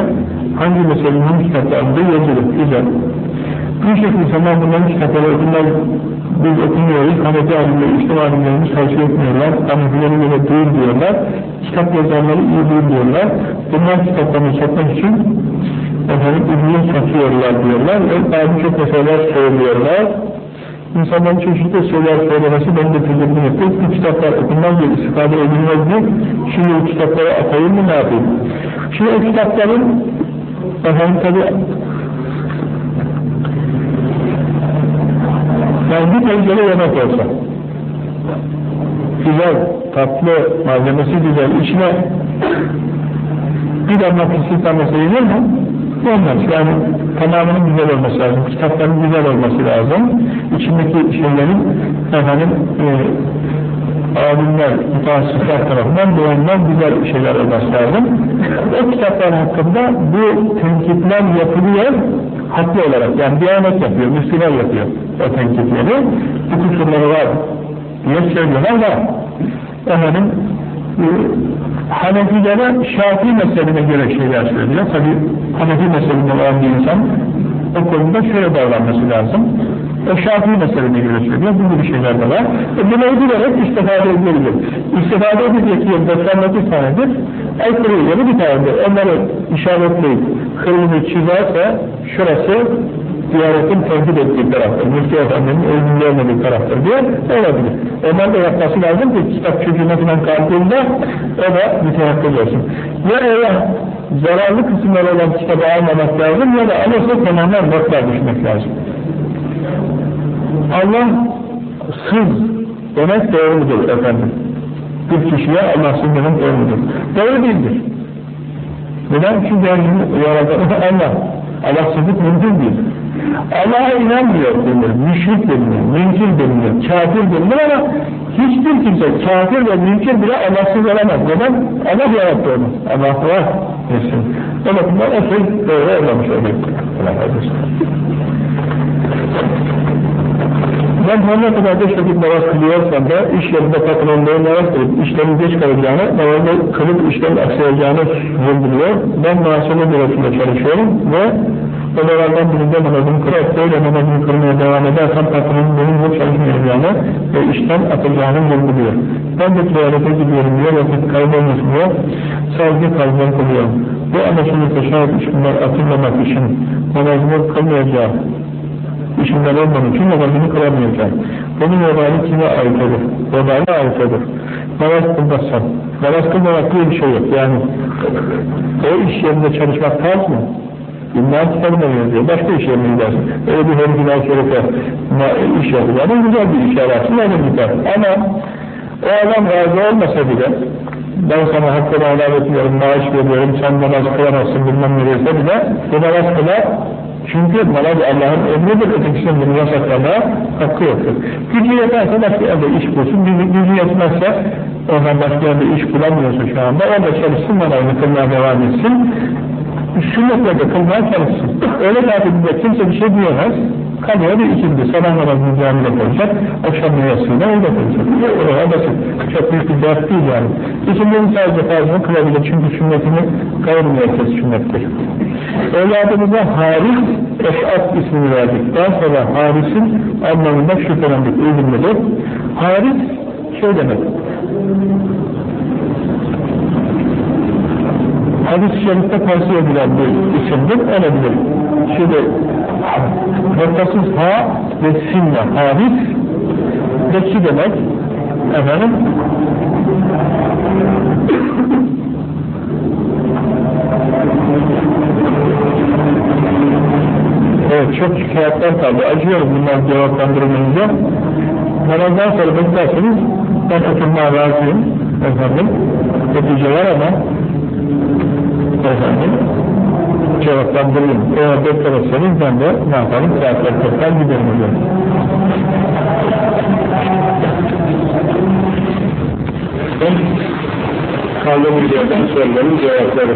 hangi meselenin kitaplarında yazılı, güzel. Bu şekilde zaman bunların kitapları, bunlar biz okumuyoruz, Hanefi alimleri, İslam alimlerimiz tavsiye etmiyorlar, Hanefilerin göre değil diyorlar, kitap yazarları iyi değil diyorlar, bunlar kitaplarını satmak için efendim ürünü satıyorlar diyorlar. Ve bazı çok meseleler söylüyorlar, İnsanların çeşitli şeyler söylemesi beni de tedirgin etti. Bu kitaplar okunmaz diye istifade edilmez diye. Şimdi bu kitaplara atayım mı ne yapayım? Şimdi o kitapların efendim tabi yani bir tencere yemek olsa güzel, tatlı, malzemesi güzel, içine bir damla pislik damlası yenir mi? Olmaz. Yani tamamının güzel olması lazım, kitapların güzel olması lazım. İçindeki şeylerin efendim e, alimler, mütehassıslar tarafından beğenilen güzel şeyler olması lazım. O kitaplar hakkında bu tenkitler yapılıyor haklı olarak. Yani Diyanet yapıyor, Müslüman yapıyor o tenkitleri. Bu kusurları var diye söylüyorlar da efendim Hanefilere Şafii mezhebine göre şeyler söylüyor. Tabi Hanefi mezhebinde olan bir insan o konuda şöyle davranması lazım. O Şafii mezhebine göre söylüyor. Bu gibi şeyler de var. E, bunları bilerek istifade edilebilir. İstifade edecek yer 99 tanedir. Aykırı yeri bir tanedir. Onları işaretleyip kırmızı çizerse şurası ziyaretin tehdit ettiği taraftır. Müftü Efendi'nin ölümlü olmadığı taraftır diye olabilir. Onlar da yapması lazım ki kitap çocuğuna falan kaldığında o da mütehakkız olsun. Ya eğer zararlı kısımları olan kitabı almamak lazım ya da alırsa tamamen notlar düşmek lazım. Allah sız demek doğru mudur efendim? Bir kişiye Allah sız demek doğru değildir. Neden? Çünkü yaratan [laughs] Allah. Allahsızlık mümkün değil. Allah'a inanmıyor denir, müşrik denilir, münkir denilir, kafir denilir ama hiçbir kimse kafir ve münkir bile Allahsız olamaz. Neden? Allah yarattı onu. Allah var. Desin. O bakımdan o şey doğru olmamış oluyor. Allah razı. Ben her ne kadar beş vakit namaz kılıyorsam da iş yerinde patronluğu namaz kılıp işlerin geç kalacağını, namazda kılıp işlerin aksayacağını vurguluyor. Ben mahsulü bürosunda çalışıyorum ve odalardan birinde namazımı kırarak böyle namazımı kırmaya devam edersem patronun benim bu çalışmayacağını ve işten atacağını vurguluyor. Ben de tuvalete gidiyorum diye vakit kaybolmasın diye sadece kalbim kılıyorum. Bu anlaşılırsa şayet iş bunlar atılmamak için namazımı kılmayacağım işinden olmadığı için namazını kılamayacağım. Bunun vebali kime ait olur? Vebali ait olur. Namaz kılmazsan, namaz kılmamak diye bir şey yok. Yani o iş yerinde çalışmak farz mı? İmran kitabına yazıyor. Başka iş yerine gidersin. Öyle bir hemdülal şerefe iş yapacağını güzel bir iş yararsın. Öyle gider. Ama o adam razı olmasa bile ben sana hakkını helal etmiyorum, maaş veriyorum, sen namaz kılamazsın bilmem ne bile bu namaz kılar çünkü namaz Allah'ın emridir, ötekisinin bunu yasaklamaya hakkı yoktur. Gücü yeterse başka yerde iş bulsun, gücü, gücü yetmezse ondan başka yerde iş bulamıyorsa şu anda, orada çalışsın, namazını kılmaya devam etsin, sünnetlerde kılmaya çalışsın. Öyle tatilde kimse bir şey diyemez, kalıyor bir ikindi, sabah namazını camide kılacak, akşam niyasıyla orada kılacak. Oraya basit, çok büyük bir dert değil yani. İkindinin sadece farzını kılabilir, çünkü sünnetini gayrimüyektes sünnettir. Evladımıza Haris Eş'at ismini verdik. Daha sonra Haris'in anlamında şüphelendik, uygunludur. Haris şey demek, hadis-i şerifte tavsiye edilen bir isimdir, olabilir. Şimdi noktasız ha ve sinle hadis bekçi demek efendim Evet, çok şikayetler kaldı. Acıyorum bunlar cevaplandırmayınca. Namazdan sonra beklerseniz ben oturmaya razıyım efendim. Netice var ama efendim cevaplandırayım. Eğer beklemezseniz ben de ne yapalım? Saatler tekrar giderim hocam. Ben kaldığımız yerden soruların cevapları.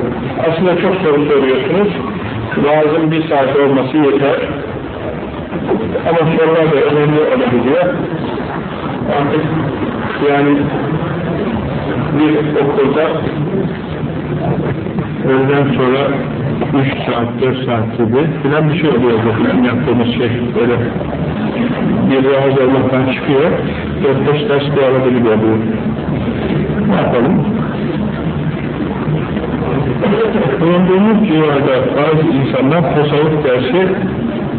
Aslında çok soru soruyorsunuz. Lazım bir saat olması yeter. Ama sorular da önemli olabiliyor. Artık yani bir okulda öğleden sonra 3 saat, 4 saat gibi filan bir şey oluyor bu filan yaptığımız şey. Böyle bir razı olmaktan çıkıyor. 4-5 ders bir arada gibi oluyor ne yapalım? Bulunduğumuz civarda bazı insanlar tasavvuf dersi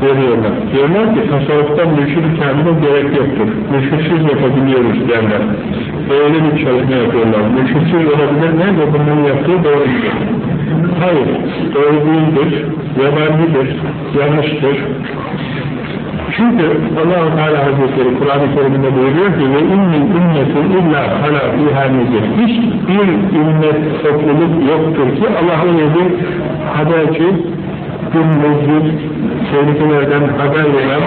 veriyorlar. Diyorlar ki tasavvuftan mürşid-i kamile gerek yoktur. Mürşitsiz yapabiliyoruz derler. Böyle bir çalışma yapıyorlar. Mürşitsiz olabilir ne? Ve bunların yaptığı doğrudur. Hayır, doğru değildir, yabancıdır, yanlıştır. Çünkü Allah-u Teala Hazretleri Kur'an-ı Kerim'de buyuruyor ki ve inni ümmetin illa hala fiha nezir. Hiçbir ümmet topluluk yoktur ki Allah öyle bir haberci, mezir, tehlikelerden haber veren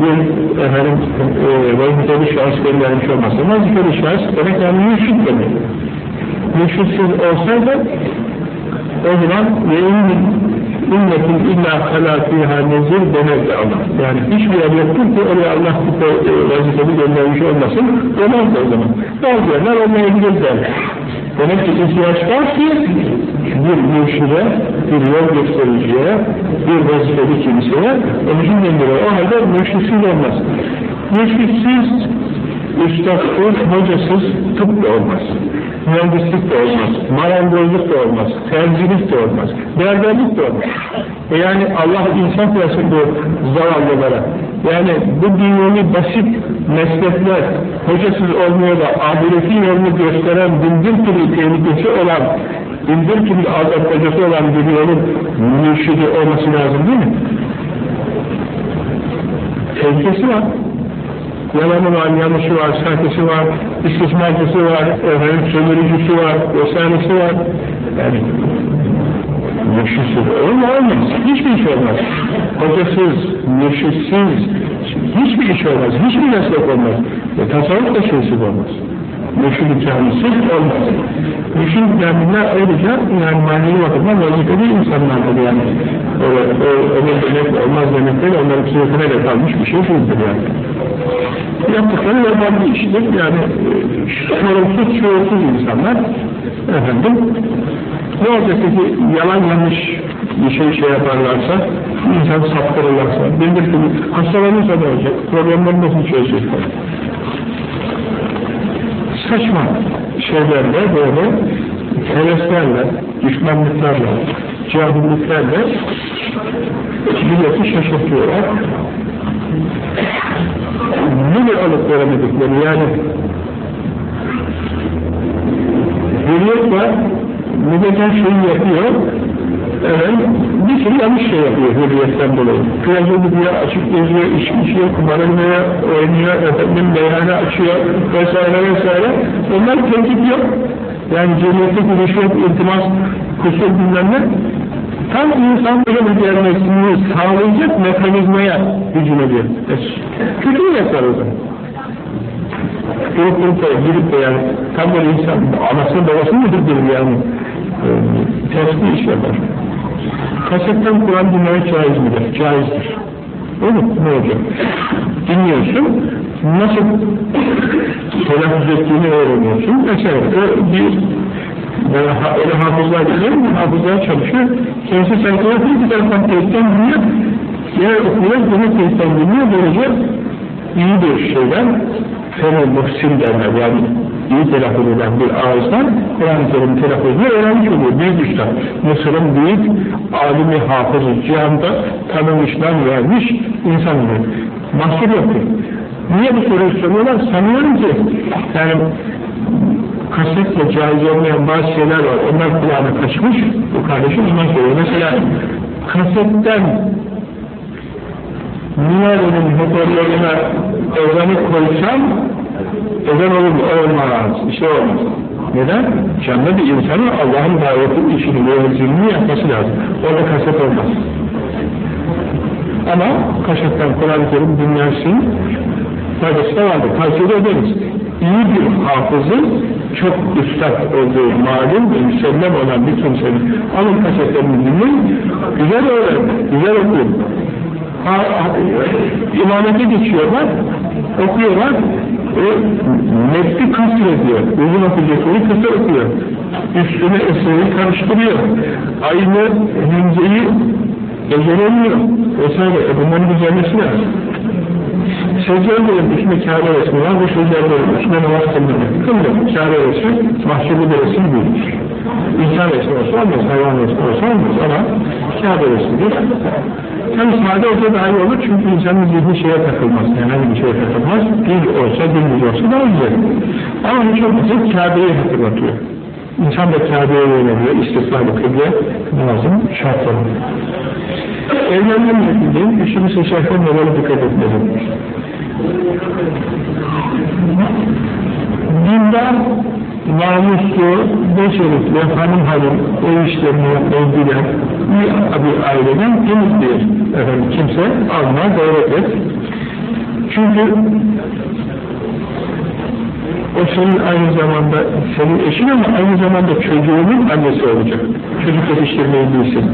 bir efendim e, vazifeli şahıs göndermiş olmazsa. Vazifeli şahıs demek yani mürşit demek. Mürşitsiz olsaydı zaman ve ümmetin illa halâ fîhâ nezir demezdi Allah. Yani hiçbir yer yoktur ki oraya Allah e, vazifeli göndermiş olmasın, demez o zaman. Bazı yerler olmayabilir der. Demek ki ihtiyaç var ki bir mürşide, bir yol göstericiye, bir vazifeli kimseye onun için. O halde mürşitsiz olmaz. Mürşitsiz, üstadsız, hocasız tıp da olmaz mühendislik de olmaz, marangozluk da olmaz, terzilik de olmaz, berberlik de olmaz. E yani Allah insan versin bu zavallılara. Yani bu dünyanın basit meslekler, hocasız olmuyor da ahiretin yolunu gösteren, bindir türlü tehlikesi olan, bindir türlü aldatmacası olan bir yolun mürşidi olması lazım değil mi? Tehlikesi var yalanı var, yanlışı var, sahtesi var, istismarcısı var, efendim, sömürücüsü var, vesairesi var. Yani mürşitsiz olur olmaz? Hiçbir iş olmaz. Hocasız, mürşitsiz, hiçbir iş olmaz, hiçbir meslek olmaz. E, tasavvuf da şeysiz olmaz. Mürşid-i camisiz olmaz. Mürşid-i camiler ayrıca yani manevi bakımdan vazifeli insanlardır yani. Öyle, öyle demek olmaz demek değil, onların sürekine de kalmış bir şey değildir yani. Yaptıkları yabancı iştir, yani e, sorumsuz, şuursuz insanlar, efendim, ne olacak ki yalan yanlış bir şey şey yaparlarsa, insan saptırırlarsa, bir türlü hastalanırsa ne olacak, problemleri nasıl çözecekler? Saçma şeylerle böyle heveslerle, düşmanlıklarla, cahilliklerle milleti şaşırtıyorlar. Nedir alıp veremedikleri yani hürriyet var, milleten şeyi yapıyor, Evet, bir sürü yanlış şey yapıyor hürriyetten dolayı. Kıyafeti diye açık geziyor, içki içiyor, kumar oynaya, oynuyor, efendim meyhane açıyor vesaire vesaire. Onlar tehdit yok. Yani cemiyetteki rüşvet, iltimas, kusur bilmem ne. Tam insanların gelmesini sağlayacak mekanizmaya hücum ediyor. E, kötü yapar o zaman. Durup durup da girip de yani tam böyle insan anasını babasını mı yani? E, ters iş yapar. Kasetten Kur'an dinlemek caiz midir? Caizdir. Öyle mi? Ne olacak? Dinliyorsun, nasıl telaffuz ettiğini öğreniyorsun. Mesela bir böyle öyle hafızlar geliyor mu? Hafızlar çalışıyor. Kendisi sayfalar bir taraftan teyitten dinliyor. Diğer okuyor, bunu teyitten dinliyor. Böylece iyi bir şeyden fenol muhsin derler. Yani iyi telaffuz eden bir ağızdan Kur'an-ı Kerim telaffuzunu öğrenmiş oluyor. Büyük üstad. Mısır'ın büyük alimi hafızı cihanda tanımışlar vermiş insan. Mahsur yoktur. Niye bu soruyu soruyorlar? Sanıyorum ki yani kasetle caiz olmayan bazı şeyler var. Onlar kulağına kaçmış. Bu kardeşim ondan soruyor. Mesela kasetten Miyare'nin hoparlörüne ezanı koysam ezan olur mu? Olmaz. İşte olmaz. Neden? Canlı bir insanın Allah'ın daveti işini, müezzilini yapması lazım. Orada kaset olmaz. Ama kasetten Kur'an-ı Kerim dinlersin, faydası da vardır. Tavsiye ederiz. İyi bir hafızın çok üstad olduğu malum ve müsellem olan bir kimsenin alın kasetlerini dinleyin, güzel öğren, güzel okuyun imamete geçiyorlar, okuyorlar, e, metni kasır ediyor. Uzun okuyacakları kısa okuyor. Üstüne eseri karıştırıyor. Aynı himzeyi beceremiyor. Vesaire. E bunların düzenlesi lazım. Secdelerin üstüne kâbe resmi var, bu secdelerin üstüne namaz kılmıyor. Kılmıyor. Kâbe resmi, mahşurlu bir resim değildir. İnsan resmi olsa olmaz, hayvan resmi olsa olmaz ama kâbe resmidir. Tabi sade olsa daha iyi olur çünkü insanın zihni şeye takılmaz, herhangi bir şeye takılmaz. Dil olsa, dilimiz olsa daha güzel. Ama hiç olmazsa Kabe'yi hatırlatıyor. İnsan da Kabe'ye yöneliyor, istisna-ı kıble lazım, şartları. Evlenmem mümkün işimi seçerken nelere dikkat etmeliyim. Dindar, namuslu, becerikli, hanım hanım, ev işlerini bilen iyi bir aileden temiz bir efendim, kimse almaya gayret et. Çünkü o senin aynı zamanda senin eşin ama aynı zamanda çocuğunun annesi olacak. Çocuk yetiştirmeyi bilsin,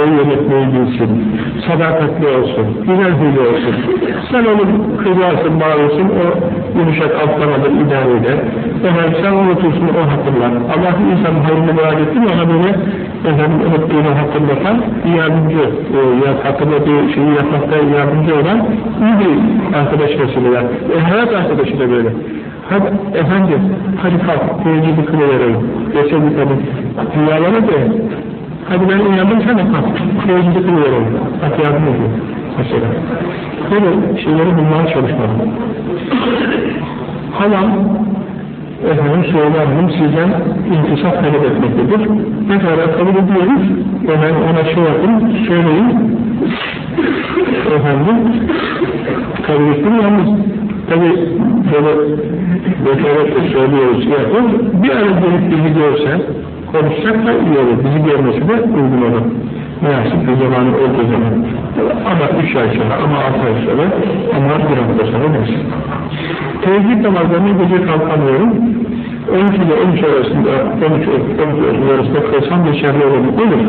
ev yönetmeyi bilsin, sadakatli olsun, güzel huylu olsun. Sen onu kızarsın, bağırsın, o yumuşak altlamadan idare eder. Efendim sen unutursun, o hatırlar. Allah insanın hayrını murad etti mi ona böyle efendim unuttuğunu hatırlatan yardımcı, e, ya, hatırladığı şeyi yapmakta yardımcı olan iyi bir arkadaş vesileler. E, hayat arkadaşı da böyle. Hadi efendim, hadi kalk, tevcidi kılıverelim. Dese bir kadın, rüyalara da, hadi ben uyandım sen de kalk, tevcidi kılıverelim. Bak yardım ediyor, mesela. Böyle şeyleri bulmaya çalışmalı. Halam, efendim Hanım sizden intisap talep etmektedir. Ne kadar kabul ediyoruz, hemen ona şey yapın, söyleyin. Efendim, kabul ettim yalnız. Tabi böyle vekaletle söylüyoruz, yapın. Bir ara gelip bizi görse, konuşacak da iyi olur. Bizi görmesi de uygun olur. Münasip bir zamanı olduğu zaman. Ama üç ay sonra, ama altı ay sonra, ama bir hafta sonra neyse. Tevhid namazlarını gece kalkamıyorum. 12 ile 13 arasında, 13 13 arasında kılsam geçerli olur. Olur.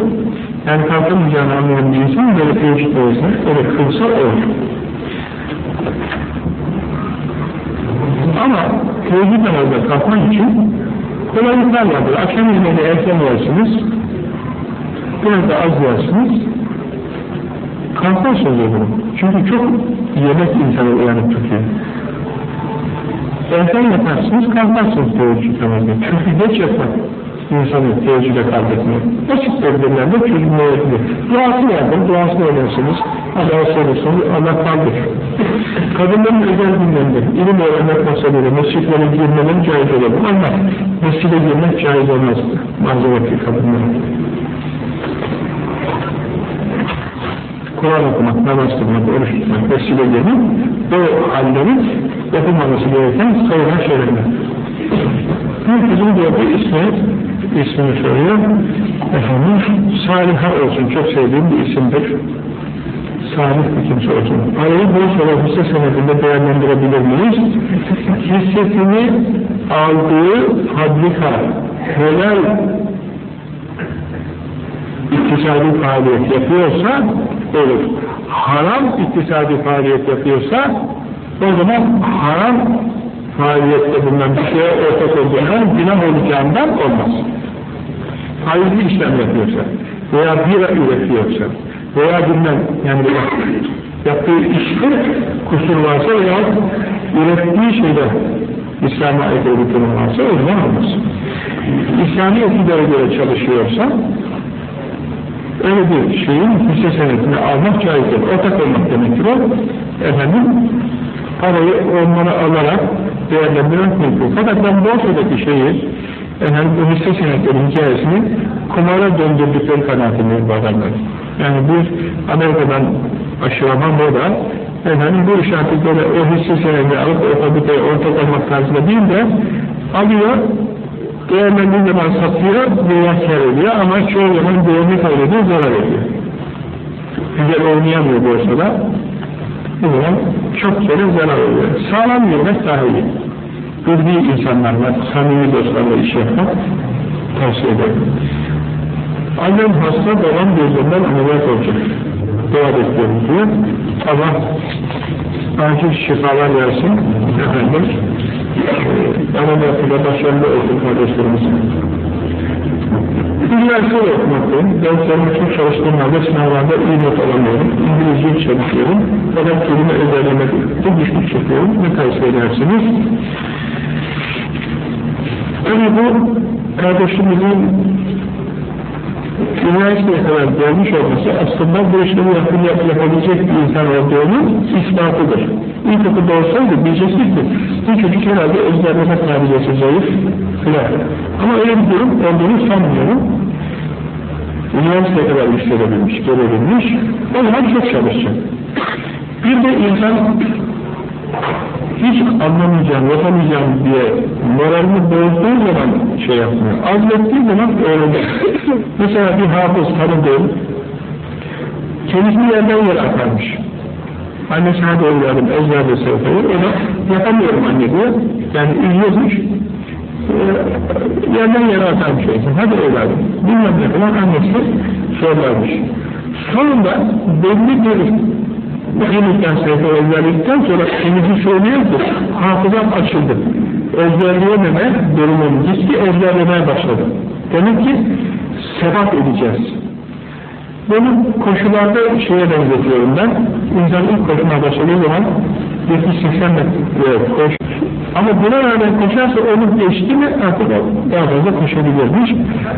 Yani kalkamayacağını anlayan bir insan böyle tevhid namazını öyle kılsa olur. Ama tevhid namazda kalkmak için kolaylıklar vardır. Akşam yemeğini erken yersiniz, biraz da az yersiniz, kalkmazsınız o zaman. Çünkü çok yemek insanı uyanık tutuyor. Erken yaparsınız, kalkmazsınız teheccüd namazda. Çünkü geç yapmak insanı teheccüde kalbetmiyor. Basit tedbirlerle çözümleyebilir. Duasını yapın, duasını edersiniz. Allah'a sorursunuz, Allah kaldır. Kadınların özel günlerinde ilim öğrenmek masaları, mescitlere girmeleri caiz olabilir ama mescide girmek caiz olmaz. Mazeretli kadınlara. Kur'an okumak, namaz kılmak, oruç tutmak, mescide girmek bu hallerin yapılmaması gereken sayılan şeylerden. Herkesin gördüğü ismi, ismini soruyor. Efendim, Saliha olsun, çok sevdiğim bir isimdir. Salih bir kimse olsun. Parayı bu sonra hisse senedinde değerlendirebilir miyiz? Hissesini aldığı fabrika, helal iktisadi faaliyet yapıyorsa olur. Haram iktisadi faaliyet yapıyorsa o zaman haram faaliyette bulunan bir şeye ortak olduğundan günah olacağından olmaz. Hayırlı işlem yapıyorsa veya bira üretiyorsa veya bilmem yani yaptığı işte kusur varsa veya ürettiği şeyde İslam'a aykırı bir durum varsa o zaman olmaz. İslami iktidara göre çalışıyorsa öyle bir şeyin hisse senetini almak caizdir. Ortak olmak demektir o. Efendim parayı onlara alarak değerlendirmek mümkün. Fakat ben borsadaki şeyi efendim bu hisse senetleri hikayesini kumara döndürdükleri kanaatindeyim bu adamlar. Yani bir Amerika'dan aşılama moda efendim bu iş artık böyle o hisse senetini alıp o fabrikaya ortak olmak tarzında değil de alıyor değerlendiği zaman satıyor, dünya kar ediyor ama çoğu zaman değerini kaybediyor, zarar ediyor. Güzel oynayamıyor borsada. Bu zaman çok kere zarar oluyor. Sağlam yürümek daha iyi. Bildiği insanlarla, samimi dostlarla iş yapmak tavsiye ederim. Annem hasta, babam gözlerinden ameliyat olacak. Dua bekliyorum diyor. Allah acil şifalar versin. Efendim, ameliyatıyla başarılı olsun kardeşlerimiz. Üniversitede okumaktayım. Derslerimi çok çalıştığım halde sınavlarda iyi not alamıyorum. İngilizce çalışıyorum. Fakat kelime ezberlemekte güçlük çekiyorum. Ne tavsiye edersiniz? Tabii bu kardeşimizin üniversiteye kadar gelmiş olması aslında bu işleri yapın, yap, yapabilecek bir insan olduğunun ispatıdır. İlkokulda olsaydı diyecektik ki bu çocuk herhalde ezberleme kabiliyeti zayıf filan. Ama öyle bir durum olduğunu sanmıyorum. üniversiteye kadar yükselebilmiş, gelebilmiş, o zaman çok çalışacak. Bir de insan hiç anlamayacağım, yapamayacağım diye moralini bozduğu zaman şey yapmıyor. Azmettiği zaman öğrenir. Mesela bir hafız tanıdığım kendisini yerden yere atarmış. Annesi hadi evladım ezberle sayfayı, o da yapamıyorum anne diyor. Yani üzüyormuş. Ee, yerden yere atarmış. Hadi evladım. Bilmem ne falan annesi söylermiş. Sonunda belli bir miktar sayfa ezberledikten sonra kendisi söylüyor ki hafızam açıldı. Ezberleyememe durumum gitti, ezberlemeye başladı. Demek ki sebat edeceğiz. Bunu koşularda şeye benzetiyorum ben. İnsan ilk koşmaya başladığı zaman 70-80 metre koş. Ama buna rağmen koşarsa onu geçti mi artık daha fazla koşabilirmiş.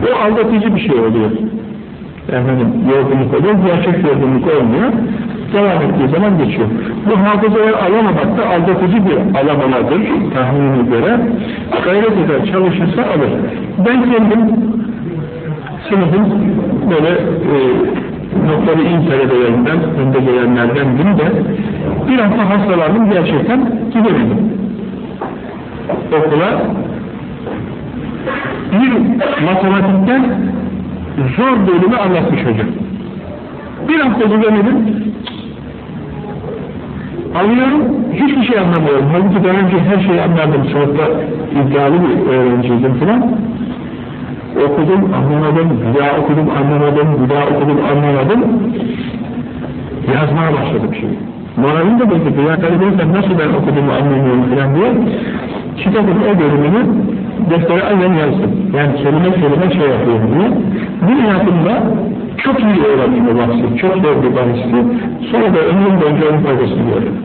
O aldatıcı bir şey oluyor. Efendim, yorgunluk oluyor, gerçek yorgunluk olmuyor. Devam ettiği zaman geçiyor. Bu hafızaya alamamak da aldatıcı bir alamalardır tahminine göre. Gayret eder, çalışırsa alır. Ben kendim sınıfın böyle e, notları iyi talebelerinden, önde gelenlerdendim de bir hafta hastalandım gerçekten gidemedim. Okula bir matematikten zor bölümü anlatmış hocam. Bir hafta gidemedim, alıyorum, hiçbir şey anlamıyorum. Halbuki daha önce her şeyi anladım, sınıfta iddialı bir öğrenciydim falan. Okudum, anlamadım, bir daha okudum, anlamadım, bir daha okudum, anlamadım. Yazmaya başladım şimdi. Moralim de bozuldu. Ya kardeşim nasıl ben okuduğumu anlamıyorum falan diye. Kitabın o bölümünü deftere aynen yazdım. Yani kelime kelime şey yapıyorum diye. Bu yapımda çok iyi öğrendim bu bahsi. Çok zor bir bahsi. Sonra da ömrüm boyunca onun faydasını gördüm.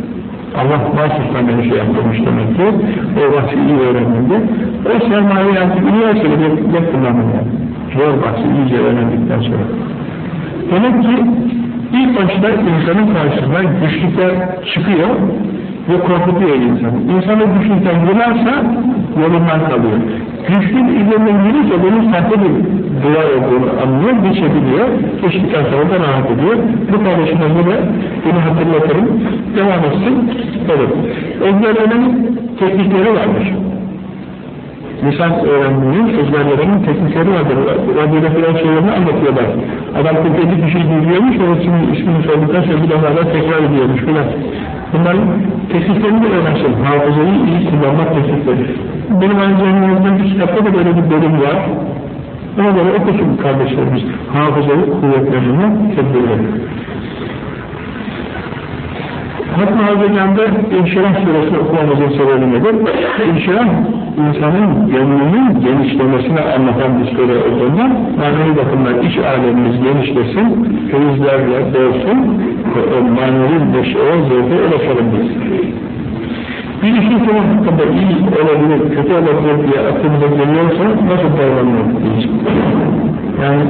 Allah mahsustan beni şey yaptırmış demek ki. O bahsi iyi öğrenildi. O sermayeyi artık bir def kullandım yani. Zor bahsi iyice öğrendikten sonra. Demek ki ilk başta insanın karşısına güçlükler çıkıyor ve korkutuyor insanı. İnsanı güçlükten yılarsa yolundan kalıyor. Güçlük üzerinden yürürse bunun sahte bir dua olduğunu anlıyor, geçebiliyor. Geçtikten sonra da rahat ediyor. Bu kardeşime yine bunu hatırlatırım. Devam etsin. Evet. Ezberlemenin teknikleri varmış. Lisan öğrenmenin, ezberlemenin teknikleri vardır. Radyoda filan şeylerini anlatıyorlar. Adam 40 bir şey biliyormuş, öğretmenin ismini sorduktan sonra bir defalar tekrar ediyormuş filan. Bunların tekniklerini de öğrensin. Hafızayı iyi kullanmak teknikleri. Benim zamanda bir kitapta da böyle bir bölüm var. Ona göre okusun kardeşlerimiz. Hafızayı kuvvetlerini tedbir Hatta Hazretleri'nde İnşirah Suresi okumamızın sebebi nedir? İnşirah, insanın gönlünün genişlemesini anlatan bir sure olduğundan manevi bakımdan iç alemimiz genişlesin, feyizlerle dolsun, manevi neşeye, zevke ulaşalım biz. Bir işin senin hakkında iyi olabilir, kötü olabilir diye aklımıza geliyorsa nasıl davranmalıyız? Yani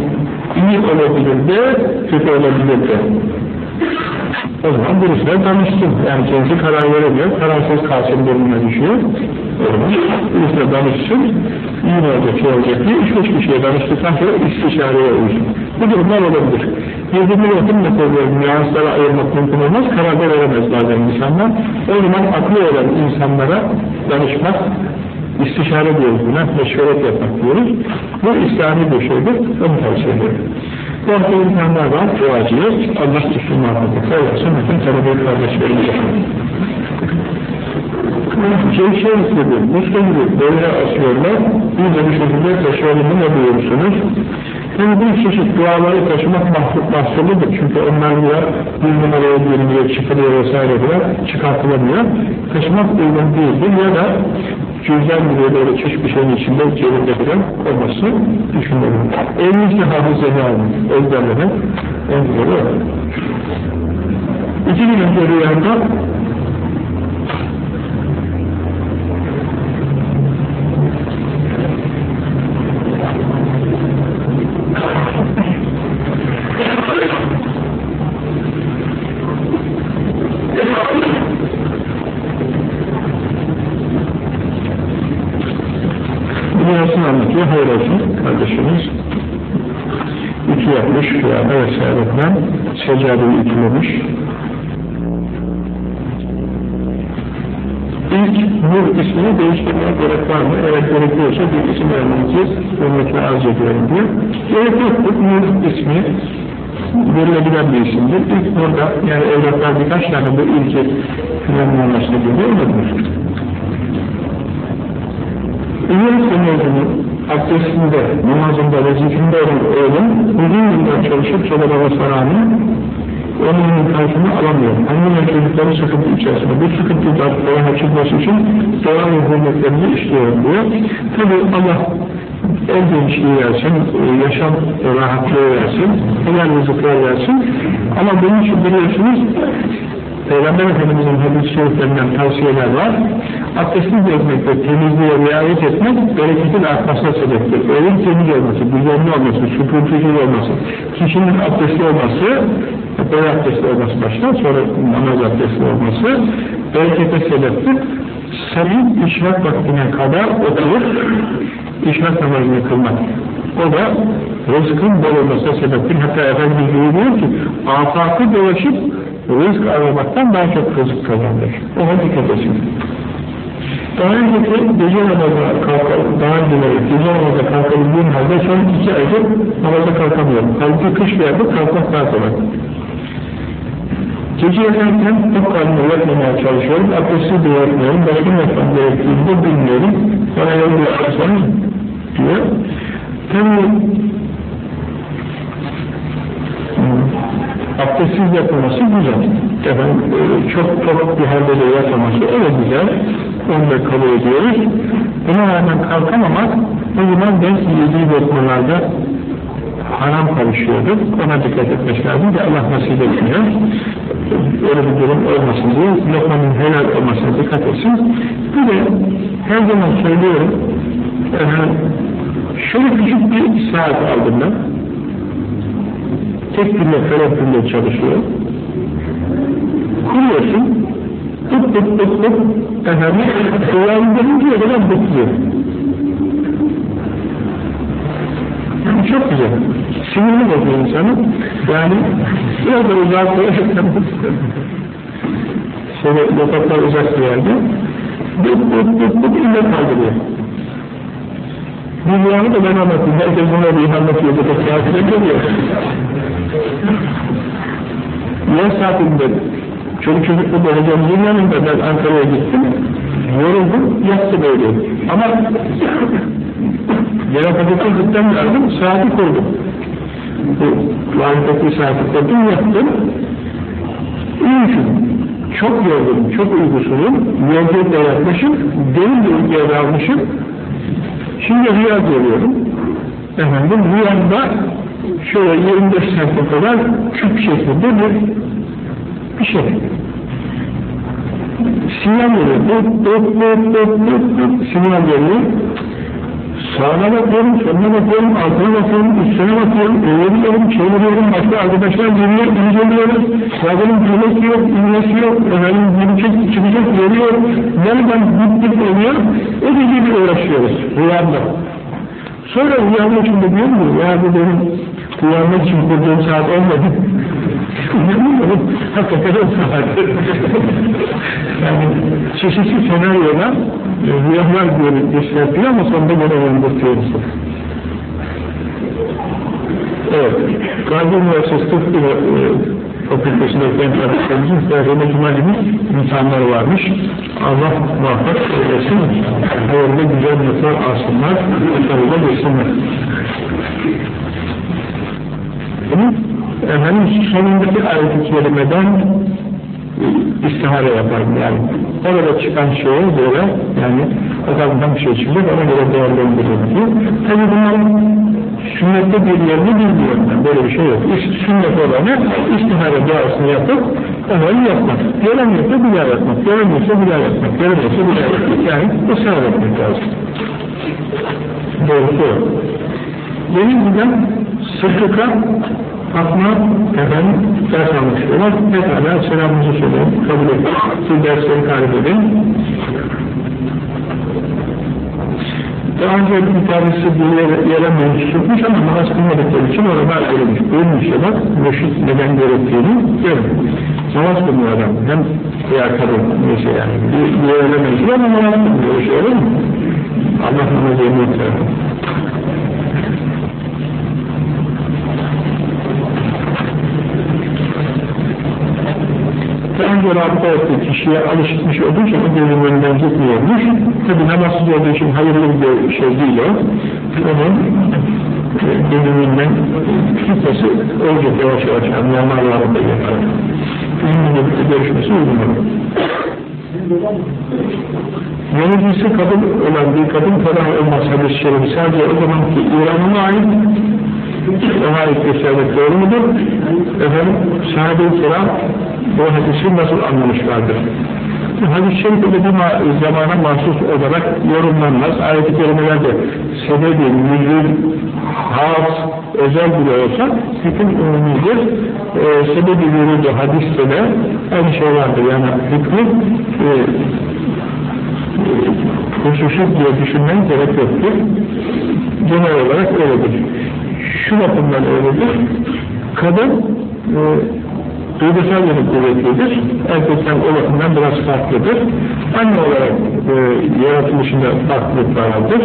iyi olabilir de, kötü olabilir de. O zaman birisine danışsın. Yani kendisi karar veremiyor, kararsız kalsın durumuna düşüyor. O zaman birisine danışsın, iyi olacak, şey olacak diye üç beş kişiye danıştıktan sonra istişareye uysun. Bu durumlar olabilir. Birbirini yakın meseleleri, nüanslara ayırmak mümkün olmaz, karar veremez bazen insanlar. O zaman aklı olan insanlara danışmak, istişare diyoruz buna, meşveret yapmak diyoruz. Bu İslami bir şeydir, onu tavsiye ederim. Orada insanlar var, duacıya, Allah üstün muhabbeti koyarsa bütün talebe kardeşlerimize. Şey şey istedi, Müslüm'ü böyle asıyorlar, bir de bir şekilde taşıyalımı ne buyursunuz? Şimdi bir çeşit duaları taşımak mahsuludur. Çünkü onlar ya bir numaraya giriliyor, çıkılıyor vesaire falan çıkartılamıyor. Taşımak uygun değildir ya da cüzdan gibi böyle çeşit bir şeyin içinde cebinde falan olması düşünülür. Elinizde hafızayı alın, ezberlemek en güzeli o. İki gün önce rüyamda seccadeyi ütülemiş. İlk Nur ismini değiştirmeye gerek var mı? Eğer gerekiyorsa bir isim vermenizi hürmetle arz ediyorum diyor. Gerek yoktur. Nur ismi verilebilen bir isimdir. İlk Nur'da yani evlatlar birkaç tane bu ilki filan olmasına göre olabilir. Üniversite mezunu abdestinde, namazında, vazifinde olan oğlum uzun yıllar çalışıp çabalamasına rağmen onun karşını alamıyor. Anne ve çocukları sıkıntı içerisinde. Bu sıkıntılar oraya çıkması için dua ve hürmetlerini istiyorum diyor. Tabi Allah el gençliği versin, e, yaşam rahatlığı versin, helal rızıklar versin. Ama bunun için biliyorsunuz Peygamber Efendimiz'in hadis-i şeriflerinden tavsiyeler var. Abdestli gezmekte temizliğe riayet etmek bereketin artmasına sebeptir. Evin temiz olması, düzenli olması, süpürtücü olması, kişinin abdestli olması, böyle abdestli olması başlar, sonra namaz abdestli olması berekete sebeptir. Senin işrak vaktine kadar oturup işrak namazını kılmak. O da rızkın bol olmasına sebeptir. Hatta Efendimiz buyuruyor ki, afakı dolaşıp rızk aramaktan daha çok rızık kazanır. Ona dikkat etsin. Daha önceki gece namazına kalkalım, daha önceleri gece namazına kalkabildiğim halde son iki aydır namaza kalkamıyorum. Halbuki kış geldi, kalkmak daha kolay. Gece yatarken bu karnını yapmamaya çalışıyorum, abdesti de yapmıyorum, benim yapmam gerektiğini de bilmiyorum. Bana yol yaparsanız diyor. Tabii abdestsiz yapılması güzel. Efendim, çok çok bir halde de yapılması öyle güzel. Onu da kabul ediyoruz. Buna rağmen kalkamamak, o zaman belki yediği lokmalarda haram karışıyordur. Ona dikkat etmek lazım ki Allah nasip etmiyor. Öyle bir durum olmasın diye lokmanın helal olmasına dikkat etsin. Bir de her zaman söylüyorum, efendim, şöyle küçük bir saat aldım ben tek birle felakürle çalışıyor. Kuruyorsun, tıp tıp tıp tıp, efendim, uyandırıncaya kadar. Yani çok güzel. Sinirini bozuyor insanı. Yani biraz da uzak şöyle yataklar uzak bir yerde dıp dıp dıp dıp ille kaldırıyor. Dünyamı da ben anlatayım. Herkes buna bir anlatıyor. Da saatine geliyor. Yaz saatinde çocuk çocuklu olacağımızın yanında ben Ankara'ya gittim. Yoruldum, yattım öyle. Ama Yarafadaki gittim lazım, saati koydum. Bu lanetli saati koydum, yattım. Uyumuşum. Çok yorgunum, çok uykusuzum. Yorgunla yaklaşım, derin bir uykuya dalmışım. Şimdi rüya görüyorum. Efendim rüyamda şöyle 25 santim kadar küp şeklinde bir bir şey. Sinyal veriyor. Dıt dıt dıt dıt dıt sinyal veriyor. Sağına bakıyorum, sonuna bakıyorum, altına bakıyorum, üstüne bakıyorum, eğiliyorum, çeviriyorum, başka arkadaşlar geliyor, inceliyoruz, sağdanın girmesi yok, inmesi yok, efendim girecek, çıkacak, geliyor, nereden gittik oluyor, o gece uğraşıyoruz rüyamda. Sonra için de diyorum ki, ya bu benim uyanmak için kurduğum saat olmadı. Uyanmıyorum, hakikaten o saat. yani çeşitli senaryolar, e, rüyalar gösteriliyor ama sonunda gene uyandırtıyoruz. Evet, Gazi Üniversitesi Tıp e, Fakültesi'nde okuyan arkadaşlarımızın Ferhane Cumali'nin imtihanları varmış. Allah muvaffak eylesin. Hayırlı güzel notlar alsınlar. Başarıyla geçsinler. Efendim sonundaki ayet-i kerimeden istihare yaparım yani. Orada çıkan şeye göre yani adamdan bir şey çıkacak ona göre değerlendiririm diye. Tabi bunların sünnette bir yerini bilmiyorum ben. Böyle bir şey yok. Sünnet olanı istihare duasını yapıp onu yapmak. Göremiyorsa bir daha yapmak. Göremiyorsa bir daha yapmak. Göremiyorsa bir daha yapmak. Yani ısrar etmek lazım. Doğrusu o. Benim giden sıklıka Fatma efendim ders almış diyorlar. Pekala selamımızı söyleyin, kabul edin. Siz dersleri tarif edin. Daha önce bir tanesi bir yere, yere mensupmuş ama namaz kılmadıkları için orada ölmüş. Ölmüş ya da mürşit neden gerektiğini görmüş. Namaz kılmıyor adam. Hem veya kadın neyse yani. Bir, bir yere mensup ama namaz kılmıyor. Öyle şey mu? Allah namazı yemin Daha önce rabıta kişiye alışmış olduğu için o gözümünden gitmiyormuş. Tabi namazsız olduğu için hayırlı bir şey değil o. Onun gözümünden gitmesi olacak yavaş yavaş anlayanlar var da yapar. Birlikte görüşmesi uygun. Yöneticisi kadın olan bir kadın falan olmaz hadis-i şerifi sadece o zamanki İran'a ait ona ait göstermek doğru mudur? Efendim, sahabe-i kiram bu hadisi nasıl anlamışlardır? Hadis-i şerif bir zamana mahsus olarak yorumlanmaz. Ayet-i kerimelerde sebebi, müzül, has, özel bile olsa hüküm umumidir. Ee, sebebi yürüdü hadiste de aynı şey vardır. Yani hükmü e, hususi diye düşünmen gerek yoktur. Genel olarak öyledir. Şu bakımdan öyledir. Kadın e, duygusal yönü kuvvetlidir. Erkekten o bakımdan biraz farklıdır. Anne olarak e, yaratılışında farklılıklar vardır.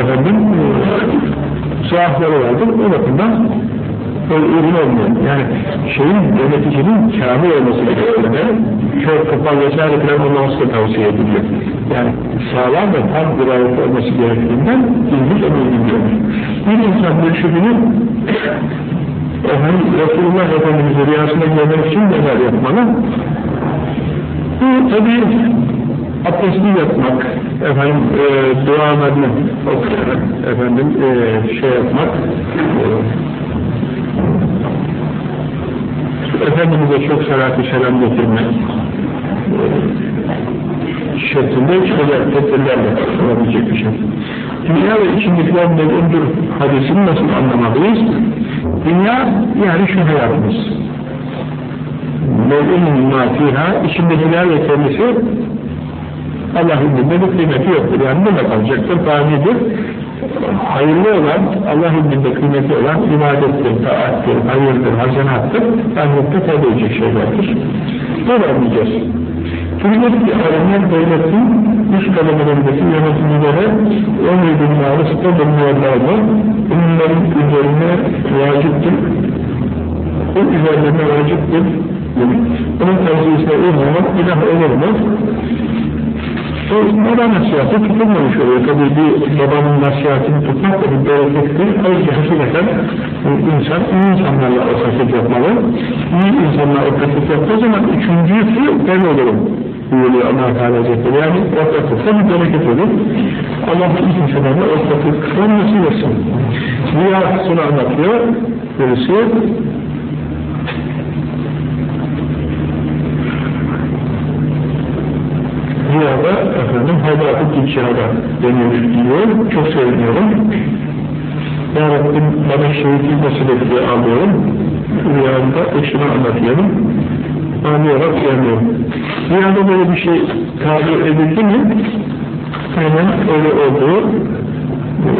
Efendim, e, zaafları vardır. O bakımdan böyle ürün olmuyor. Yani şeyin, yöneticinin kamil olması gerektiğinde kör, kapalı vesaire falan olmaması da tavsiye ediliyor. Yani sağlam ve tam bir ayet olması gerektiğinden ilginç ilgiliyor. Bir insan mürşidinin [coughs] efendim, Resulullah Efendimiz'i rüyasına görmek için neler yapmalı? Bu tabi abdestli yapmak, efendim, e, dualarını okuyarak, efendim, e, şey yapmak, e, Efendimiz'e çok salatü selam getirmek e, şeklinde şeyler, tedbirlerle olabilecek bir şey. Dünya ve içindekiler nedendir hadisini nasıl anlamalıyız? Dünya yani şu hayatımız. Mev'in matiha, içindekiler ve kendisi Allah'ın bir kıymeti yoktur. Yani ne kalacaktır? Fanidir hayırlı olan, Allah indinde kıymeti olan ibadettir, taattir, hayırdır, hazenattır, ahirette tabi edecek şeylerdir. Böyle anlayacağız. Ki alemler devletin üst kalabalarındaki yönetimlere emri bin marifte bulunmalarını bunların üzerine vaciptir. Bu üzerlerine vaciptir. Bunun tavsiyesine uymamak günah olur mu? O baba nasihatı tutulmamış oluyor. Tabi bir babanın nasihatini tutmak da bir berekettir. Ayrıca hakikaten insan iyi insanlarla ortaklık yapmalı. İyi insanlarla ortaklık yaptığı zaman üçüncüsü ben olurum buyuruyor Allah Teala Hazretleri. Yani ortaklıkta bir bereket olur. Allah iyi insanlarla ortaklık nasıl etsin. Rüyasını anlatıyor. Birisi rüyada efendim kimşehada deniyor diyor. Çok seviniyorum. Ya Rabbim bana şehitli nasip et diye alıyorum. Rüyamda eşime anlatıyorum. Ağlayarak uyanıyorum. Rüyada böyle bir şey tabir edildi mi hemen öyle olduğu e,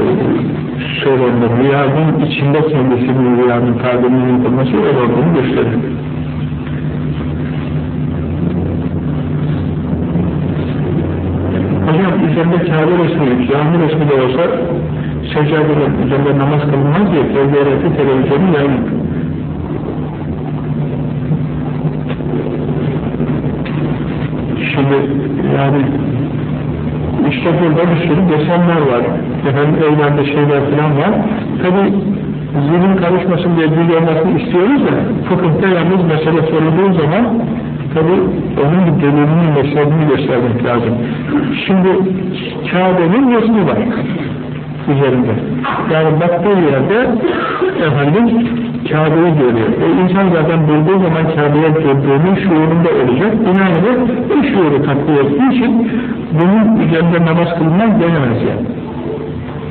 söylenir. Rüyanın içinde kendisinin rüyanın tabirinin yapılması öyle olduğunu gösterir. Hocam üzerinde Kabe resmi, cami resmi de olsa seccadenin üzerinde namaz kılınmaz diye TVRT televizyonu yayın. Şimdi yani işte burada bir sürü desenler var. Efendim evlerde şeyler falan var. Tabi zihin karışmasın diye bilgi olmasını istiyoruz da fıkıhta yalnız mesele sorulduğu zaman tabi onun bir delilini, meselini göstermek lazım. Şimdi Kabe'nin resmi var üzerinde. Yani baktığı yerde efendim Kabe'yi görüyor. E insan zaten bulduğu zaman Kabe'ye gördüğünün şuurunda olacak. Binaenaleyh bu şuuru takdir ettiği için bunun üzerinde namaz kılınmaz denemez yani.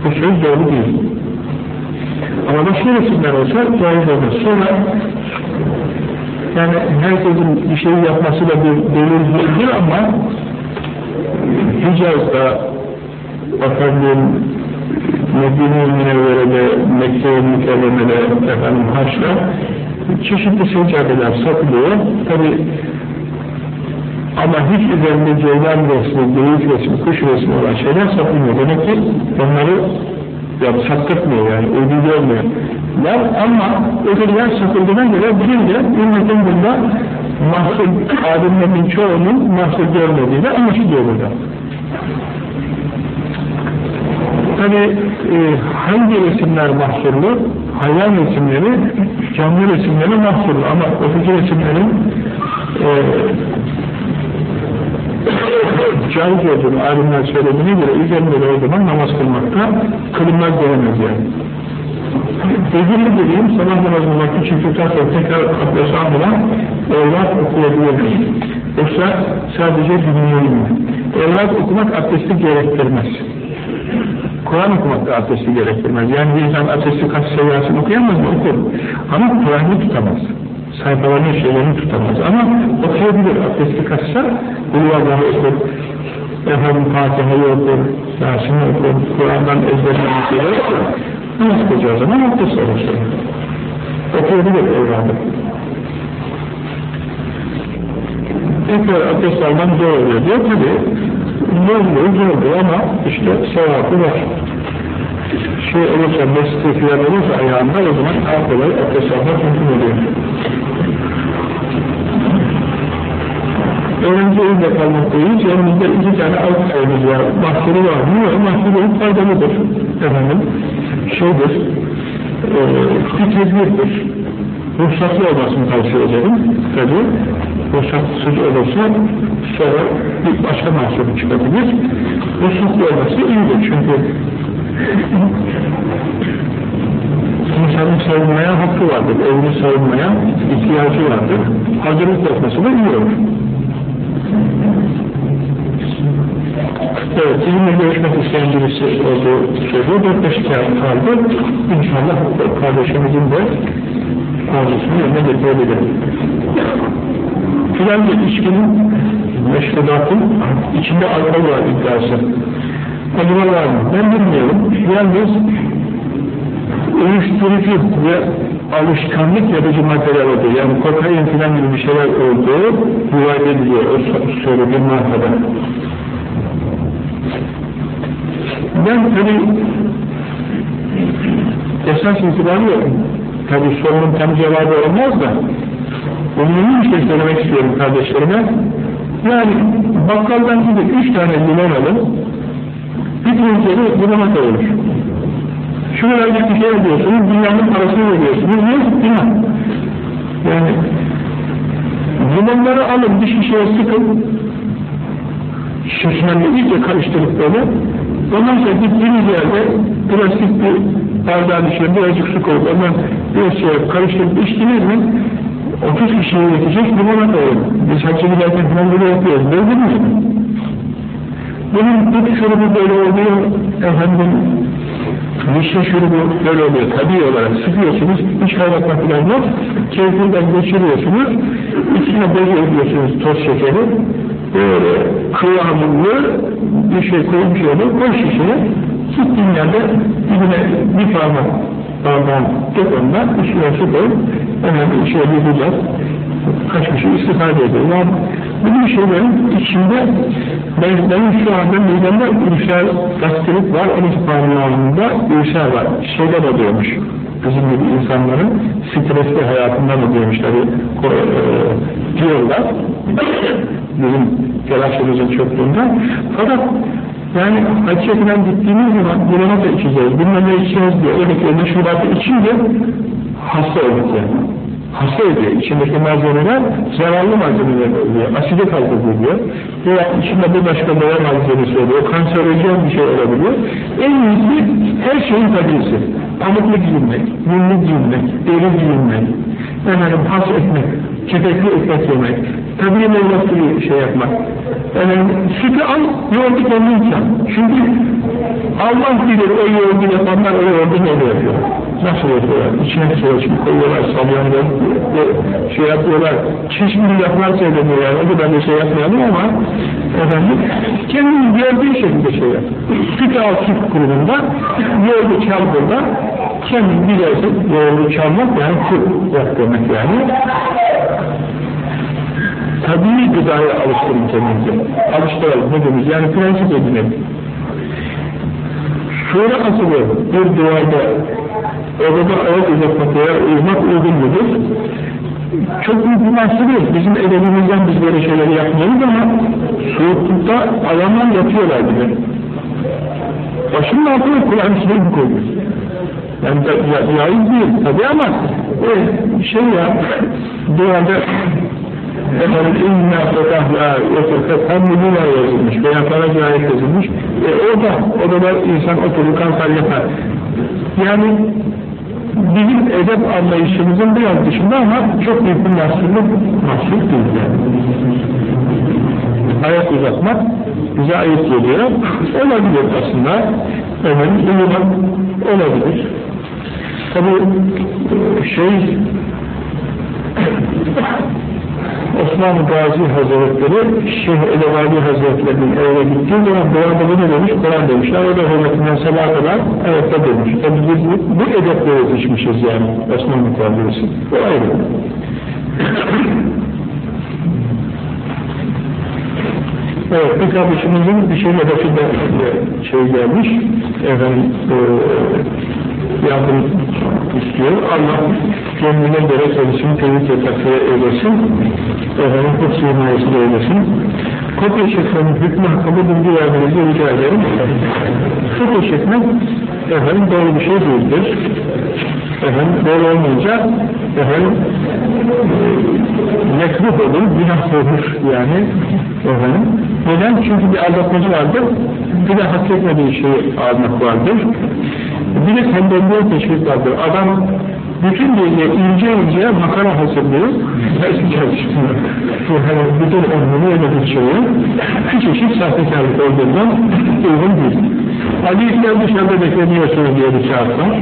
Bu söz doğru değil. Ama başka resimler olsa caiz olmaz. Sonra yani herkesin bir şey yapması da bir delil değildir ama Hicaz'da efendim Medine-i Münevvere'de, Mekke-i Mükerreme'de efendim haçta çeşitli seccadeler satılıyor. Tabi ama hiç üzerinde ceylan resmi, geyik resmi, kuş resmi olan şeyler satılmıyor. Demek ki onları ya sattırmıyor yani. Var ama öbürler satıldığına göre bir de ümmetin bunda mahsul, alimlerin çoğunun mahsul görmediğini anlaşılıyor burada. Tabi e, hangi resimler mahsurlu? Hayvan resimleri, canlı resimleri mahsurlu ama öteki resimlerin e, caiz olduğunu alimler söylediğine göre üzerinde de o zaman namaz kılmakta kılınmaz denemez yani. Özürlü dediğim sabah namazının vakti çıktıktan sonra tekrar abdest almadan evlat okuyabilir miyim? Yoksa sadece dinleyeyim mi? Evlat okumak abdesti gerektirmez. Kur'an okumak da abdesti gerektirmez. Yani bir insan abdesti kaç seviyesini okuyamaz mı? Okur. Ama Kur'an'ı tutamaz. Sayfalarını, şeylerini tutamaz. Ama okuyabilir. Abdesti kaçsa Uluvallah'ı okur. Efendim Fatiha'yı okur. Yasin'i okur. Kur'an'dan ezberine şeyler okur. Namaz kılacağı zaman abdest olur. Okuyabilir evladı. Tekrar abdest alman zor oluyor diyor. Tabi zorluyor, zorluyor ama işte sevabı var. Şey olursa, mesleği filan olursa ayağında o zaman daha kolay abdest almak mümkün oluyor. Öğrenci evinde kalmaktayız. Yanımızda iki tane alt sayımız var. Mahsuru var mı? Yok. Mahsuru faydalıdır. Efendim, şeydir, e, bir tedbirdir. Ruhsatlı olmasını tavsiye ederim. Tabi, ruhsatsız olursa sonra bir başka mahsuru çıkabilir. Ruhsatlı olması iyidir çünkü insanın savunmaya hakkı vardır, evini savunmaya ihtiyacı vardır. Hazırlık yapması da iyi olur. Evet, sizinle görüşmek isteyen birisi olduğu söylüyor. Dört beş kağıt kaldı. İnşallah kardeşimizin de arzusunu yerine getirebilirim. Filan bir içkinin meşrubatın içinde alkol var iddiası. Acaba var mı? Ben bilmiyorum. Yalnız uyuşturucu ve alışkanlık yapıcı maddeler olduğu, yani kokain filan gibi bir şeyler olduğu rivayet ediliyor o söylediğim markada. Ben tabi esas itibariyle tabi sorunun tam cevabı olmaz da umumi bir şey söylemek istiyorum kardeşlerime. Yani bakkaldan gidip üç tane limon alın, tenekeli limonata olur. Şu kadar bir şey ödüyorsunuz, dünyanın parasını ödüyorsunuz, ne? Günah. Yani limonları alın, bir şişeye sıkın, şişmanla iyice karıştırıp böyle, ondan sonra gittiğiniz yerde plastik bir bardağın içine birazcık su koyup, ondan bir şey karıştırıp içtiniz mi, 30 kişiye yetecek limonata olur. Biz hacı giderken falan böyle yapıyoruz, böyle mi? Bunun bu şurubu böyle oluyor, efendim, Vişne şurubu böyle oluyor, tabi olarak sıkıyorsunuz, hiç kaynatma falan yok, keyfinden geçiriyorsunuz, içine bez ediyorsunuz toz şekeri, böyle kıvamlı bir şey koymuş onu, koy şişeye, gittiğin yerde dibine bir parmak bardağın dök ondan, üstüne su koy, hemen içine bir bucak, kaç kişi istifade ediyor. Yani bu şeylerin içinde ben, benim şu anda midemde ülser gastrit var, 12 parmağında ülser var. Şeyden oluyormuş. Bizim gibi insanların stresli hayatından oluyormuş tabi e, diyorlar. Bizim telaşımızın çokluğundan. Fakat yani falan gittiğimiz zaman limonata içeceğiz, bilmem ne içeceğiz diye öyle meşrubatı içince hasta olduk yani hasta ediyor. İçindeki malzemeler zararlı malzemeler oluyor. Aside kaldırılıyor. Veya içinde bir başka boya malzemesi oluyor. Kanserojen bir şey olabiliyor. En iyisi her şeyin tadisi. Pamuklu giyinmek, yünlü giyinmek, deri giyinmek, efendim has ekmek, kepekli ekmek yemek, tabi meyve suyu şey yapmak. Efendim, sütü al, yoğurdu kendin çal. Çünkü Allah bilir o yoğurdu yapanlar o yoğurdu neyle yapıyor. Nasıl yapıyorlar? İçine sıvışıp koyuyorlar, salyanlar, şey yapıyorlar. Çeşitli laflar söyleniyor yani. O da ben de şey yapmayalım ama efendim, kendiniz diğer gördüğü şekilde şey yap. Süt al süt kurumunda, yoğurdu çal burada, kendin bilersin, yoğurdu çalmak yani kur yap demek yani. Tabii gıdaya alıştırın kendinizi. Alıştıralım demiş? Yani prensip edinelim. Sure asılı bir duvarda odada ayak uzatmak veya uyumak uygun mudur? Çok büyük bir değil. Bizim edebimizden biz böyle şeyleri yapmıyoruz ama soğuklukta adamlar yatıyorlar bile. Başının altına Kur'an-ı Kerim koyuyor. Yani ya, yayın değil tabi ama e, şey ya [laughs] duvarda efendim inna fetahla fethamülüne yazılmış veya farac ayet yazılmış e, orada odada insan oturur kalkar yapar. Yani bizim edep anlayışımızın biraz dışında ama çok büyük bir mahsurluk mahsur değil yani. Ayak uzatmak bize ayıp geliyor. Olabilir aslında. Efendim uyumak olabilir. Tabi şey Osman Gazi Hazretleri Şeyh Elevali Hazretleri'nin evine gittiği zaman Kur'an'da bu ne demiş? Kur'an demişler. O da hürmetinden sabaha kadar ayakta demiş. Tabi biz bu, edeple yetişmişiz yani Osmanlı terbiyesi. Bu ayrı. Evet, bir kardeşimizin bir şey hedefinde şey gelmiş, efendim, e, yardım istiyor. Allah kendine göre kendisini tevhid ve takviye eylesin. Efendim, kutsu himayesinde eylesin. Kopya çekmenin hükmü hakkında bilgi vermenizi rica ederim. Kopya çekmek, efendim, doğru bir şey değildir. Efendim, böyle olmayınca, efendim, mekruh olur, günah olur yani. Efendim, neden? Çünkü bir aldatmacı vardır, bir de hak etmediği şeyi almak vardır. Bir de tembelliğe teşvik vardır. Adam bütün gece ince ince makara hazırlıyor. Yani bütün ömrünü öyle geçiriyor. Bir çeşit sahtekarlık olduğundan uygun değil. Ali İslam dışarıda bekleniyorsunuz diye bir kağıt var.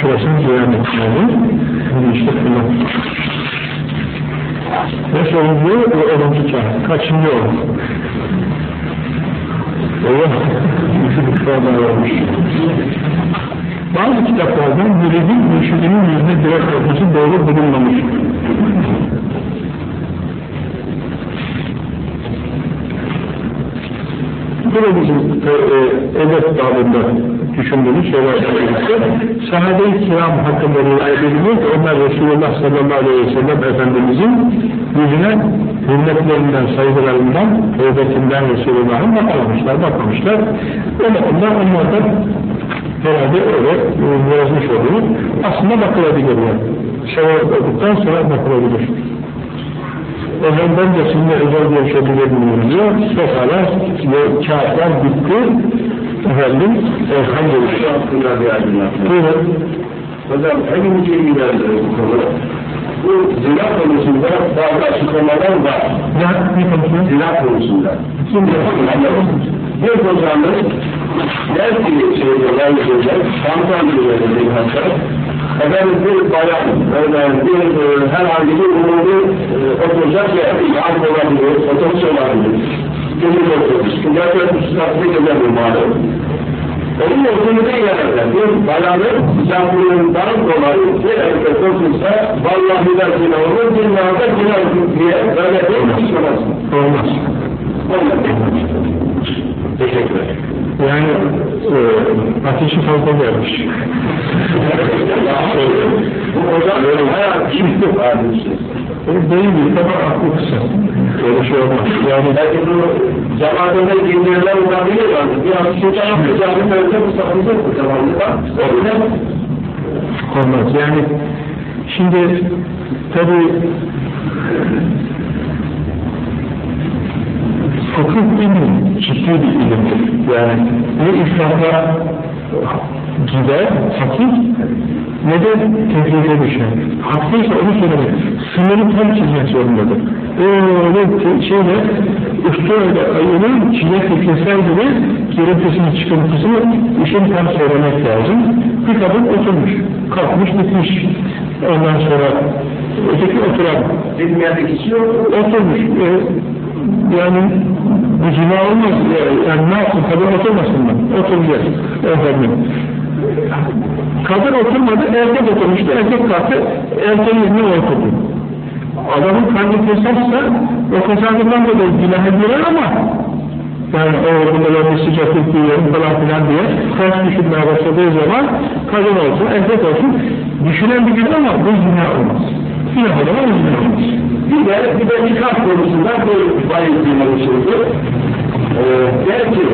Şurasını ziyan etmeli. İşte kullan. Ne sorumlu? O olumcu kağıt. Kaçıncı olur? Allah ifade vermiş. Bazı kitaplardan müridin mürşidinin yüzüne direkt bakması doğru bulunmamış. Da bizim e, e, edep babında düşündüğümüz şeylerden birisi. Sahabe-i kiram hakkında rivayet ediliyor ki onlar Resulullah sallallahu aleyhi ve sellem Efendimizin yüzüne hürmetlerinden, saygılarından, hürmetinden Resulullah'ın bakamamışlar, bakmamışlar. O bakımdan onlardan herhalde öyle e, yazmış oluyor. Aslında bakılabilir yani. Sevap olduktan sonra bakılabilir. Ben de sizinle özel bir şey bilebilirim diyor. Pekala ve kağıtlar bitti. Efendim, elhamdülillah. Buyurun. Hocam hepimize ilgilendiriyor bu konu. Bu zina konusunda bazı açıklamalar var. Ne, ne konuşuyor? Zina konusunda. Şimdi bir hocamız der ki şey diyorlar, diyorlar, kampanya verildi hatta. Efendim bir bayan, öyle bir e, herhangi bir umuru e, oturacak yer, yan olabilir, otobüs olabilir. Gönül otobüs. Gerçekten üstadlık edemiyor malum. Onun oturduğu yerlerde bir bayanın zaaflığından dolayı bir erkek otursa vallahi de zina olur, dünyada zina diye böyle bir hiç olmaz. Olmaz. Olmaz. Teşekkür ederim. Yani e, ateşi fazla gelmiş. Bu hocam böyle hayat kimse. E, değil değil ama aklı kısa. Öyle şey olmaz. Yani Belki bu zamanında dinleyenler olabilir yani. Bir an şeytan yapacağını önce bu sakınca bu zamanında. Olmaz. Yani şimdi tabi fıkıh ilmi ciddi bir ilimdir. Yani ne İslam'a gider, hakik ne de tefrike düşer. Haklıysa onu söylemek. Sınırı tam çizmek zorundadır. Öyle şeyle üstüne ayının çile keser gibi girintisini çıkıntısını işin tam söylemek lazım. Bir kadın oturmuş, kalkmış gitmiş. Ondan sonra öteki oturan bilmeyen bir kişi yok. oturmuş. E, yani zina olmaz. Yani ne yapsın? Kadın oturmasın mı? Oturacak. Efendim. Kadın oturmadı, erkek oturmuştu, erkek kalktı, erkeğin yüzüne oturdu. Adamın kalbi fesatsa, o fesadından dolayı günaha girer ama yani o bunların sıcaklık duyuyorum falan filan diye ters düşünmeye başladığı zaman kadın olsun, erkek olsun düşünen bir gün ama bu zina olmaz. Günah o zaman olmaz. Bir de, bir de nikah konusunda bir bayit dinlemişizdir. Ee, der ki,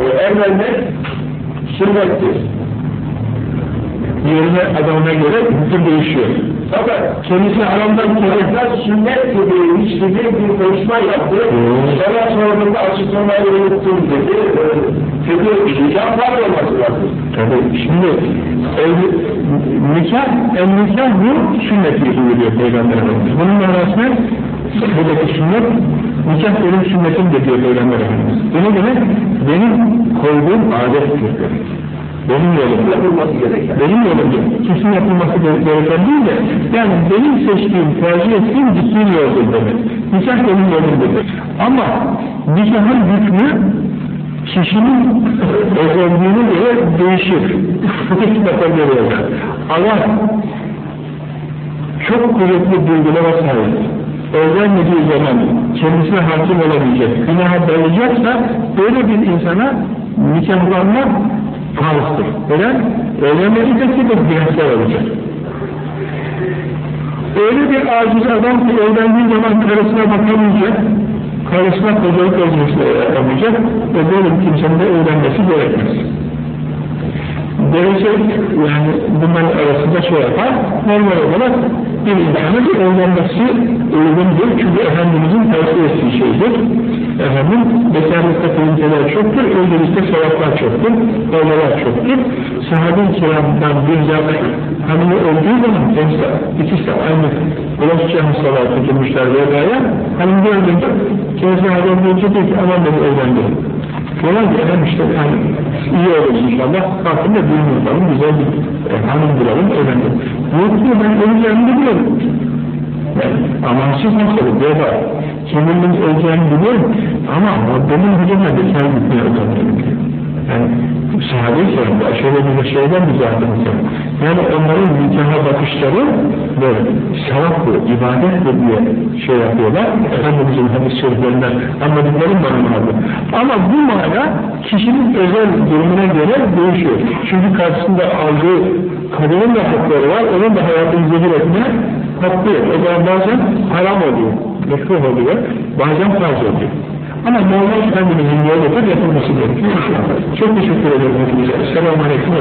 e, evlenmek sünnettir. Yerine adamına göre hüküm değişiyor. Fakat kendisi haramdan kerefler sünnet gibi hiçbir bir konuşma yaptı. Sonra sorduğunda açıklamayı unuttum dedi. Ee, Çünkü nikah var olması lazım. Tabii şimdi ev, nikah, en nikah bu sünnet diye buyuruyor Peygamber Efendimiz. Bunun manasını buradaki sünnet, nikah benim sünnetimdir diyor Peygamber Efendimiz. Bu ne demek? Benim koyduğum adettir. Benim yolum. Yapılması gereken. Benim yolumdur. Kesin yapılması gereken değil de, yani benim seçtiğim, tercih ettiğim ciddi yoldur demek. Nikah benim yolumdur. Ama nikahın hükmü kişinin özelliğine göre değişir. Kitaplarına göre. Allah çok kuvvetli duygulara sahip. Özenmediği zaman kendisine hakim olamayacak, günaha dalacaksa böyle bir insana nikahlanmak farzdır. Neden? Evlenmeyecek ki de günahkar olacak. Öyle bir aciz adam ki evlendiği zaman karısına bakamayacak, karısına kocalık özgürsüne yapamayacak ve böyle bir kimsenin de evlenmesi gerekmez. Böylece yani bunların arasında şey yapar, normal olarak bir insanın evlenmesi uygundur. Çünkü Efendimizin tavsiye ettiği şeydir. Efendim, bekarlıkta kılınceler çoktur, evlilikte sevaplar çoktur, evliler çoktur. Sahabe-i kiramdan bir zat hanımı öldüğü zaman kendisi ikisi aynı bulaşıcı hastalığa tutulmuşlar vedaya. Hanım kendisi haber duyunca diyor ki aman beni evlendirin. Ki efendim işte yani iyi olur inşallah. Kalkın da düğün yapalım, güzel bir e, hanım bulalım, evlendim. Yok diyor ben öleceğimi biliyorum. Yani amansız hastalık, veba. Kimin öleceğini biliyorum ama Rabbimin huzuruna bekar gitmeye utanıyorum diyor. Yani sahabe-i şöyle bir şeyden müzahedimiz Yani onların nikaha bakışları böyle sevap bu, ibadet bu diye şey yapıyorlar. Efendimizin hadis sözlerinden anladıklarım bana vardı. Ama bu mana kişinin özel durumuna göre değişiyor. Çünkü karşısında aldığı kadının da hakları var, onun da hayatını zehir etmeye hakkı yok. O zaman bazen haram oluyor, mekruh oluyor, bazen farz oluyor. Ama normal Efendimizin yoludur yapılması gerekiyor. Çok teşekkür ederim hepinize. Selamun Aleyküm.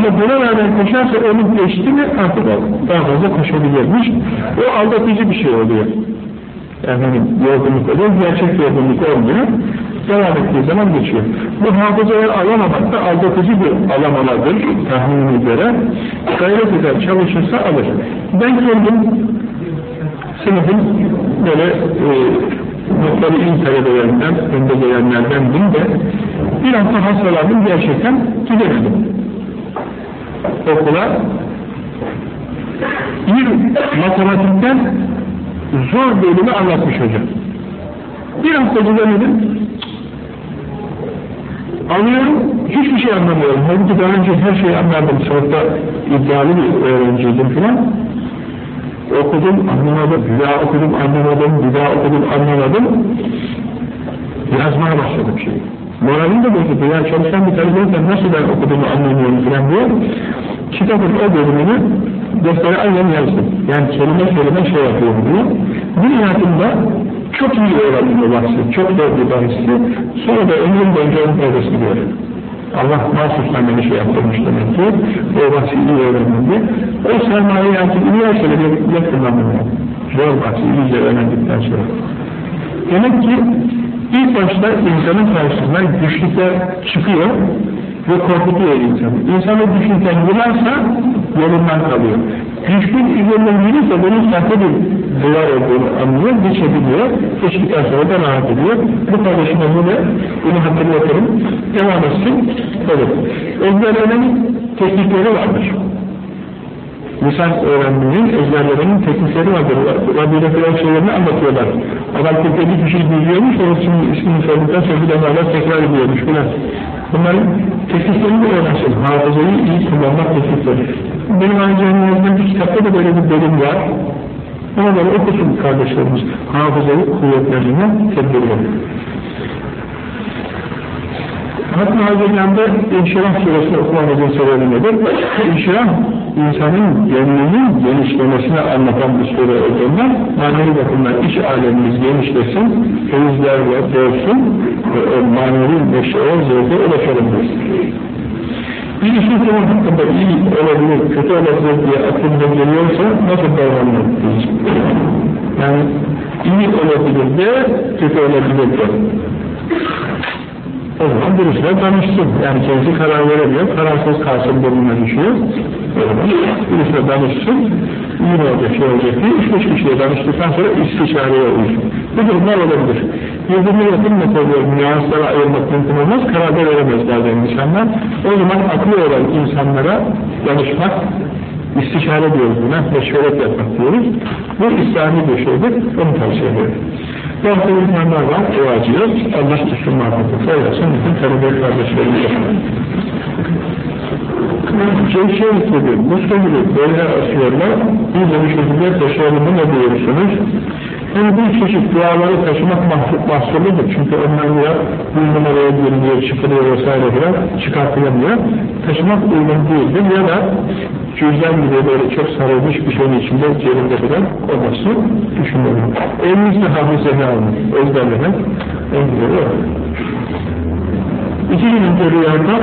Ama buna rağmen koşarsa onun geçti mi artık daha fazla koşabilirmiş. O aldatıcı bir şey oluyor. Efendim yorgunluk oluyor, gerçek yorgunluk olmuyor. devam ettiği zaman geçiyor. Bu hafızayı alamamak da aldatıcı bir alamalardır tahminine göre. Gayret eder, çalışırsa alır. Ben kendim sınıfın böyle e, notları iyi talebelerinden, önde gelenlerdendim de bir hafta hastalandım gerçekten gidemedim. Okula bir matematikten zor bölümü anlatmış hocam. Bir hafta gidemedim. Anlıyorum, hiçbir şey anlamıyorum. Halbuki daha önce her şeyi anlardım. Sınıfta iddialı bir öğrenciydim filan. Okudum, anlamadım, bir daha okudum, anlamadım, bir daha okudum, anlamadım. Yazmaya başladım şeyi. Moralim de bozuldu. Yani çalışan bir talebeyken nasıl ben okuduğumu anlamıyorum filan diye. Kitabın o bölümünü deftere aynen yazdım. Yani kelime kelime şey yapıyorum diye. Bir hayatımda çok iyi öğrendim o bahsi, çok zor bir bahsi. Sonra da ömrüm boyunca onun faydasını gördüm. Allah mahsustan beni şey yaptırmış demek ki, o bahsi iyi öğrendim diye. O sermayeyi artık üniversitede bir kullanmıyor. Zor bahsi iyice öğrendikten sonra. Demek ki ilk başta insanın karşısına güçlükler çıkıyor ve korkutuyor insanı. İnsanı düşünsen yılarsa yolundan kalıyor. Güçlük üzerinden yürürse bunun sahte bir duvar olduğunu anlıyor, geçebiliyor. Geçtikten sonra da rahat ediyor. Bu kardeşime yine bunu hatırlatırım. Devam etsin. Evet. Ezberlemenin teknikleri vardır. Lisan öğrenmenin, ezberlemenin teknikleri vardır. Rabbine filan şeylerini anlatıyorlar. Adam 40 bir şey biliyormuş, onun için ismini söyledikten sonra bir defalar tekrar ediyormuş filan. Bunların tekniklerini de öğrensin. Hafızayı iyi kullanmak teknikleri. Benim ancağım yazdığım bir kitapta da böyle bir bölüm var. Böyle okusun kardeşlerimiz. Hafızayı kuvvetlerine tedbir edin. Hatta Hazretleri'nde İnşirah suresini okumamızın sebebi nedir? İnşirah, insanın gönlünün genişlemesini anlatan bir sure olduğundan manevi bakımdan iç alemimiz genişlesin, feyizlerle dolsun ve o manevi neşeye, zevke ulaşalım biz. Bir işin senin hakkında iyi olabilir, kötü olabilir diye aklımda geliyorsa nasıl davranmalıyız? Yani iyi olabilir de, kötü olabilir de. O zaman birisiyle danışsın. Yani kendisi karar veremiyor, kararsız kalsın bölümüne düşüyor. Birisiyle danışsın, iyi mi olacak, şey olacak diye üç beş kişiyle danıştıktan sonra istişareye uysun. Bu durumlar olabilir. Birbirine yakın meseleleri, nüanslara ayırmak mümkün olmaz, karar veremez bazen insanlar. O zaman aklı olan insanlara danışmak, istişare diyoruz buna, meşveret yapmak diyoruz. Bu İslami bir şeydir, onu tavsiye ederim. Bazı insanlar var, duacıyız. Allah üstün muhabbeti sayılsın, bütün talebe kardeşlerimiz yapar. Cevşehir gibi, Muska gibi böyle asıyorlar, bir de bir şekilde taşıyalımı ne diyorsunuz? Yani bir çeşit duaları taşımak mahsuludur. Çünkü onlar ya bir numaraya giriliyor, çıkılıyor vesaire falan çıkartılamıyor. Taşımak uygun değildir ya da cüzdan gibi böyle çok sarılmış bir şeyin içinde cebinde falan olması düşünülür. Elinizle hafızayı almak, ezberlemek en güzeli o. İki gün önce rüyada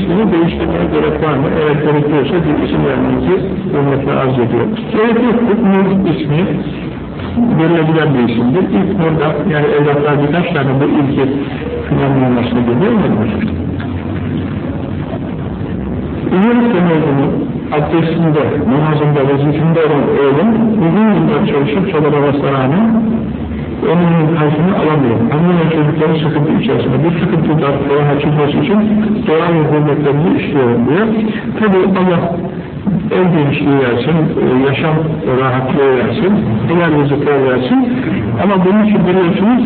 ismini değiştirmeye gerek var mı? Eğer gerekiyorsa bir isim vermenizi hürmetle arz ediyor. Gerek yok, ismi verilebilen bir isimdir. İlk Nur'da, yani evlatlar birkaç tane de ilki filan olmasına geliyor mu? Üniversite mezunu abdestinde, namazında, vazifinde olan oğlum uzun yıllar çalışıp çabalamasına rağmen onun karşını alamıyor. Anne ve çocukların sıkıntı içerisinde. Bu sıkıntıdan sonra açılması için ve hürmetlerini istiyorum diyor. Tabi Allah el genişliği versin, yaşam rahatlığı versin, helal rızıklar versin. Ama bunun için biliyorsunuz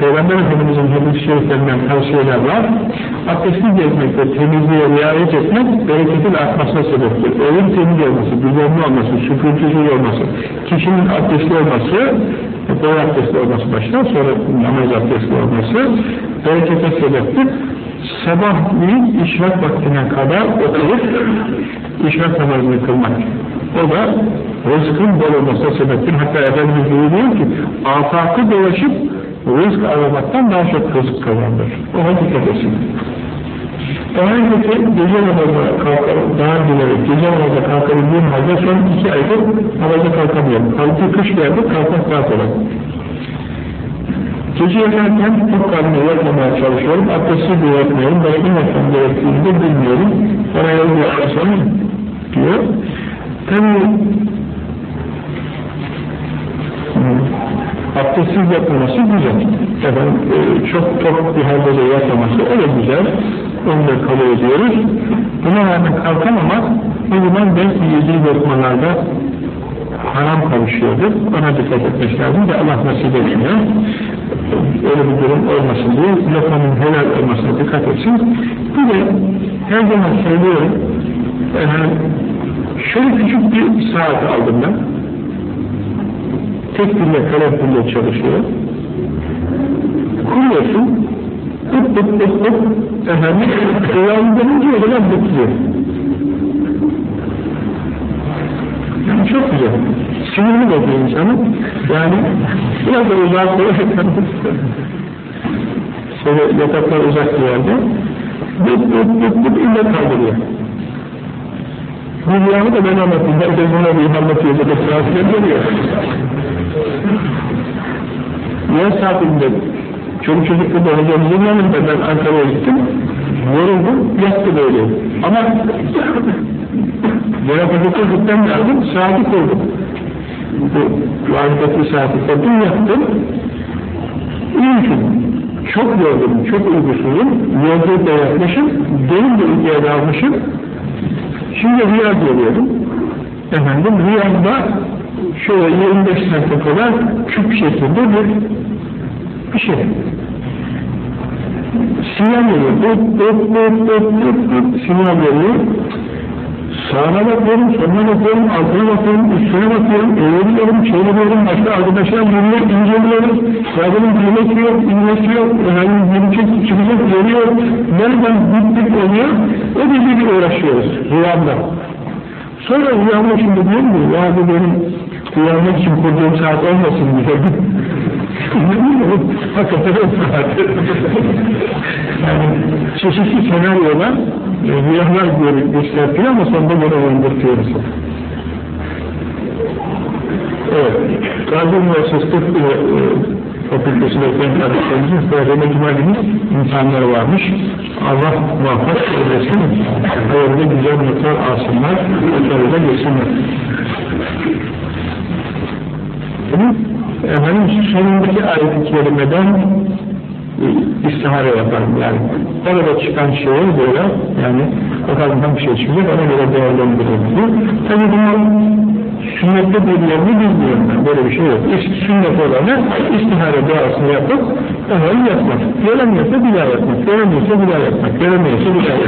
Peygamber Efendimiz'in hadis-i şeriflerinden tavsiyeler var. Abdestli gezmek ve temizliğe riayet etmek bereketin artmasına sebeptir. Evin temiz olması, düzenli olması, süpürtücü olması, kişinin abdestli olması Boy abdestli olması başlar, sonra namaz abdestli olması berekete sebeptir. Sabahleyin işrak vaktine kadar oturup işrak namazını kılmak. O da rızkın bol olmasına sebeptir. Hatta Efendimiz buyuruyor ki, afakı dolaşıp rızk aramaktan daha çok rızk kazandır. Ona dikkat etsin. Herhangi ki gece namazına kalkarım, daha bilerek gece namazına kalkabildiğim halde son iki aydır namaza kalkamıyorum. Halbuki kış geldi, kalkmak daha kolay. Gece yatarken çok karnına yatmamaya çalışıyorum, abdesti de yapmıyorum, bana yapmam gerektiğini de bilmiyorum. Bana yol yapmasam diyor. Tabii abdestsiz yapılması güzel. Efendim, e, çok tok bir halde de yatmaması o da güzel. Onu da kabul ediyoruz. Buna rağmen kalkamamak o zaman belki yediği lokmalarda haram karışıyordur. Ona dikkat etmek lazım da Allah nasip etmiyor. Öyle bir durum olmasın diye lokmanın helal olmasına dikkat etsin. Bir de her zaman söylüyorum efendim, şöyle küçük bir saat aldım ben tek kalem dille çalışıyor. Kuruyorsun, tıp tıp tıp tıp, efendim, uyandırıncaya kadar bitiyor. Yani çok güzel. Sinirini bozuyor insanı. Yani biraz da uzak Şöyle yataklar uzak bir yerde. Dıp dıp dıp dıp ille kaldırıyor. Bu rüyamı da ben anlatayım. Herkes buna bir anlatıyor. Böyle rahatsız ediyor. Yaz tatilinde çocuk çocuklu da hocamızın yanında ben Ankara'ya gittim. Yoruldum, yattı böyle. Ama Cenab-ı Kudüs'ten geldim, saati kurdum. Bu vazifetli saati kurdum, yattım. Uyumuşum. Çok yorgunum, çok uygusuzum. Yolculuk da yapmışım, derin bir uykuya dalmışım. Şimdi rüya görüyorum. Efendim rüyamda şöyle 25 santim kadar küp şeklinde bir bir şey. Sinyal veriyor. Dıt dıt dıt dıt dıt dıt sinyal veriyor. Sağına bakıyorum, soluna bakıyorum, altına bakıyorum, üstüne bakıyorum, eğiliyorum, çeviriyorum, başka arkadaşlar yürüyor, inceliyorum, kadının kıymeti yok, inmesi yok, efendim yürüyecek, çıkacak, geliyor, nereden bittik oluyor, o birbiriyle uğraşıyoruz rüyamda. Sonra rüyamda şimdi diyorum ki, ya bu benim rüyamda için kurduğum saat olmasın diye. Hakikaten saat. yani çeşitli senaryolar, e, rüyalar göstertiyor ama sonunda gene uyandırtıyoruz. Evet, Gazi Üniversitesi Tıp e, Fakültesi'nde okuyan kardeşlerimizin Perşembe Cuma imtihanları varmış. Allah muvaffak eylesin. Hayırlı güzel notlar alsınlar, başarıda geçsinler. Efendim sonundaki ayet-i kerimeden e, istihare yaparım yani. Orada çıkan şeye böyle yani bakalım bir şey çıkacak ona göre değerlendirelim. Tabi bunun sünnette bir yerini bilmiyorum ben. Böyle bir şey yok. Sünnet olanı istihare duasını yapıp efendim yapmak. Göremiyorsa bir daha yapmak. Göremiyorsa bir daha yapmak. Göremiyorsa bir daha yapmak.